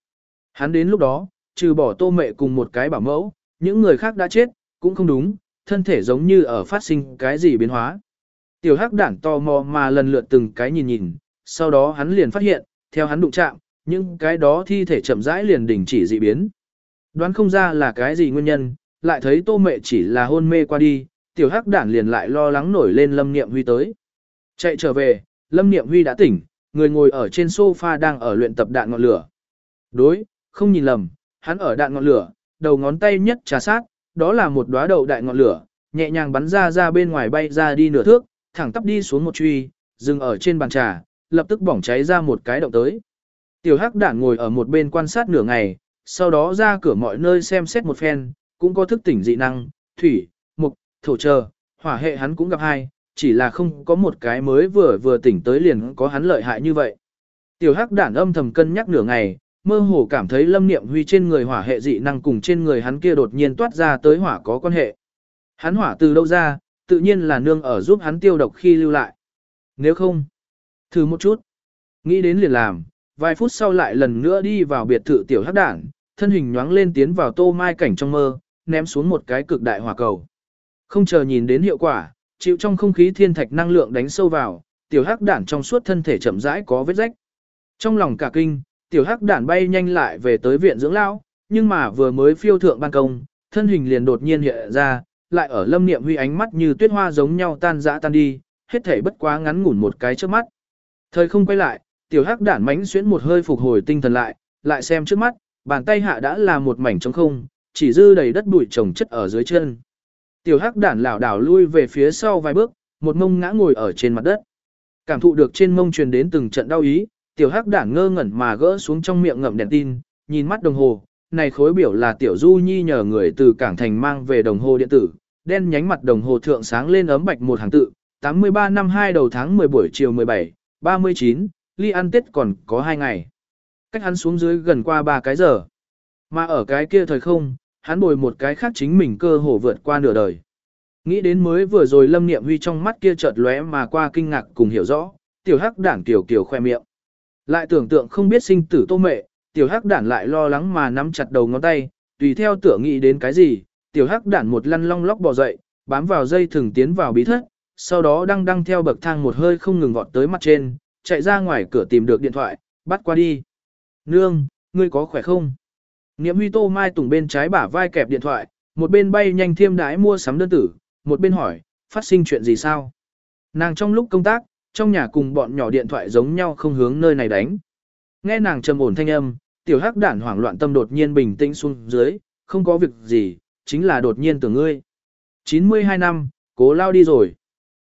Hắn đến lúc đó, trừ bỏ tô mệ cùng một cái bảo mẫu, những người khác đã chết, cũng không đúng, thân thể giống như ở phát sinh cái gì biến hóa. Tiểu hắc đản to mò mà lần lượt từng cái nhìn nhìn, sau đó hắn liền phát hiện, theo hắn đụng chạm, những cái đó thi thể chậm rãi liền đình chỉ dị biến. Đoán không ra là cái gì nguyên nhân, lại thấy tô mệ chỉ là hôn mê qua đi, tiểu hắc đản liền lại lo lắng nổi lên lâm niệm huy tới. Chạy trở về, lâm niệm huy đã tỉnh, người ngồi ở trên sofa đang ở luyện tập đạn ngọn lửa. Đối, không nhìn lầm, hắn ở đạn ngọn lửa, đầu ngón tay nhất trà sát, đó là một đóa đậu đại ngọn lửa, nhẹ nhàng bắn ra ra bên ngoài bay ra đi nửa thước, thẳng tắp đi xuống một truy, dừng ở trên bàn trà, lập tức bỏng cháy ra một cái động tới. Tiểu hắc đản ngồi ở một bên quan sát nửa ngày, sau đó ra cửa mọi nơi xem xét một phen, cũng có thức tỉnh dị năng, thủy, mục, thổ chờ, hỏa hệ hắn cũng gặp hai, chỉ là không có một cái mới vừa vừa tỉnh tới liền có hắn lợi hại như vậy. Tiểu hắc đản âm thầm cân nhắc nửa ngày, mơ hồ cảm thấy lâm niệm huy trên người hỏa hệ dị năng cùng trên người hắn kia đột nhiên toát ra tới hỏa có quan hệ. Hắn hỏa từ đâu ra, tự nhiên là nương ở giúp hắn tiêu độc khi lưu lại. Nếu không, thử một chút. Nghĩ đến liền làm, vài phút sau lại lần nữa đi vào biệt thự tiểu hắc Đản, thân hình nhoáng lên tiến vào tô mai cảnh trong mơ, ném xuống một cái cực đại hỏa cầu. Không chờ nhìn đến hiệu quả, chịu trong không khí thiên thạch năng lượng đánh sâu vào, tiểu hắc đản trong suốt thân thể chậm rãi có vết rách. Trong lòng cả kinh, tiểu hắc đản bay nhanh lại về tới viện dưỡng lão, nhưng mà vừa mới phiêu thượng ban công, thân hình liền đột nhiên hiện ra, lại ở lâm niệm huy ánh mắt như tuyết hoa giống nhau tan dã tan đi, hết thể bất quá ngắn ngủn một cái trước mắt. Thời không quay lại, tiểu hắc đản mánh xuyến một hơi phục hồi tinh thần lại, lại xem trước mắt, bàn tay hạ đã là một mảnh trống không, chỉ dư đầy đất bụi trồng chất ở dưới chân. Tiểu hắc đản lảo đảo lui về phía sau vài bước, một mông ngã ngồi ở trên mặt đất. Cảm thụ được trên mông truyền đến từng trận đau ý, tiểu hắc đản ngơ ngẩn mà gỡ xuống trong miệng ngậm đèn tin, nhìn mắt đồng hồ, này khối biểu là tiểu du nhi nhờ người từ cảng thành mang về đồng hồ điện tử, đen nhánh mặt đồng hồ thượng sáng lên ấm bạch một hàng tự, 83 năm 2 đầu tháng 10 buổi chiều 17, 39, ly ăn tết còn có 2 ngày. Cách hắn xuống dưới gần qua 3 cái giờ. Mà ở cái kia thời không, hắn bồi một cái khác chính mình cơ hồ vượt qua nửa đời. Nghĩ đến mới vừa rồi lâm niệm huy trong mắt kia chợt lóe mà qua kinh ngạc cùng hiểu rõ, tiểu hắc đản tiểu kiểu khoe miệng. Lại tưởng tượng không biết sinh tử tô mệ, tiểu hắc đản lại lo lắng mà nắm chặt đầu ngón tay, tùy theo tưởng nghĩ đến cái gì, tiểu hắc đản một lăn long lóc bò dậy, bám vào dây thừng tiến vào bí thất, sau đó đang đăng theo bậc thang một hơi không ngừng vọt tới mặt trên, chạy ra ngoài cửa tìm được điện thoại, bắt qua đi. Nương, ngươi có khỏe không? Niệm huy tô mai tùng bên trái bả vai kẹp điện thoại, một bên bay nhanh thiêm đái mua sắm đơn tử, một bên hỏi, phát sinh chuyện gì sao? Nàng trong lúc công tác, trong nhà cùng bọn nhỏ điện thoại giống nhau không hướng nơi này đánh. Nghe nàng trầm ổn thanh âm, tiểu hắc đản hoảng loạn tâm đột nhiên bình tĩnh xuống dưới, không có việc gì, chính là đột nhiên tưởng ngươi. 92 năm, cố lao đi rồi.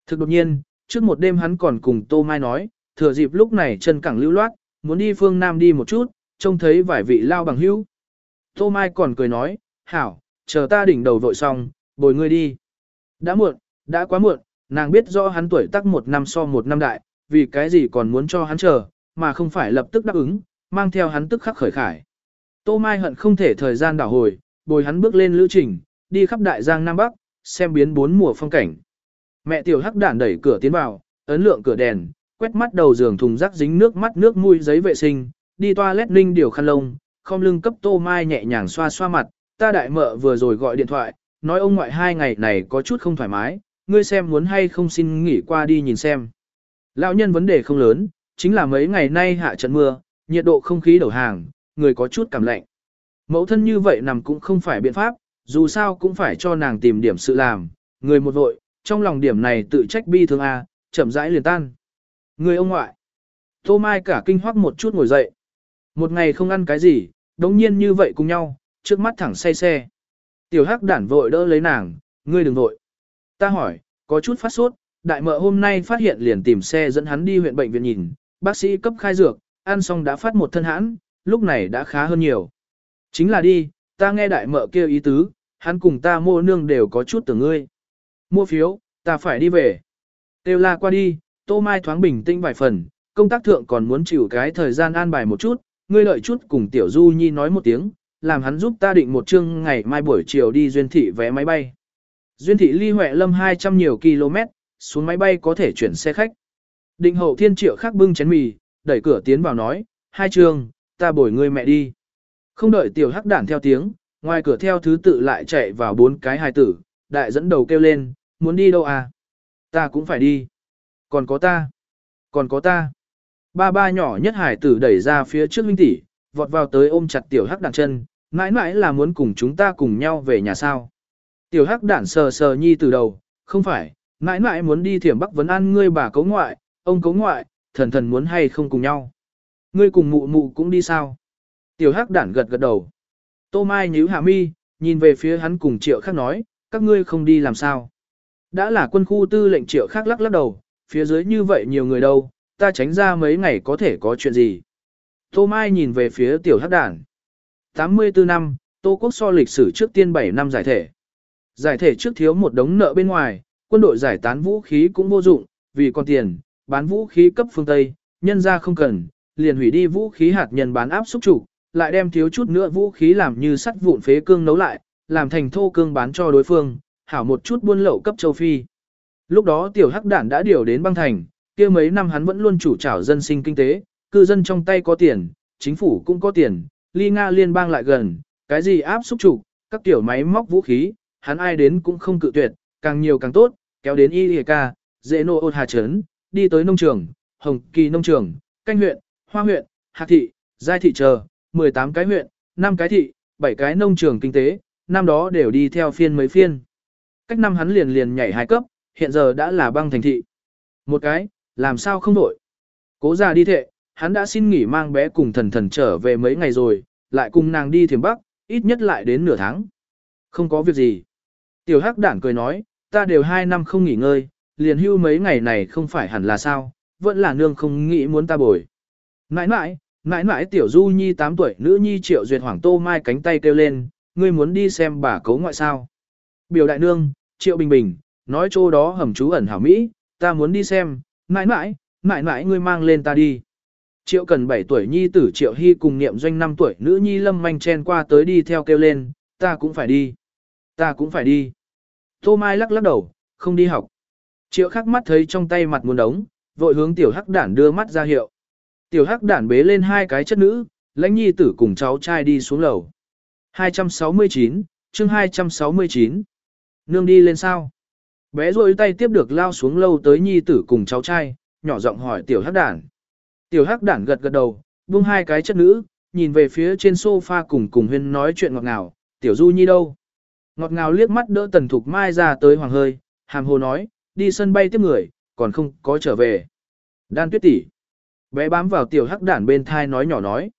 Thực đột nhiên, trước một đêm hắn còn cùng Tô Mai nói, thừa dịp lúc này chân cẳng lưu loát, muốn đi phương Nam đi một chút, trông thấy vài vị lao bằng hữu. Tô Mai còn cười nói, hảo, chờ ta đỉnh đầu vội xong, bồi ngươi đi. Đã muộn, đã quá muộn, nàng biết rõ hắn tuổi tác một năm so một năm đại, vì cái gì còn muốn cho hắn chờ, mà không phải lập tức đáp ứng, mang theo hắn tức khắc khởi khải. Tô Mai hận không thể thời gian đảo hồi, bồi hắn bước lên lữ trình, đi khắp đại giang Nam Bắc, xem biến bốn mùa phong cảnh. Mẹ tiểu hắc đản đẩy cửa tiến vào, ấn lượng cửa đèn, quét mắt đầu giường thùng rác dính nước mắt nước mũi giấy vệ sinh, đi toilet ninh điều khăn lông, không lưng cấp Tô Mai nhẹ nhàng xoa xoa mặt, ta đại mợ vừa rồi gọi điện thoại, nói ông ngoại hai ngày này có chút không thoải mái, ngươi xem muốn hay không xin nghỉ qua đi nhìn xem. Lão nhân vấn đề không lớn, chính là mấy ngày nay hạ trận mưa, nhiệt độ không khí đầu hàng, người có chút cảm lạnh. Mẫu thân như vậy nằm cũng không phải biện pháp, dù sao cũng phải cho nàng tìm điểm sự làm, người một vội, trong lòng điểm này tự trách bi thương a, chậm rãi liền tan. Người ông ngoại. Tô Mai cả kinh hoắc một chút ngồi dậy. Một ngày không ăn cái gì, đống nhiên như vậy cùng nhau, trước mắt thẳng say xe. Tiểu hắc đản vội đỡ lấy nàng, ngươi đừng vội. Ta hỏi, có chút phát sốt, đại mợ hôm nay phát hiện liền tìm xe dẫn hắn đi huyện bệnh viện nhìn, bác sĩ cấp khai dược, ăn xong đã phát một thân hãn, lúc này đã khá hơn nhiều. Chính là đi, ta nghe đại mợ kêu ý tứ, hắn cùng ta mua nương đều có chút từ ngươi. Mua phiếu, ta phải đi về. Têu la qua đi, tô mai thoáng bình tĩnh vài phần, công tác thượng còn muốn chịu cái thời gian an bài một chút, ngươi lợi chút cùng tiểu du nhi nói một tiếng, làm hắn giúp ta định một chương ngày mai buổi chiều đi duyên thị vé máy bay. Duyên thị ly Huệ Lâm 200 nhiều km, xuống máy bay có thể chuyển xe khách. Định hậu thiên triệu khắc bưng chén mì, đẩy cửa tiến vào nói, hai trường, ta bồi ngươi mẹ đi. Không đợi tiểu hắc đản theo tiếng, ngoài cửa theo thứ tự lại chạy vào bốn cái hài tử, đại dẫn đầu kêu lên, muốn đi đâu à? Ta cũng phải đi. Còn có ta. Còn có ta. Ba ba nhỏ nhất hải tử đẩy ra phía trước huynh tỷ, vọt vào tới ôm chặt tiểu hắc đản chân, mãi mãi là muốn cùng chúng ta cùng nhau về nhà sao. Tiểu hắc đản sờ sờ nhi từ đầu, không phải, mãi mãi muốn đi thiểm bắc vấn an ngươi bà cấu ngoại, ông cấu ngoại, thần thần muốn hay không cùng nhau. Ngươi cùng mụ mụ cũng đi sao? Tiểu hắc đản gật gật đầu. Tô Mai nhíu hạ mi, nhìn về phía hắn cùng triệu khác nói, các ngươi không đi làm sao? Đã là quân khu tư lệnh triệu khác lắc lắc đầu, phía dưới như vậy nhiều người đâu, ta tránh ra mấy ngày có thể có chuyện gì. Tô Mai nhìn về phía tiểu hắc đản. 84 năm, Tô Quốc so lịch sử trước tiên 7 năm giải thể. Giải thể trước thiếu một đống nợ bên ngoài, quân đội giải tán vũ khí cũng vô dụng, vì còn tiền, bán vũ khí cấp phương Tây, nhân ra không cần, liền hủy đi vũ khí hạt nhân bán áp xúc chủ, lại đem thiếu chút nữa vũ khí làm như sắt vụn phế cương nấu lại, làm thành thô cương bán cho đối phương, hảo một chút buôn lậu cấp châu Phi. Lúc đó tiểu hắc đản đã điều đến băng thành, kia mấy năm hắn vẫn luôn chủ trảo dân sinh kinh tế, cư dân trong tay có tiền, chính phủ cũng có tiền, ly Nga liên bang lại gần, cái gì áp xúc trục, các tiểu máy móc vũ khí, hắn ai đến cũng không cự tuyệt, càng nhiều càng tốt, kéo đến IEK, dễ nô ôn hà trấn, đi tới nông trường, hồng kỳ nông trường, canh huyện, hoa huyện, hạt thị, giai thị chờ, 18 cái huyện, 5 cái thị, 7 cái nông trường kinh tế, năm đó đều đi theo phiên mấy phiên. Cách năm hắn liền liền nhảy hai cấp, hiện giờ đã là băng thành thị. Một cái, làm sao không đổi. Cố già đi thệ, hắn đã xin nghỉ mang bé cùng thần thần trở về mấy ngày rồi, lại cùng nàng đi thiểm bắc, ít nhất lại đến nửa tháng. Không có việc gì. Tiểu hắc đảng cười nói, ta đều hai năm không nghỉ ngơi, liền hưu mấy ngày này không phải hẳn là sao, vẫn là nương không nghĩ muốn ta bồi. Nãi nãi, nãi nãi tiểu du nhi 8 tuổi nữ nhi triệu duyệt hoàng tô mai cánh tay kêu lên, ngươi muốn đi xem bà cấu ngoại sao. Biểu đại nương, triệu bình bình, nói chỗ đó hầm trú ẩn hảo Mỹ, ta muốn đi xem, mãi mãi, mãi mãi ngươi mang lên ta đi. Triệu cần 7 tuổi nhi tử triệu hy cùng niệm doanh 5 tuổi nữ nhi lâm manh chen qua tới đi theo kêu lên, ta cũng phải đi, ta cũng phải đi. Tô Mai lắc lắc đầu, không đi học. Triệu khắc mắt thấy trong tay mặt muốn đống, vội hướng tiểu hắc đản đưa mắt ra hiệu. Tiểu hắc đản bế lên hai cái chất nữ, lãnh nhi tử cùng cháu trai đi xuống lầu. 269, chương 269. Nương đi lên sao? Bé rôi tay tiếp được lao xuống lâu tới nhi tử cùng cháu trai, nhỏ giọng hỏi tiểu hắc đản. Tiểu hắc đản gật gật đầu, buông hai cái chất nữ, nhìn về phía trên sofa cùng cùng huyên nói chuyện ngọt ngào, tiểu du nhi đâu? Ngọt ngào liếc mắt đỡ tần thục mai ra tới hoàng hơi, hàm hồ nói, đi sân bay tiếp người, còn không có trở về. Đan tuyết tỷ Bé bám vào tiểu hắc đản bên thai nói nhỏ nói.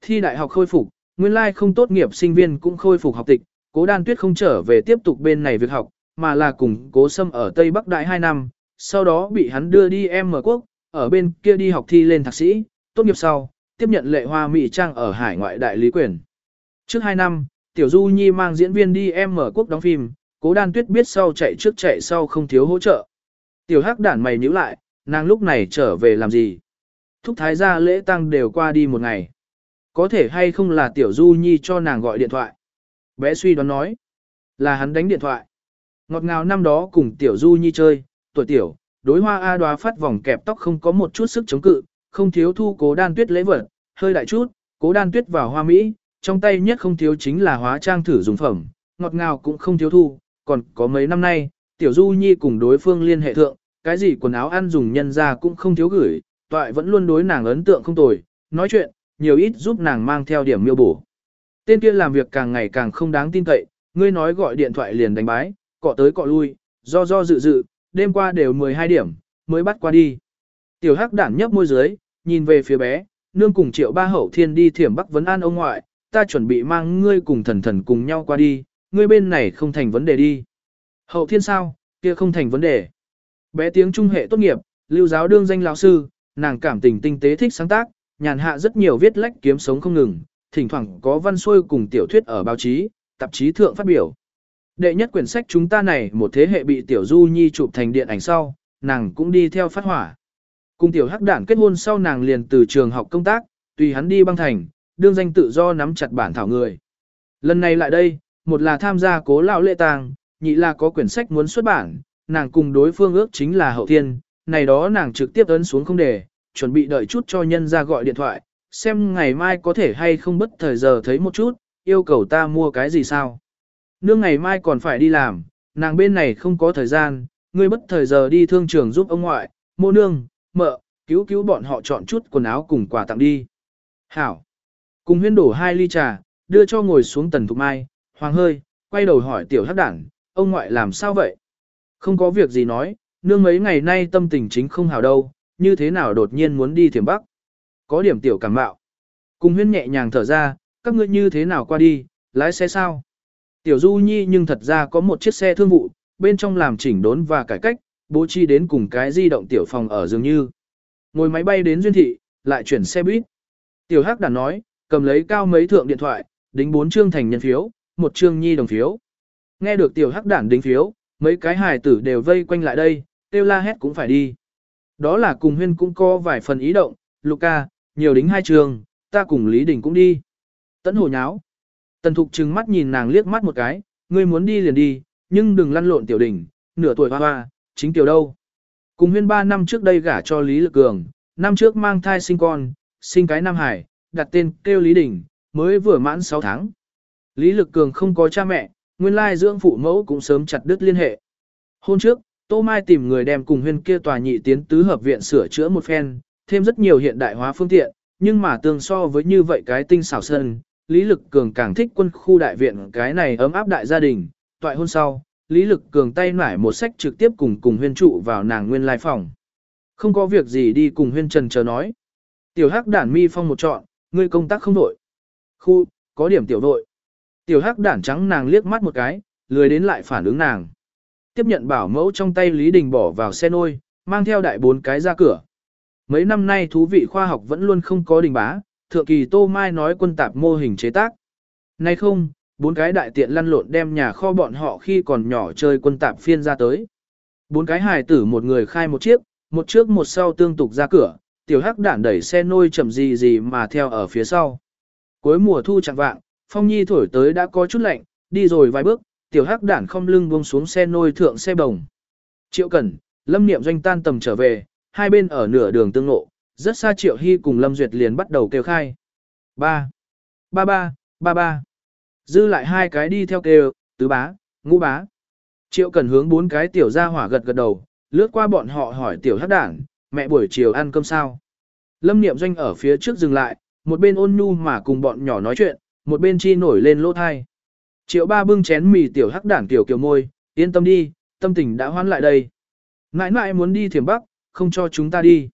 Thi đại học khôi phục, nguyên lai không tốt nghiệp sinh viên cũng khôi phục học tịch, cố đan tuyết không trở về tiếp tục bên này việc học, mà là cùng cố xâm ở Tây Bắc Đại 2 năm, sau đó bị hắn đưa đi em mở quốc, ở bên kia đi học thi lên thạc sĩ, tốt nghiệp sau, tiếp nhận lệ hoa mỹ trang ở hải ngoại đại lý quyền. Trước 2 năm, Tiểu Du Nhi mang diễn viên đi em mở quốc đóng phim, cố đan tuyết biết sau chạy trước chạy sau không thiếu hỗ trợ. Tiểu hắc đản mày nhíu lại, nàng lúc này trở về làm gì? Thúc thái gia lễ tăng đều qua đi một ngày. Có thể hay không là Tiểu Du Nhi cho nàng gọi điện thoại? Bé suy đoán nói. Là hắn đánh điện thoại. Ngọt ngào năm đó cùng Tiểu Du Nhi chơi, tuổi tiểu, đối hoa A đoá phát vòng kẹp tóc không có một chút sức chống cự, không thiếu thu cố đan tuyết lễ vật, hơi đại chút, cố đan tuyết vào hoa Mỹ, trong tay nhất không thiếu chính là hóa trang thử dùng phẩm, ngọt ngào cũng không thiếu thu, còn có mấy năm nay, Tiểu Du Nhi cùng đối phương liên hệ thượng, cái gì quần áo ăn dùng nhân ra cũng không thiếu gửi, toại vẫn luôn đối nàng ấn tượng không tồi, nói chuyện, nhiều ít giúp nàng mang theo điểm miêu bổ. Tên kia làm việc càng ngày càng không đáng tin cậy, ngươi nói gọi điện thoại liền đánh bái, cọ tới cọ lui, do do dự dự, đêm qua đều 12 điểm, mới bắt qua đi. Tiểu hắc đản nhấp môi dưới, nhìn về phía bé, nương cùng triệu ba hậu thiên đi thiểm bắc vấn an ông ngoại, ta chuẩn bị mang ngươi cùng thần thần cùng nhau qua đi, ngươi bên này không thành vấn đề đi. Hậu thiên sao, kia không thành vấn đề. Bé tiếng trung hệ tốt nghiệp, lưu giáo đương danh lão sư, nàng cảm tình tinh tế thích sáng tác, nhàn hạ rất nhiều viết lách kiếm sống không ngừng, thỉnh thoảng có văn xuôi cùng tiểu thuyết ở báo chí, tạp chí thượng phát biểu. Đệ nhất quyển sách chúng ta này một thế hệ bị tiểu du nhi chụp thành điện ảnh sau, nàng cũng đi theo phát hỏa. Cùng tiểu hắc đản kết hôn sau nàng liền từ trường học công tác, tùy hắn đi băng thành, đương danh tự do nắm chặt bản thảo người. Lần này lại đây, một là tham gia cố lão lệ tàng, nhị là có quyển sách muốn xuất bản, nàng cùng đối phương ước chính là hậu thiên, này đó nàng trực tiếp ấn xuống không để, chuẩn bị đợi chút cho nhân ra gọi điện thoại, xem ngày mai có thể hay không bất thời giờ thấy một chút, yêu cầu ta mua cái gì sao. Nương ngày mai còn phải đi làm, nàng bên này không có thời gian, ngươi bất thời giờ đi thương trường giúp ông ngoại, mô nương, mợ, cứu cứu bọn họ chọn chút quần áo cùng quà tặng đi. Hảo. Cùng huyên đổ hai ly trà, đưa cho ngồi xuống tần thục mai, hoàng hơi, quay đầu hỏi tiểu hắc đảng, ông ngoại làm sao vậy? Không có việc gì nói, nương mấy ngày nay tâm tình chính không hảo đâu, như thế nào đột nhiên muốn đi thiểm bắc. Có điểm tiểu cảm bạo. Cùng huyên nhẹ nhàng thở ra, các ngươi như thế nào qua đi, lái xe sao? Tiểu Du Nhi nhưng thật ra có một chiếc xe thương vụ, bên trong làm chỉnh đốn và cải cách, bố trí đến cùng cái di động tiểu phòng ở dường như. Ngồi máy bay đến Duyên Thị, lại chuyển xe buýt. Tiểu Hắc đã nói, cầm lấy cao mấy thượng điện thoại, đính bốn chương thành nhân phiếu, một chương nhi đồng phiếu. Nghe được Tiểu Hắc đản đính phiếu, mấy cái hài tử đều vây quanh lại đây, tiêu la hét cũng phải đi. Đó là cùng huyên cũng có vài phần ý động, Luca, nhiều đính hai trường, ta cùng Lý Đình cũng đi. Tấn hồ nháo. Tần Thục trừng mắt nhìn nàng liếc mắt một cái, ngươi muốn đi liền đi, nhưng đừng lăn lộn tiểu đỉnh, nửa tuổi hoa hoa, chính tiểu đâu. Cùng huyên ba năm trước đây gả cho Lý Lực Cường, năm trước mang thai sinh con, sinh cái Nam Hải, đặt tên kêu Lý Đình, mới vừa mãn 6 tháng. Lý Lực Cường không có cha mẹ, nguyên lai dưỡng phụ mẫu cũng sớm chặt đứt liên hệ. Hôm trước, Tô Mai tìm người đem cùng huyên kia tòa nhị tiến tứ hợp viện sửa chữa một phen, thêm rất nhiều hiện đại hóa phương tiện, nhưng mà tương so với như vậy cái tinh xảo sân, Lý Lực Cường càng thích quân khu đại viện cái này ấm áp đại gia đình. Toại hôn sau, Lý Lực Cường tay nải một sách trực tiếp cùng cùng huyên trụ vào nàng nguyên lai phòng. Không có việc gì đi cùng huyên trần chờ nói. Tiểu hắc đản mi phong một trọn, ngươi công tác không đội. Khu, có điểm tiểu đội. Tiểu hắc đản trắng nàng liếc mắt một cái, lười đến lại phản ứng nàng. Tiếp nhận bảo mẫu trong tay Lý Đình bỏ vào xe nôi, mang theo đại bốn cái ra cửa. Mấy năm nay thú vị khoa học vẫn luôn không có đình bá, thượng kỳ Tô Mai nói quân tạp mô hình chế tác. Nay không, bốn cái đại tiện lăn lộn đem nhà kho bọn họ khi còn nhỏ chơi quân tạp phiên ra tới. Bốn cái hài tử một người khai một chiếc, một trước một sau tương tục ra cửa, tiểu hắc đản đẩy xe nôi chậm gì gì mà theo ở phía sau. Cuối mùa thu chẳng vạng, phong nhi thổi tới đã có chút lạnh, đi rồi vài bước, tiểu hắc đản không lưng buông xuống xe nôi thượng xe bồng. Triệu Cẩn, Lâm Niệm doanh tan tầm trở về, hai bên ở nửa đường tương ngộ, rất xa Triệu Hy cùng Lâm Duyệt liền bắt đầu kêu khai. Ba, ba ba, ba ba. Dư lại hai cái đi theo kêu, tứ bá, ngũ bá. Triệu cần hướng bốn cái tiểu ra hỏa gật gật đầu, lướt qua bọn họ hỏi tiểu hắc đảng mẹ buổi chiều ăn cơm sao? Lâm Niệm Doanh ở phía trước dừng lại, một bên ôn nhu mà cùng bọn nhỏ nói chuyện, một bên chi nổi lên lỗ thai. Triệu ba bưng chén mì tiểu hắc đảng tiểu kiều môi, yên tâm đi, tâm tình đã hoan lại đây. ngãi ngãi muốn đi thiểm bắc, không cho chúng ta đi.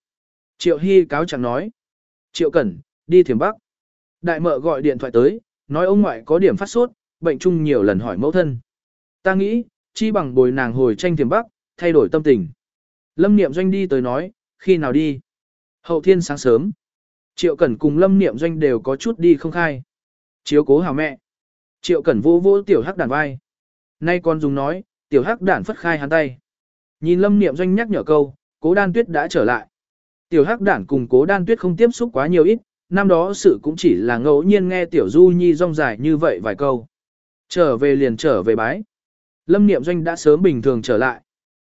Triệu Hy cáo chẳng nói. Triệu Cẩn, đi thiểm bắc. Đại mợ gọi điện thoại tới, nói ông ngoại có điểm phát sốt, bệnh chung nhiều lần hỏi mẫu thân. Ta nghĩ, chi bằng bồi nàng hồi tranh thiểm bắc, thay đổi tâm tình. Lâm Niệm Doanh đi tới nói, khi nào đi? Hậu thiên sáng sớm. Triệu Cẩn cùng Lâm Niệm Doanh đều có chút đi không khai. Chiếu cố hảo mẹ. Triệu Cẩn vô vô tiểu hắc đàn vai. Nay con dùng nói, tiểu hắc đản phất khai hắn tay. Nhìn Lâm Niệm Doanh nhắc nhở câu, cố đan tuyết đã trở lại. Tiểu hắc đản cùng cố đan tuyết không tiếp xúc quá nhiều ít, năm đó sự cũng chỉ là ngẫu nhiên nghe tiểu du nhi rong dài như vậy vài câu. Trở về liền trở về bái. Lâm Niệm Doanh đã sớm bình thường trở lại.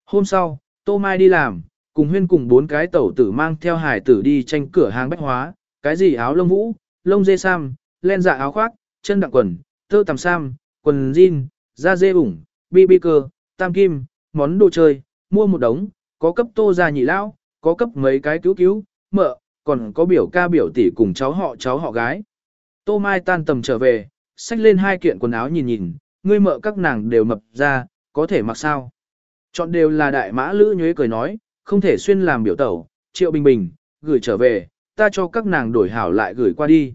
Hôm sau, Tô Mai đi làm, cùng huyên cùng bốn cái tẩu tử mang theo hải tử đi tranh cửa hàng bách hóa, cái gì áo lông vũ, lông dê sam, len dạ áo khoác, chân đặng quần, tơ tằm sam, quần jean, da dê ủng, bi bi cơ, tam kim, món đồ chơi, mua một đống, có cấp tô già nhị lão, có cấp mấy cái cứu cứu, mợ, còn có biểu ca biểu tỷ cùng cháu họ cháu họ gái. Tô Mai tan tầm trở về, xách lên hai kiện quần áo nhìn nhìn, ngươi mợ các nàng đều mập ra, có thể mặc sao. Chọn đều là đại mã lữ nhuế cười nói, không thể xuyên làm biểu tẩu, triệu bình bình, gửi trở về, ta cho các nàng đổi hảo lại gửi qua đi.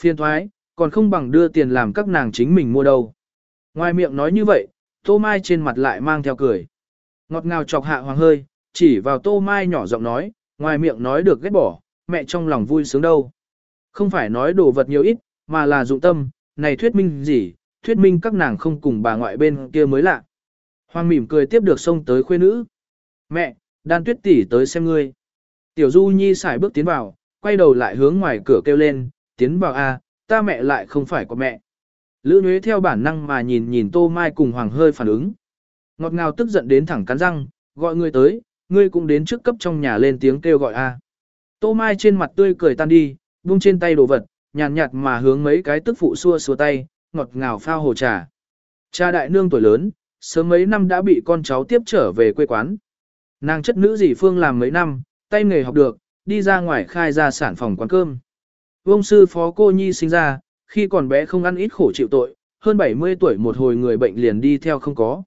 Phiên thoái, còn không bằng đưa tiền làm các nàng chính mình mua đâu. Ngoài miệng nói như vậy, tô mai trên mặt lại mang theo cười. Ngọt ngào chọc hạ hoàng hơi, chỉ vào tô mai nhỏ giọng nói, ngoài miệng nói được ghét bỏ, mẹ trong lòng vui sướng đâu. Không phải nói đồ vật nhiều ít, mà là dụng tâm, này thuyết minh gì, thuyết minh các nàng không cùng bà ngoại bên kia mới lạ. Hoàng mỉm cười tiếp được xông tới khuê nữ. Mẹ, đan tuyết tỷ tới xem ngươi. Tiểu Du Nhi xài bước tiến vào, quay đầu lại hướng ngoài cửa kêu lên, tiến vào a, ta mẹ lại không phải của mẹ. Lữ Nhuế theo bản năng mà nhìn nhìn Tô Mai cùng Hoàng hơi phản ứng. Ngọt ngào tức giận đến thẳng cắn răng, gọi người tới, ngươi cũng đến trước cấp trong nhà lên tiếng kêu gọi a. Tô Mai trên mặt tươi cười tan đi, buông trên tay đồ vật, nhàn nhạt, mà hướng mấy cái tức phụ xua xua tay, ngọt ngào phao hồ trà. Cha đại nương tuổi lớn, sớm mấy năm đã bị con cháu tiếp trở về quê quán. Nàng chất nữ dì Phương làm mấy năm, tay nghề học được, đi ra ngoài khai ra sản phòng quán cơm. Vông sư phó cô nhi sinh ra, khi còn bé không ăn ít khổ chịu tội, hơn 70 tuổi một hồi người bệnh liền đi theo không có.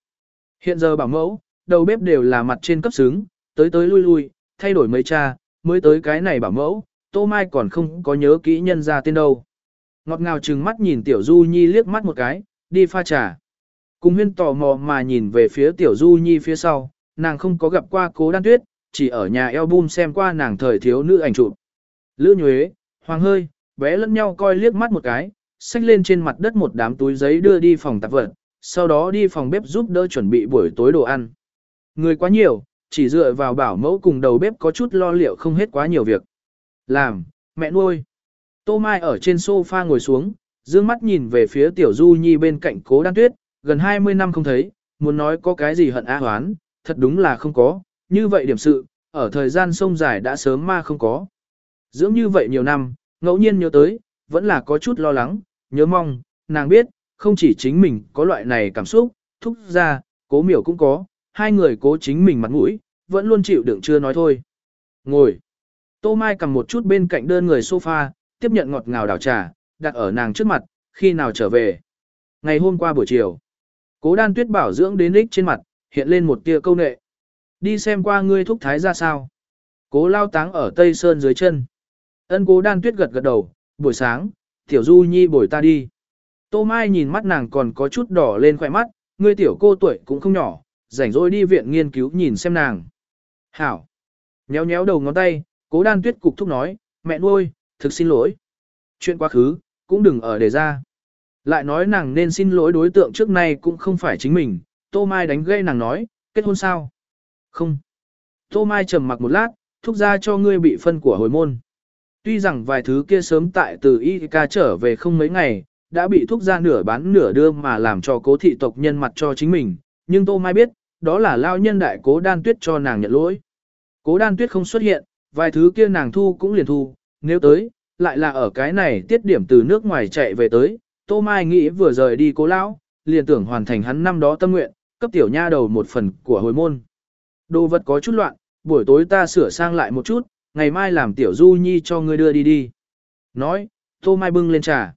Hiện giờ bảo mẫu, đầu bếp đều là mặt trên cấp xứng, tới tới lui lui, thay đổi mấy cha, mới tới cái này bảo mẫu, Tô Mai còn không có nhớ kỹ nhân ra tên đâu. Ngọt ngào trừng mắt nhìn Tiểu Du Nhi liếc mắt một cái, đi pha trà. Cùng huyên tò mò mà nhìn về phía Tiểu Du Nhi phía sau, nàng không có gặp qua cố đan tuyết, chỉ ở nhà album xem qua nàng thời thiếu nữ ảnh chụp. Lữ Nhuế, Hoàng Hơi, bé lẫn nhau coi liếc mắt một cái, xách lên trên mặt đất một đám túi giấy đưa đi phòng tạp vật, sau đó đi phòng bếp giúp đỡ chuẩn bị buổi tối đồ ăn. Người quá nhiều, chỉ dựa vào bảo mẫu cùng đầu bếp có chút lo liệu không hết quá nhiều việc. Làm, mẹ nuôi. Tô Mai ở trên sofa ngồi xuống, dương mắt nhìn về phía Tiểu Du Nhi bên cạnh cố đan tuyết, gần 20 năm không thấy, muốn nói có cái gì hận á hoán, thật đúng là không có, như vậy điểm sự, ở thời gian sông dài đã sớm ma không có. Dưỡng như vậy nhiều năm, ngẫu nhiên nhớ tới, vẫn là có chút lo lắng, nhớ mong, nàng biết, không chỉ chính mình có loại này cảm xúc, thúc ra, cố miểu cũng có, hai người cố chính mình mặt mũi, vẫn luôn chịu đựng chưa nói thôi. Ngồi. Tô Mai cầm một chút bên cạnh đơn người sofa, tiếp nhận ngọt ngào đảo trà, đặt ở nàng trước mặt, khi nào trở về. Ngày hôm qua buổi chiều, cố đan tuyết bảo dưỡng đến ích trên mặt, hiện lên một tia câu nệ. Đi xem qua ngươi thúc thái ra sao. Cố lao táng ở Tây Sơn dưới chân. Ân cố đan tuyết gật gật đầu, buổi sáng, tiểu du nhi bồi ta đi. Tô Mai nhìn mắt nàng còn có chút đỏ lên khỏe mắt, ngươi tiểu cô tuổi cũng không nhỏ, rảnh rỗi đi viện nghiên cứu nhìn xem nàng. Hảo. Nhéo nhéo đầu ngón tay, cố đan tuyết cục thúc nói, mẹ nuôi, thực xin lỗi. Chuyện quá khứ, cũng đừng ở đề ra. Lại nói nàng nên xin lỗi đối tượng trước nay cũng không phải chính mình, Tô Mai đánh gây nàng nói, kết hôn sao? Không. Tô Mai trầm mặc một lát, thúc ra cho ngươi bị phân của hồi môn. Tuy rằng vài thứ kia sớm tại từ y ca trở về không mấy ngày, đã bị thúc ra nửa bán nửa đưa mà làm cho cố thị tộc nhân mặt cho chính mình, nhưng Tô Mai biết, đó là lao nhân đại cố đan tuyết cho nàng nhận lỗi. Cố đan tuyết không xuất hiện, vài thứ kia nàng thu cũng liền thu, nếu tới, lại là ở cái này tiết điểm từ nước ngoài chạy về tới, Tô Mai nghĩ vừa rời đi cố lão, liền tưởng hoàn thành hắn năm đó tâm nguyện, cấp tiểu nha đầu một phần của hồi môn. Đồ vật có chút loạn, buổi tối ta sửa sang lại một chút, ngày mai làm tiểu du nhi cho ngươi đưa đi đi. Nói, Tô Mai bưng lên trà.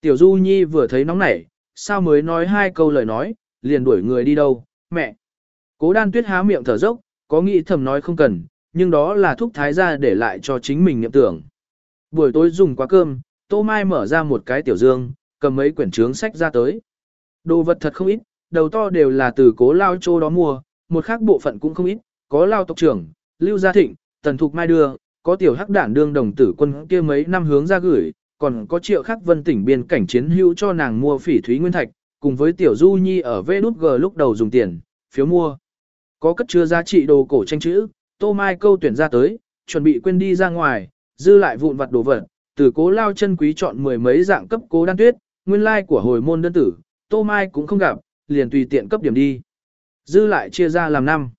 Tiểu du nhi vừa thấy nóng nảy, sao mới nói hai câu lời nói, liền đuổi người đi đâu, mẹ. Cố đan tuyết há miệng thở dốc, có nghĩ thầm nói không cần, nhưng đó là thúc thái gia để lại cho chính mình niệm tưởng. Buổi tối dùng quá cơm, Tô Mai mở ra một cái tiểu dương, cầm mấy quyển trướng sách ra tới. Đồ vật thật không ít, đầu to đều là từ cố lao chô đó mua, một khác bộ phận cũng không ít, có lao tộc trưởng, lưu gia thịnh, tần thục mai đưa, có tiểu hắc đản đương đồng tử quân kia mấy năm hướng ra gửi, còn có triệu khắc vân tỉnh biên cảnh chiến hữu cho nàng mua phỉ thúy nguyên thạch, cùng với tiểu du nhi ở vê đút g lúc đầu dùng tiền, phiếu mua. Có cất chứa giá trị đồ cổ tranh chữ, tô mai câu tuyển ra tới, chuẩn bị quên đi ra ngoài, dư lại vụn vặt đồ vật, từ cố lao chân quý chọn mười mấy dạng cấp cố đan tuyết, nguyên lai like của hồi môn đơn tử, tô mai cũng không gặp, liền tùy tiện cấp điểm đi. Dư lại chia ra làm năm.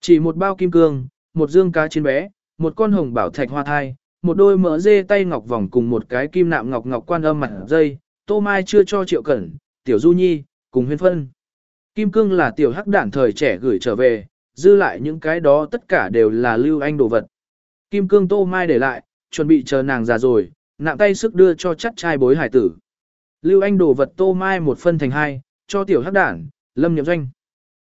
Chỉ một bao kim cương, một dương cá chiến bé, một con hồng bảo thạch hoa thai, một đôi mỡ dê tay ngọc vòng cùng một cái kim nạm ngọc ngọc quan âm mặt dây, tô mai chưa cho triệu cẩn, tiểu du nhi, cùng huyên phân. Kim cương là tiểu hắc đản thời trẻ gửi trở về, dư lại những cái đó tất cả đều là lưu anh đồ vật. Kim cương tô mai để lại, chuẩn bị chờ nàng già rồi, nặng tay sức đưa cho chắc trai bối hải tử. Lưu anh đồ vật tô mai một phân thành hai, cho tiểu hắc đản, lâm nhậm doanh.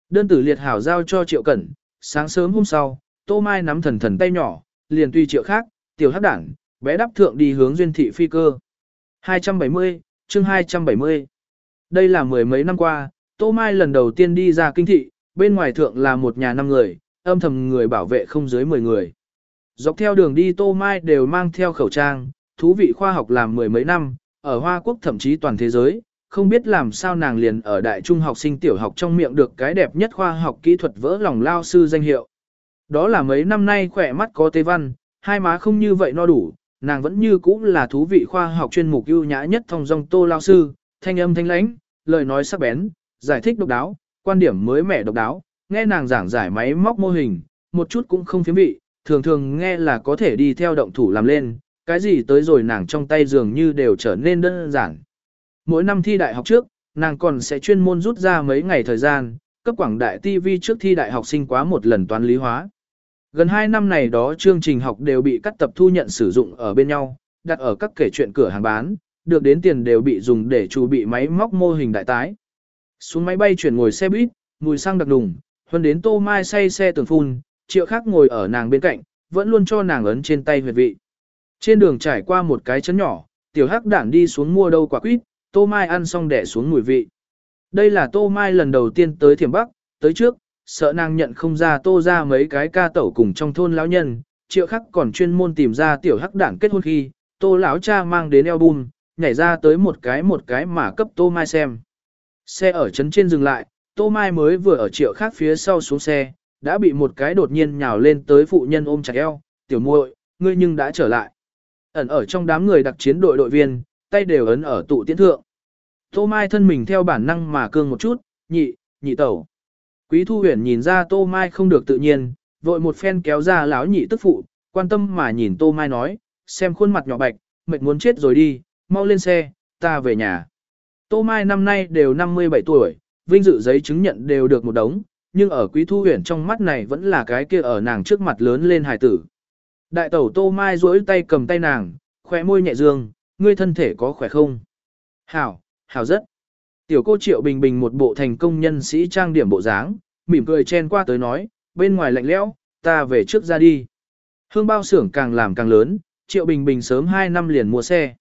Đơn tử liệt hảo giao cho Triệu Cẩn, sáng sớm hôm sau, Tô Mai nắm thần thần tay nhỏ, liền tùy Triệu khác, tiểu hắc Đản, bé đắp thượng đi hướng duyên thị phi cơ. 270, chương 270. Đây là mười mấy năm qua, Tô Mai lần đầu tiên đi ra kinh thị, bên ngoài thượng là một nhà năm người, âm thầm người bảo vệ không dưới 10 người. Dọc theo đường đi Tô Mai đều mang theo khẩu trang, thú vị khoa học làm mười mấy năm, ở Hoa Quốc thậm chí toàn thế giới, không biết làm sao nàng liền ở đại trung học sinh tiểu học trong miệng được cái đẹp nhất khoa học kỹ thuật vỡ lòng lao sư danh hiệu. Đó là mấy năm nay khỏe mắt có tê văn, hai má không như vậy no đủ, nàng vẫn như cũ là thú vị khoa học chuyên mục ưu nhã nhất thông dòng tô lao sư, thanh âm thanh lãnh, lời nói sắc bén, giải thích độc đáo, quan điểm mới mẻ độc đáo, nghe nàng giảng giải máy móc mô hình, một chút cũng không phiếm vị, thường thường nghe là có thể đi theo động thủ làm lên, cái gì tới rồi nàng trong tay dường như đều trở nên đơn giản. Mỗi năm thi đại học trước, nàng còn sẽ chuyên môn rút ra mấy ngày thời gian, cấp quảng đại TV trước thi đại học sinh quá một lần toán lý hóa. Gần 2 năm này đó chương trình học đều bị cắt tập thu nhận sử dụng ở bên nhau, đặt ở các kể chuyện cửa hàng bán, được đến tiền đều bị dùng để chuẩn bị máy móc mô hình đại tái. Xuống máy bay chuyển ngồi xe buýt, mùi xăng đặc đùng, huân đến tô mai say xe tường phun, triệu khác ngồi ở nàng bên cạnh, vẫn luôn cho nàng ấn trên tay huyệt vị. Trên đường trải qua một cái chấn nhỏ, tiểu hắc đản đi xuống mua đâu quả quýt, tô mai ăn xong đẻ xuống mùi vị. Đây là tô mai lần đầu tiên tới thiểm bắc, tới trước, sợ nàng nhận không ra tô ra mấy cái ca tẩu cùng trong thôn lão nhân, triệu khắc còn chuyên môn tìm ra tiểu hắc đản kết hôn khi, tô lão cha mang đến album, nhảy ra tới một cái một cái mà cấp tô mai xem. Xe ở trấn trên dừng lại, tô mai mới vừa ở triệu khác phía sau xuống xe, đã bị một cái đột nhiên nhào lên tới phụ nhân ôm chặt eo, tiểu muội, ngươi nhưng đã trở lại. Ẩn ở trong đám người đặc chiến đội đội viên, tay đều ấn ở tụ tiễn thượng. Tô Mai thân mình theo bản năng mà cương một chút, nhị, nhị tẩu. Quý Thu Huyền nhìn ra Tô Mai không được tự nhiên, vội một phen kéo ra lão nhị tức phụ, quan tâm mà nhìn Tô Mai nói, xem khuôn mặt nhỏ bạch, mệt muốn chết rồi đi, mau lên xe, ta về nhà. Tô Mai năm nay đều 57 tuổi, vinh dự giấy chứng nhận đều được một đống, nhưng ở Quý Thu Huyền trong mắt này vẫn là cái kia ở nàng trước mặt lớn lên hài tử. Đại tẩu Tô Mai duỗi tay cầm tay nàng, khỏe môi nhẹ dương, ngươi thân thể có khỏe không? Hảo, hảo rất. Tiểu cô Triệu Bình Bình một bộ thành công nhân sĩ trang điểm bộ dáng, mỉm cười chen qua tới nói, bên ngoài lạnh lẽo, ta về trước ra đi. Hương bao xưởng càng làm càng lớn, Triệu Bình Bình sớm 2 năm liền mua xe.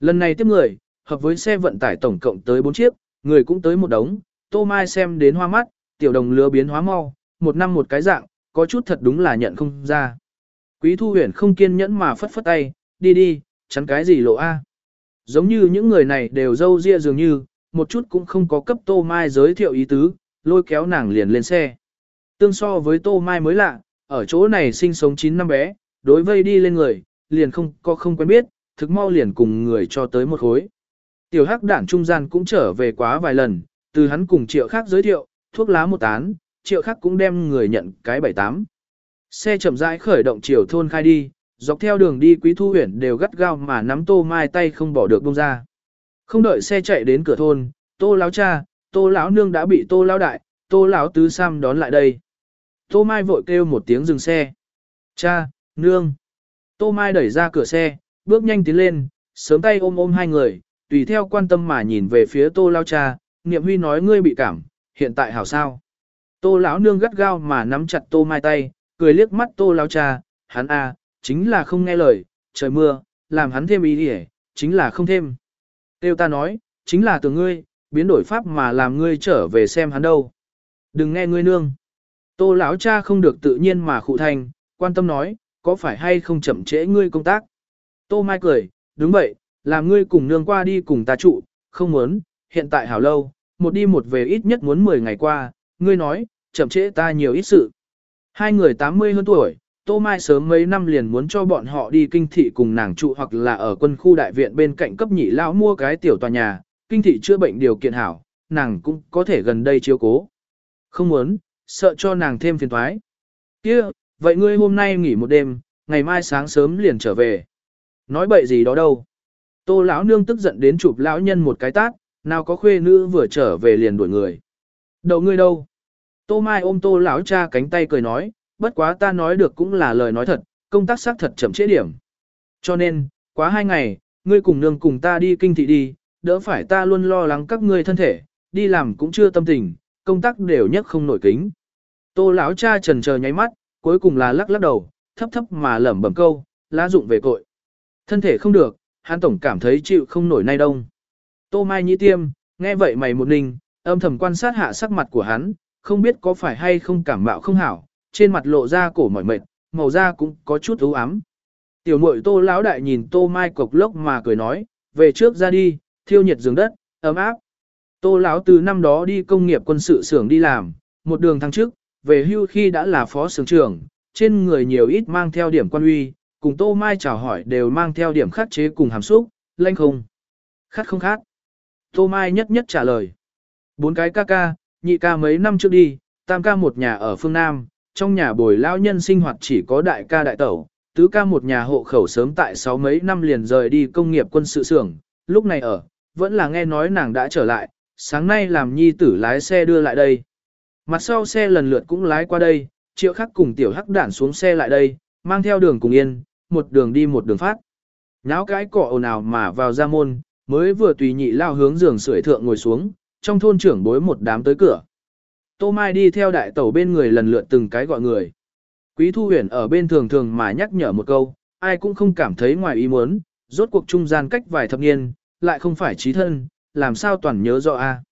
Lần này tiếp người, hợp với xe vận tải tổng cộng tới 4 chiếc, người cũng tới một đống, Tô Mai xem đến hoa mắt, tiểu đồng lứa biến hóa mau, một năm một cái dạng, có chút thật đúng là nhận không ra. Quý Thu Huyền không kiên nhẫn mà phất phất tay, đi đi, chắn cái gì lộ a? Giống như những người này đều dâu ria dường như, một chút cũng không có cấp Tô Mai giới thiệu ý tứ, lôi kéo nàng liền lên xe. Tương so với Tô Mai mới lạ, ở chỗ này sinh sống 9 năm bé, đối vây đi lên người, liền không có không quen biết, thực mau liền cùng người cho tới một khối. Tiểu hắc Đản trung gian cũng trở về quá vài lần, từ hắn cùng triệu khác giới thiệu, thuốc lá một tán, triệu khác cũng đem người nhận cái bảy tám. Xe chậm rãi khởi động chiều thôn khai đi, dọc theo đường đi quý thu huyển đều gắt gao mà nắm tô mai tay không bỏ được bông ra. Không đợi xe chạy đến cửa thôn, tô lão cha, tô lão nương đã bị tô lão đại, tô lão tứ sam đón lại đây. Tô mai vội kêu một tiếng dừng xe. Cha, nương. Tô mai đẩy ra cửa xe, bước nhanh tiến lên, sớm tay ôm ôm hai người, tùy theo quan tâm mà nhìn về phía tô lao cha, niệm huy nói ngươi bị cảm, hiện tại hảo sao. Tô lão nương gắt gao mà nắm chặt tô mai tay, cười liếc mắt tô lao cha, hắn a, à, chính là không nghe lời, trời mưa, làm hắn thêm ý đi chính là không thêm. Tiêu ta nói, chính là từ ngươi, biến đổi pháp mà làm ngươi trở về xem hắn đâu. Đừng nghe ngươi nương. Tô lão cha không được tự nhiên mà khụ thành, quan tâm nói, có phải hay không chậm trễ ngươi công tác. Tô Mai cười, đúng vậy, làm ngươi cùng nương qua đi cùng ta trụ, không muốn, hiện tại hảo lâu, một đi một về ít nhất muốn 10 ngày qua, ngươi nói, chậm trễ ta nhiều ít sự. Hai người 80 hơn tuổi, Tô Mai sớm mấy năm liền muốn cho bọn họ đi kinh thị cùng nàng trụ hoặc là ở quân khu đại viện bên cạnh cấp nhị lão mua cái tiểu tòa nhà, kinh thị chữa bệnh điều kiện hảo, nàng cũng có thể gần đây chiếu cố. Không muốn, sợ cho nàng thêm phiền thoái. kia vậy ngươi hôm nay nghỉ một đêm, ngày mai sáng sớm liền trở về. Nói bậy gì đó đâu. Tô lão nương tức giận đến chụp lão nhân một cái tát, nào có khuê nữ vừa trở về liền đuổi người. Đầu ngươi đâu? Tô Mai ôm Tô lão cha cánh tay cười nói, bất quá ta nói được cũng là lời nói thật, công tác xác thật chậm trễ điểm. Cho nên, quá hai ngày, ngươi cùng nương cùng ta đi kinh thị đi, đỡ phải ta luôn lo lắng các ngươi thân thể, đi làm cũng chưa tâm tình, công tác đều nhất không nổi kính. Tô lão cha trần chờ nháy mắt, cuối cùng là lắc lắc đầu, thấp thấp mà lẩm bẩm câu, lá dụng về cội. Thân thể không được, hắn tổng cảm thấy chịu không nổi nay đông. Tô Mai Nhĩ tiêm, nghe vậy mày một ninh, âm thầm quan sát hạ sắc mặt của hắn, không biết có phải hay không cảm mạo không hảo, trên mặt lộ ra cổ mỏi mệt, màu da cũng có chút ưu ám. Tiểu muội Tô lão đại nhìn Tô Mai cộc lốc mà cười nói, về trước ra đi, thiêu nhiệt giường đất, ấm áp. Tô lão từ năm đó đi công nghiệp quân sự xưởng đi làm, một đường thăng trước, về hưu khi đã là phó xưởng trưởng, trên người nhiều ít mang theo điểm quan uy, cùng Tô Mai chào hỏi đều mang theo điểm khắc chế cùng hàm xúc, lanh không. Khát không khát. Tô Mai nhất nhất trả lời. Bốn cái ca ca, nhị ca mấy năm trước đi, tam ca một nhà ở phương Nam, trong nhà bồi lao nhân sinh hoạt chỉ có đại ca đại tẩu, tứ ca một nhà hộ khẩu sớm tại sáu mấy năm liền rời đi công nghiệp quân sự xưởng, lúc này ở, vẫn là nghe nói nàng đã trở lại, sáng nay làm nhi tử lái xe đưa lại đây. Mặt sau xe lần lượt cũng lái qua đây, triệu khắc cùng tiểu hắc đản xuống xe lại đây, mang theo đường cùng yên, một đường đi một đường phát. Náo cái cỏ ồn ào mà vào ra môn, mới vừa tùy nhị lao hướng giường sưởi thượng ngồi xuống, trong thôn trưởng bối một đám tới cửa. Tô Mai đi theo đại tẩu bên người lần lượt từng cái gọi người. Quý Thu Huyền ở bên thường thường mà nhắc nhở một câu, ai cũng không cảm thấy ngoài ý muốn, rốt cuộc trung gian cách vài thập niên, lại không phải trí thân, làm sao toàn nhớ rõ a.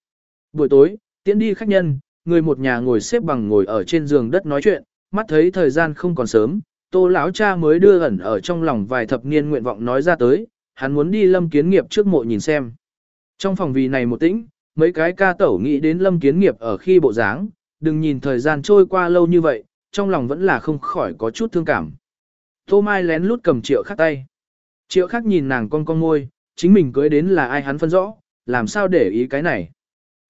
Buổi tối, tiễn đi khách nhân, người một nhà ngồi xếp bằng ngồi ở trên giường đất nói chuyện, mắt thấy thời gian không còn sớm, Tô lão cha mới đưa ẩn ở trong lòng vài thập niên nguyện vọng nói ra tới, hắn muốn đi Lâm Kiến Nghiệp trước mộ nhìn xem. Trong phòng vì này một tĩnh, mấy cái ca tẩu nghĩ đến Lâm Kiến Nghiệp ở khi bộ dáng, đừng nhìn thời gian trôi qua lâu như vậy, trong lòng vẫn là không khỏi có chút thương cảm. Tô Mai lén lút cầm triệu khắc tay. Triệu khắc nhìn nàng con con môi, chính mình cưới đến là ai hắn phân rõ, làm sao để ý cái này.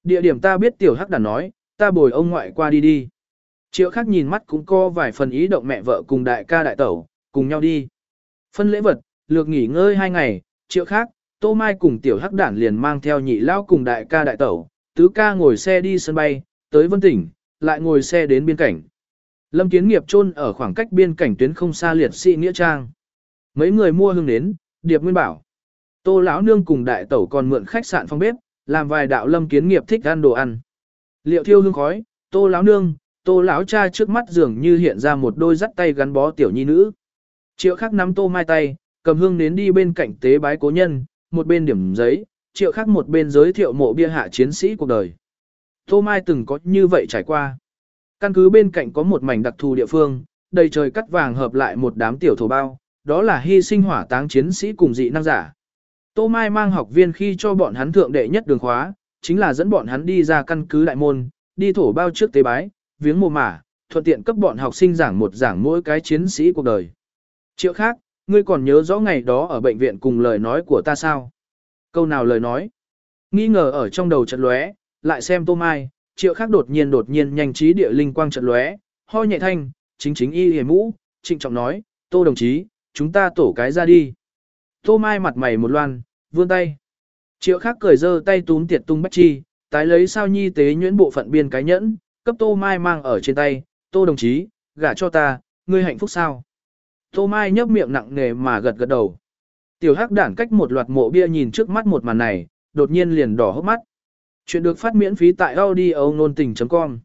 Địa điểm ta biết tiểu hắc đã nói, ta bồi ông ngoại qua đi đi. Triệu khác nhìn mắt cũng có vài phần ý động mẹ vợ cùng đại ca đại tẩu, cùng nhau đi. Phân lễ vật, lược nghỉ ngơi hai ngày, triệu khác, tô mai cùng tiểu hắc đản liền mang theo nhị lao cùng đại ca đại tẩu, tứ ca ngồi xe đi sân bay, tới vân tỉnh, lại ngồi xe đến biên cảnh. Lâm kiến nghiệp chôn ở khoảng cách biên cảnh tuyến không xa liệt sĩ nghĩa trang. Mấy người mua hương đến, điệp nguyên bảo. Tô lão nương cùng đại tẩu còn mượn khách sạn phong bếp, làm vài đạo lâm kiến nghiệp thích ăn đồ ăn. Liệu thiêu hương khói, tô lão nương, tô lão cha trước mắt dường như hiện ra một đôi dắt tay gắn bó tiểu nhi nữ. Triệu khắc nắm tô mai tay, cầm hương đến đi bên cạnh tế bái cố nhân, một bên điểm giấy, triệu khắc một bên giới thiệu mộ bia hạ chiến sĩ cuộc đời. Tô Mai từng có như vậy trải qua. Căn cứ bên cạnh có một mảnh đặc thù địa phương, đầy trời cắt vàng hợp lại một đám tiểu thổ bao, đó là hy sinh hỏa táng chiến sĩ cùng dị năng giả. Tô Mai mang học viên khi cho bọn hắn thượng đệ nhất đường khóa, chính là dẫn bọn hắn đi ra căn cứ đại môn, đi thổ bao trước tế bái, viếng mồ mả, thuận tiện cấp bọn học sinh giảng một giảng mỗi cái chiến sĩ cuộc đời. Triệu khác, ngươi còn nhớ rõ ngày đó ở bệnh viện cùng lời nói của ta sao? Câu nào lời nói? Nghi ngờ ở trong đầu trận lóe, lại xem Tô Mai, triệu khác đột nhiên đột nhiên nhanh trí địa linh quang trận lóe, ho nhẹ thanh, chính chính y hề mũ, trịnh trọng nói, Tô đồng chí, chúng ta tổ cái ra đi. Tô Mai mặt mày một loan, vươn tay. Triệu khác cười dơ tay túm tiệt tung bách chi, tái lấy sao nhi tế nhuyễn bộ phận biên cái nhẫn, cấp Tô Mai mang ở trên tay, Tô đồng chí, gả cho ta, ngươi hạnh phúc sao? Tô Mai nhấp miệng nặng nề mà gật gật đầu. Tiểu Hắc đản cách một loạt mộ bia nhìn trước mắt một màn này, đột nhiên liền đỏ hốc mắt. Chuyện được phát miễn phí tại audio nôn tình.com